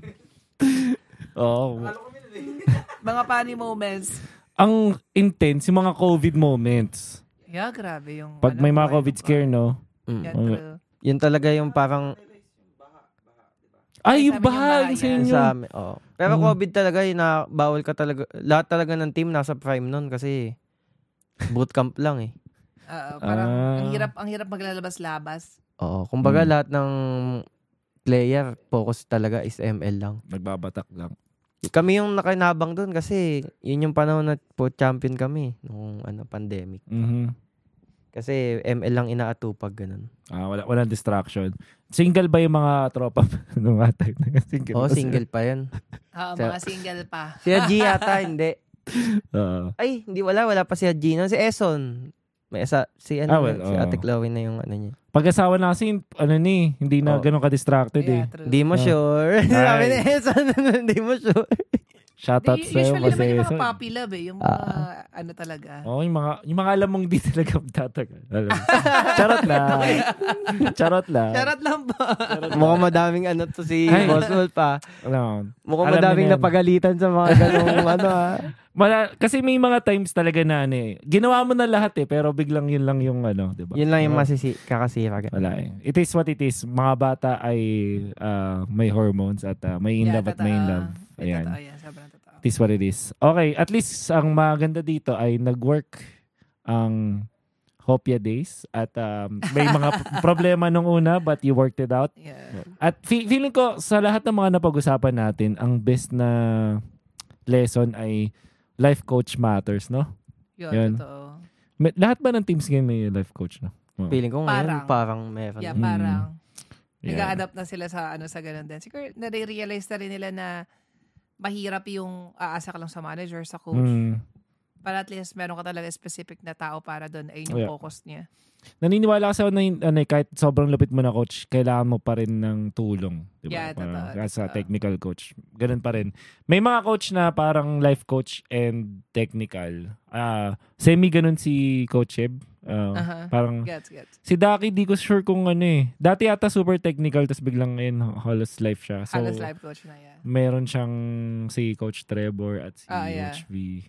Oo. Mga funny moments. Ang intense, yung mga COVID moments. Yeah, grabe yung... Pag ano, may mga buhay COVID mo. scare, no? Mm. Yan, Okay. true. Yun talaga yung parang Ay, yung bahay sa inyo. sa amin. Oo. Pero Mm. COVID talaga, yun na bawal ka talaga. Lahat talaga ng team nasa prime nun kasi bootcamp lang eh. Oo, parang Ah. ang hirap ang hirap maglalabas-labas. Oo. Kumbaga Mm. lahat ng player, focus talaga is ML lang. Nagbabatak lang. Kami yung nakinabang doon kasi yun yung panahon na po champion kami nung ano pandemic. Mhm. Kasi ML lang inaatupag ganun. Ah, wala, walang distraction. Single ba yung mga tropa nung yun? Single Oo, sila? single pa yan. Oo, Sa- mga single pa. Si G yata, hindi. Oo. Ay, hindi wala. Wala pa si G. No, si Eson. May isa, si ano, Ah, well, si. Ate Chloe na yung ano niya. Pag-asawa na kasi, ano ni, hindi na Oo. ganun ka-distracted eh. Yeah, true. Hindi mo Ah. sure. Sabi ni. Eson, hindi mo sure. Shoutout Di, sa'yo. usually naman yung mga puppy love eh. Yung mga ano talaga. Oo, yung mga, yung mga alam mong hindi talaga mo. Charot lang. Charot lang. Charot lang ba? Mukhang madaming ano to si Ay. Boss Wolf pa. Alam mo. Mukhang Alam madaming napagalitan sa mga ganong ano ah. Mala, kasi may mga times talaga na ano eh. Ginawa mo na lahat eh, pero biglang yun lang yung ano, di ba? Yun lang yung masisi, kakasira. Wala eh. It is what it is. Mga bata ay ah, may hormones at ah, may in Yeah, love at may in love. Ayan. totoo yan. Sobrang totoo. It is what it is. Okay, at least ang maganda dito ay nag-work ang Hopia Days at um, may mga problema nung una but you worked it out. Yeah. At fe- feeling ko sa lahat ng mga napag-usapan natin, ang best na lesson ay life coach matters, no? Yun, Yun. totoo. May, lahat ba ng teams ngayon may life coach, no? Oo. Feeling ko ngayon Parang. parang, meron. Yeah, Mm. parang Yeah. nag-a-adapt na sila sa ano sa ganun din. Siguro nare-realize na rin nila na mahirap yung aasa ka lang sa manager, sa coach. Mm. Para at least meron ka talaga specific na tao para doon. Ayun yung Yeah. focus niya. Naniniwala kasi ako na yun- ano, eh, kahit sobrang lupit mo na coach, kailangan mo pa rin ng tulong. Diba? Yeah, Parang totoo, as a technical coach. Ganun pa rin. May mga coach na parang life coach and technical. Ah, semi ganun si Coach Eb. Ah, Aha. Parang Gets, gets. si Daki di ko sure kung ano eh. Dati yata super technical tapos biglang ngayon halos life siya. So, Halos life coach na yan. meron siyang si Coach Trevor at si Ah, yeah. Coach V.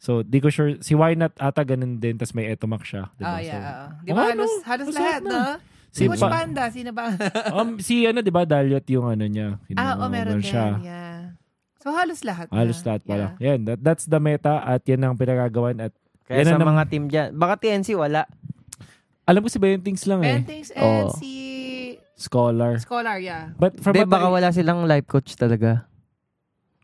So, di ko sure. Si Why Not ata ganun din. Tapos may Etomac siya. Diba? Ah, yeah. So, oo. Di ba Oh, halos, ano? halos lahat, na. no? Si Si pa- Panda, sino ba? um, si ano, di ba, Daliot yung ano niya. ah, oo, Kinuha meron din. siya. Yeah. So, halos lahat na. Halos lahat pala. Yeah. Yan, that, that's the meta at yan ang pinagagawan at Kaya Yan sa ang mga team dyan. Baka TNC wala. alam ko si Bentings lang eh. Bentings and Oo. si Scholar. Scholar, yeah. But from what baka wala silang life coach talaga.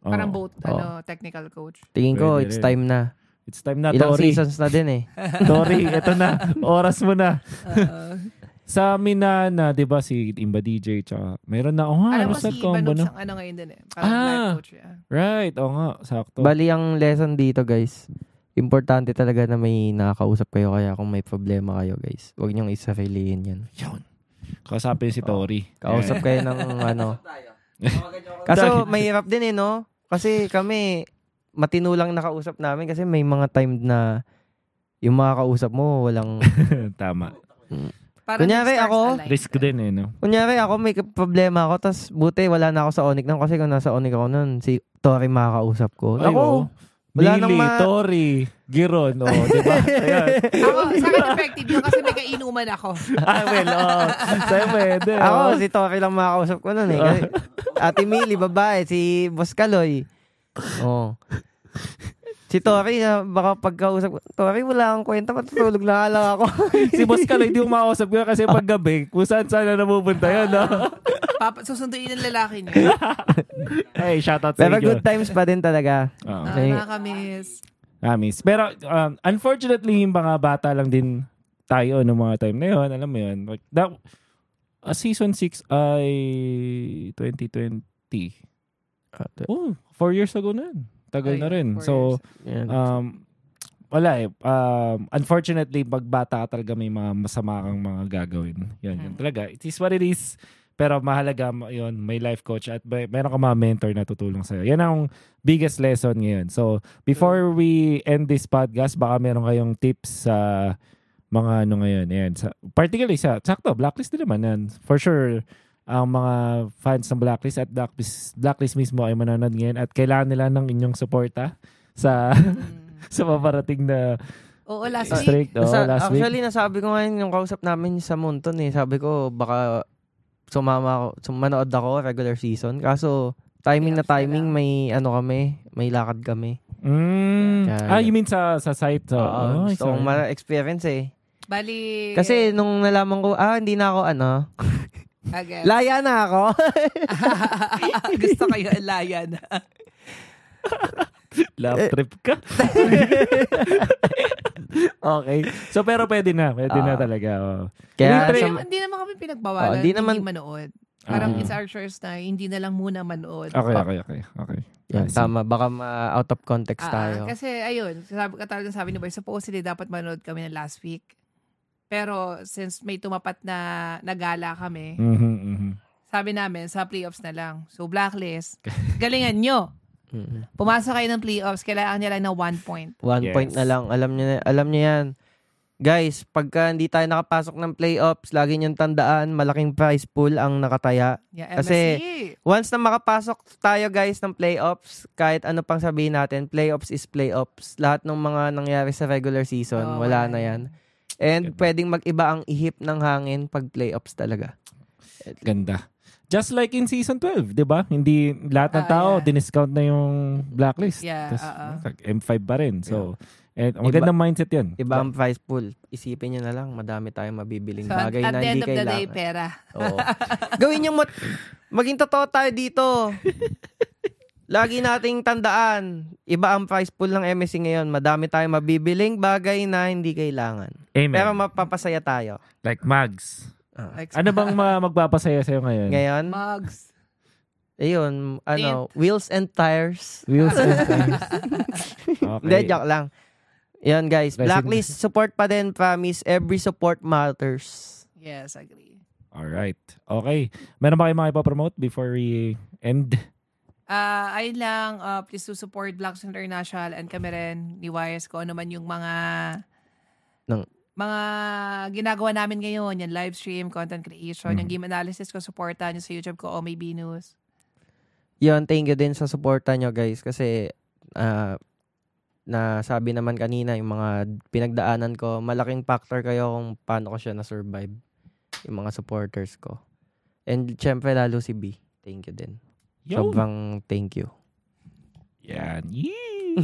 Oo. Parang both, Oo. ano, technical coach. Tingin ko, Pwede it's rin. time na. It's time na, Ilang Tori. seasons na din eh. Tori, eto na. Oras mo na. Oo. Sa amin na, na di ba, si Imba DJ, tsaka meron na, oh nga, Alam mo si combo Banog na. siyang ano ngayon din eh. Parang Ah. life coach, yeah. Right, oo nga, sakto. Bali, ang lesson dito, guys, importante talaga na may nakakausap kayo. Kaya kung may problema kayo, guys, huwag niyong isarilihin yan. Yun. Kausapin si Tori. Kausap kayo ng ano. Kaso, mahirap din eh, no? Kasi kami, matino lang nakausap namin kasi may mga time na yung mga kausap mo, walang... Tama. Parang Kunyari ako, align. Risk din eh, no? Kunyari ako, may problema ako, tas buti wala na ako sa Onyx nun kasi kung nasa Onyx ako nun, si Tori makakausap ko. Ay, Ako, oo. wala Lily, nang ma- Tori, Giron, oh, di ba? Ayan. Ako, sa akin effective yun kasi kainuman ako. ah, well, oh. Sa'yo pwede. ako, oh. si Tori lang makakausap ko nun eh. Kasi, Ate Millie, babae, si Boss Kaloy. Oh. Si Tori, ah, baka pagkausap ko, Tori, wala akong kwenta, matutulog na lang ako. si Boss Kaloy, di mo makausap ko kasi paggabi, kung saan saan na napupunta yun, no? Papa, susunduin ng lalaki niya. Hey, shoutout sa Pero inyo. good times pa din talaga. Oo. Ah, nakakamiss. Ah, miss. Pero, um, unfortunately, yung mga bata lang din tayo noong mga time na yun. Alam mo yun. Like, that, ah, season 6 ay 2020. Oh, four years ago na yun. Tagal Ay, na rin. So, um, wala eh. Um, unfortunately, pag bata ka talaga may mga masama kang mga gagawin. Yan, yun Mm. talaga. It is what it is. Pero mahalaga ma- yun, may life coach at may, meron ka mga mentor na tutulong sa'yo. Yan ang biggest lesson ngayon. So, before we end this podcast, baka meron kayong tips sa mga ano ngayon. Yan. Sa, particularly sa, sakto, blacklist din naman. Yan. For sure, ang mga fans ng blacklist at blacklist, blacklist mismo ay manonood ngayon at kailangan nila ng inyong suporta sa Mm. sa paparating na Oo, last week. strict. Oh, Nasa- last week. actually, nasabi ko ngayon yung kausap namin sa Munton eh. Sabi ko, baka sumama ako, sumanood ako regular season. Kaso, timing na timing, may ano kami, may lakad kami. Mm. Kaya- Ah, you mean sa sa site? So, Oo, oh, kong ma-experience eh. Bali, Kasi nung nalaman ko, ah, hindi na ako ano, again. laya na ako. Gusto kayo alayan. Love trip ka. okay. So, pero pwede na. Pwede na Ah. talaga. oh. Kaya, Hindi, sa, hindi naman kami pinagbawalan. Oh, hindi, di naman- manood. Parang Ah. it's our choice na hindi na lang muna manood. Okay, okay, okay. okay. yan, tama, baka ma- out of context Ah, tayo. kasi ayun, sabi, katulad ng sabi ni Boy, supposedly dapat manood kami ng last week. Pero since may tumapat na nagala kami, Mhm, mhm. sabi namin sa playoffs na lang. So blacklist, galingan nyo. Mm. Pumasok kayo ng playoffs, kailangan nyo lang ng one point. One Yes. point na lang. Alam niyo na, alam niyo yan. Guys, pagka hindi tayo nakapasok ng playoffs, lagi niyong tandaan, malaking prize pool ang nakataya. Yeah, Kasi- MSC. Once na makapasok tayo guys ng playoffs, kahit ano pang sabihin natin, playoffs is playoffs. Lahat ng mga nangyari sa regular season, Oo, wala na na. yan. And Ganda. pwedeng mag-iba ang ihip ng hangin pag playoffs talaga. Ganda. Just like in season 12, di ba? Hindi lahat ng Ah, tao, yeah. diniscount na yung blacklist. Yeah, Tas, oo. M5 pa rin. So, and, magandang mindset yan. Iba ang prize pool. Isipin niyo na lang, madami tayong mabibiling So, at, bagay at na the end hindi of the day, kailangan. pera. Oo. Gawin yung mot- maging totoo tayo dito. Lagi nating tandaan, iba ang price pool ng MSC ngayon. Madami tayong mabibiling bagay na hindi kailangan. Amen. Pero mapapasaya tayo. like mags. Like, Ano bang ma- magpapasaya sa'yo ngayon? Ngayon, mugs. ayun, ano, wheels and tires. Wheels and tires. okay. Hindi, joke lang. Yan guys, blacklist support pa din, promise. Every support matters. Yes, agree. Alright. Okay. Meron ba kayo mga ipapromote before we end? Ah, ayun lang, uh, please to support Blacks International and kami rin ni YS ko ano man yung mga Ng- mga ginagawa namin ngayon, yung live stream, content creation, Mhm. yung game analysis ko, supportan nyo sa YouTube ko, OMB News. Yun, thank you din sa suporta nyo guys kasi ah na sabi naman kanina yung mga pinagdaanan ko, malaking factor kayo kung paano ko siya na-survive. yung mga supporters ko. And syempre lalo si B. Thank you din. Yo. Sobrang thank you. Yan. Yee!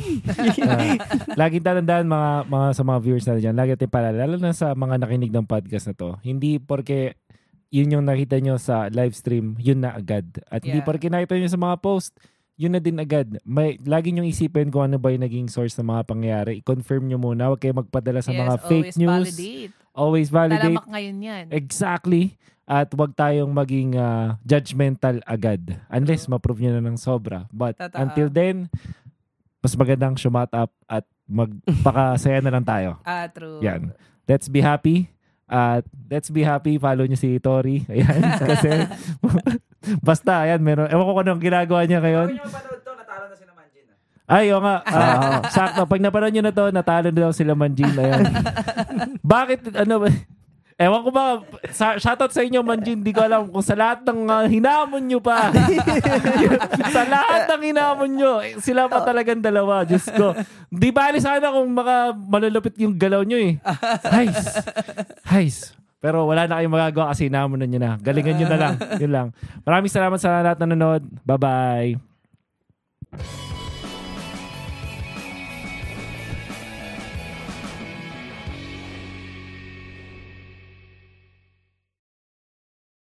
Ah, laging tatandaan mga, mga sa mga viewers natin dyan. Lagi natin pala, lalo na sa mga nakinig ng podcast na to. Hindi porque yun yung nakita nyo sa live stream, yun na agad. At hindi Yeah. porque nakita nyo sa mga post, yun na din agad. May, lagi nyo isipin kung ano ba yung naging source ng mga pangyayari. I-confirm nyo muna. Huwag kayo magpadala sa yes, mga fake always news. validate. Always validate. Talamak ngayon yan. Exactly. At wag tayong maging ah, judgmental agad. Unless ma-prove nyo na ng sobra. But Totoo. until then, mas magandang shumat up at magpakasaya na lang tayo. Ah, true. Yan. Let's be happy. At let's be happy. Follow nyo si Tori. Ayan. Kasi basta, ayan. Meron, ewan ko kung anong ginagawa niya ngayon. Kung yung panood to, natalo na si Manjin. ah. Ay, oo nga. Ah, sakto. Pag napanood nyo na to, natalo na daw sila Manjin. Ayan. Bakit, ano ba? Ewan ko ba, sa, shoutout sa inyo, Manjin, di ko alam kung sa lahat ng ah, hinamon nyo pa. sa lahat ng hinamon nyo, eh, sila pa talagang dalawa. Diyos ko. Di bali sana kung maka malulupit yung galaw nyo eh. Heis. Heis. Pero wala na kayong magagawa kasi hinamonan nyo na. Galingan nyo na lang. Yun lang. Maraming salamat sa lahat na nanonood. Bye-bye.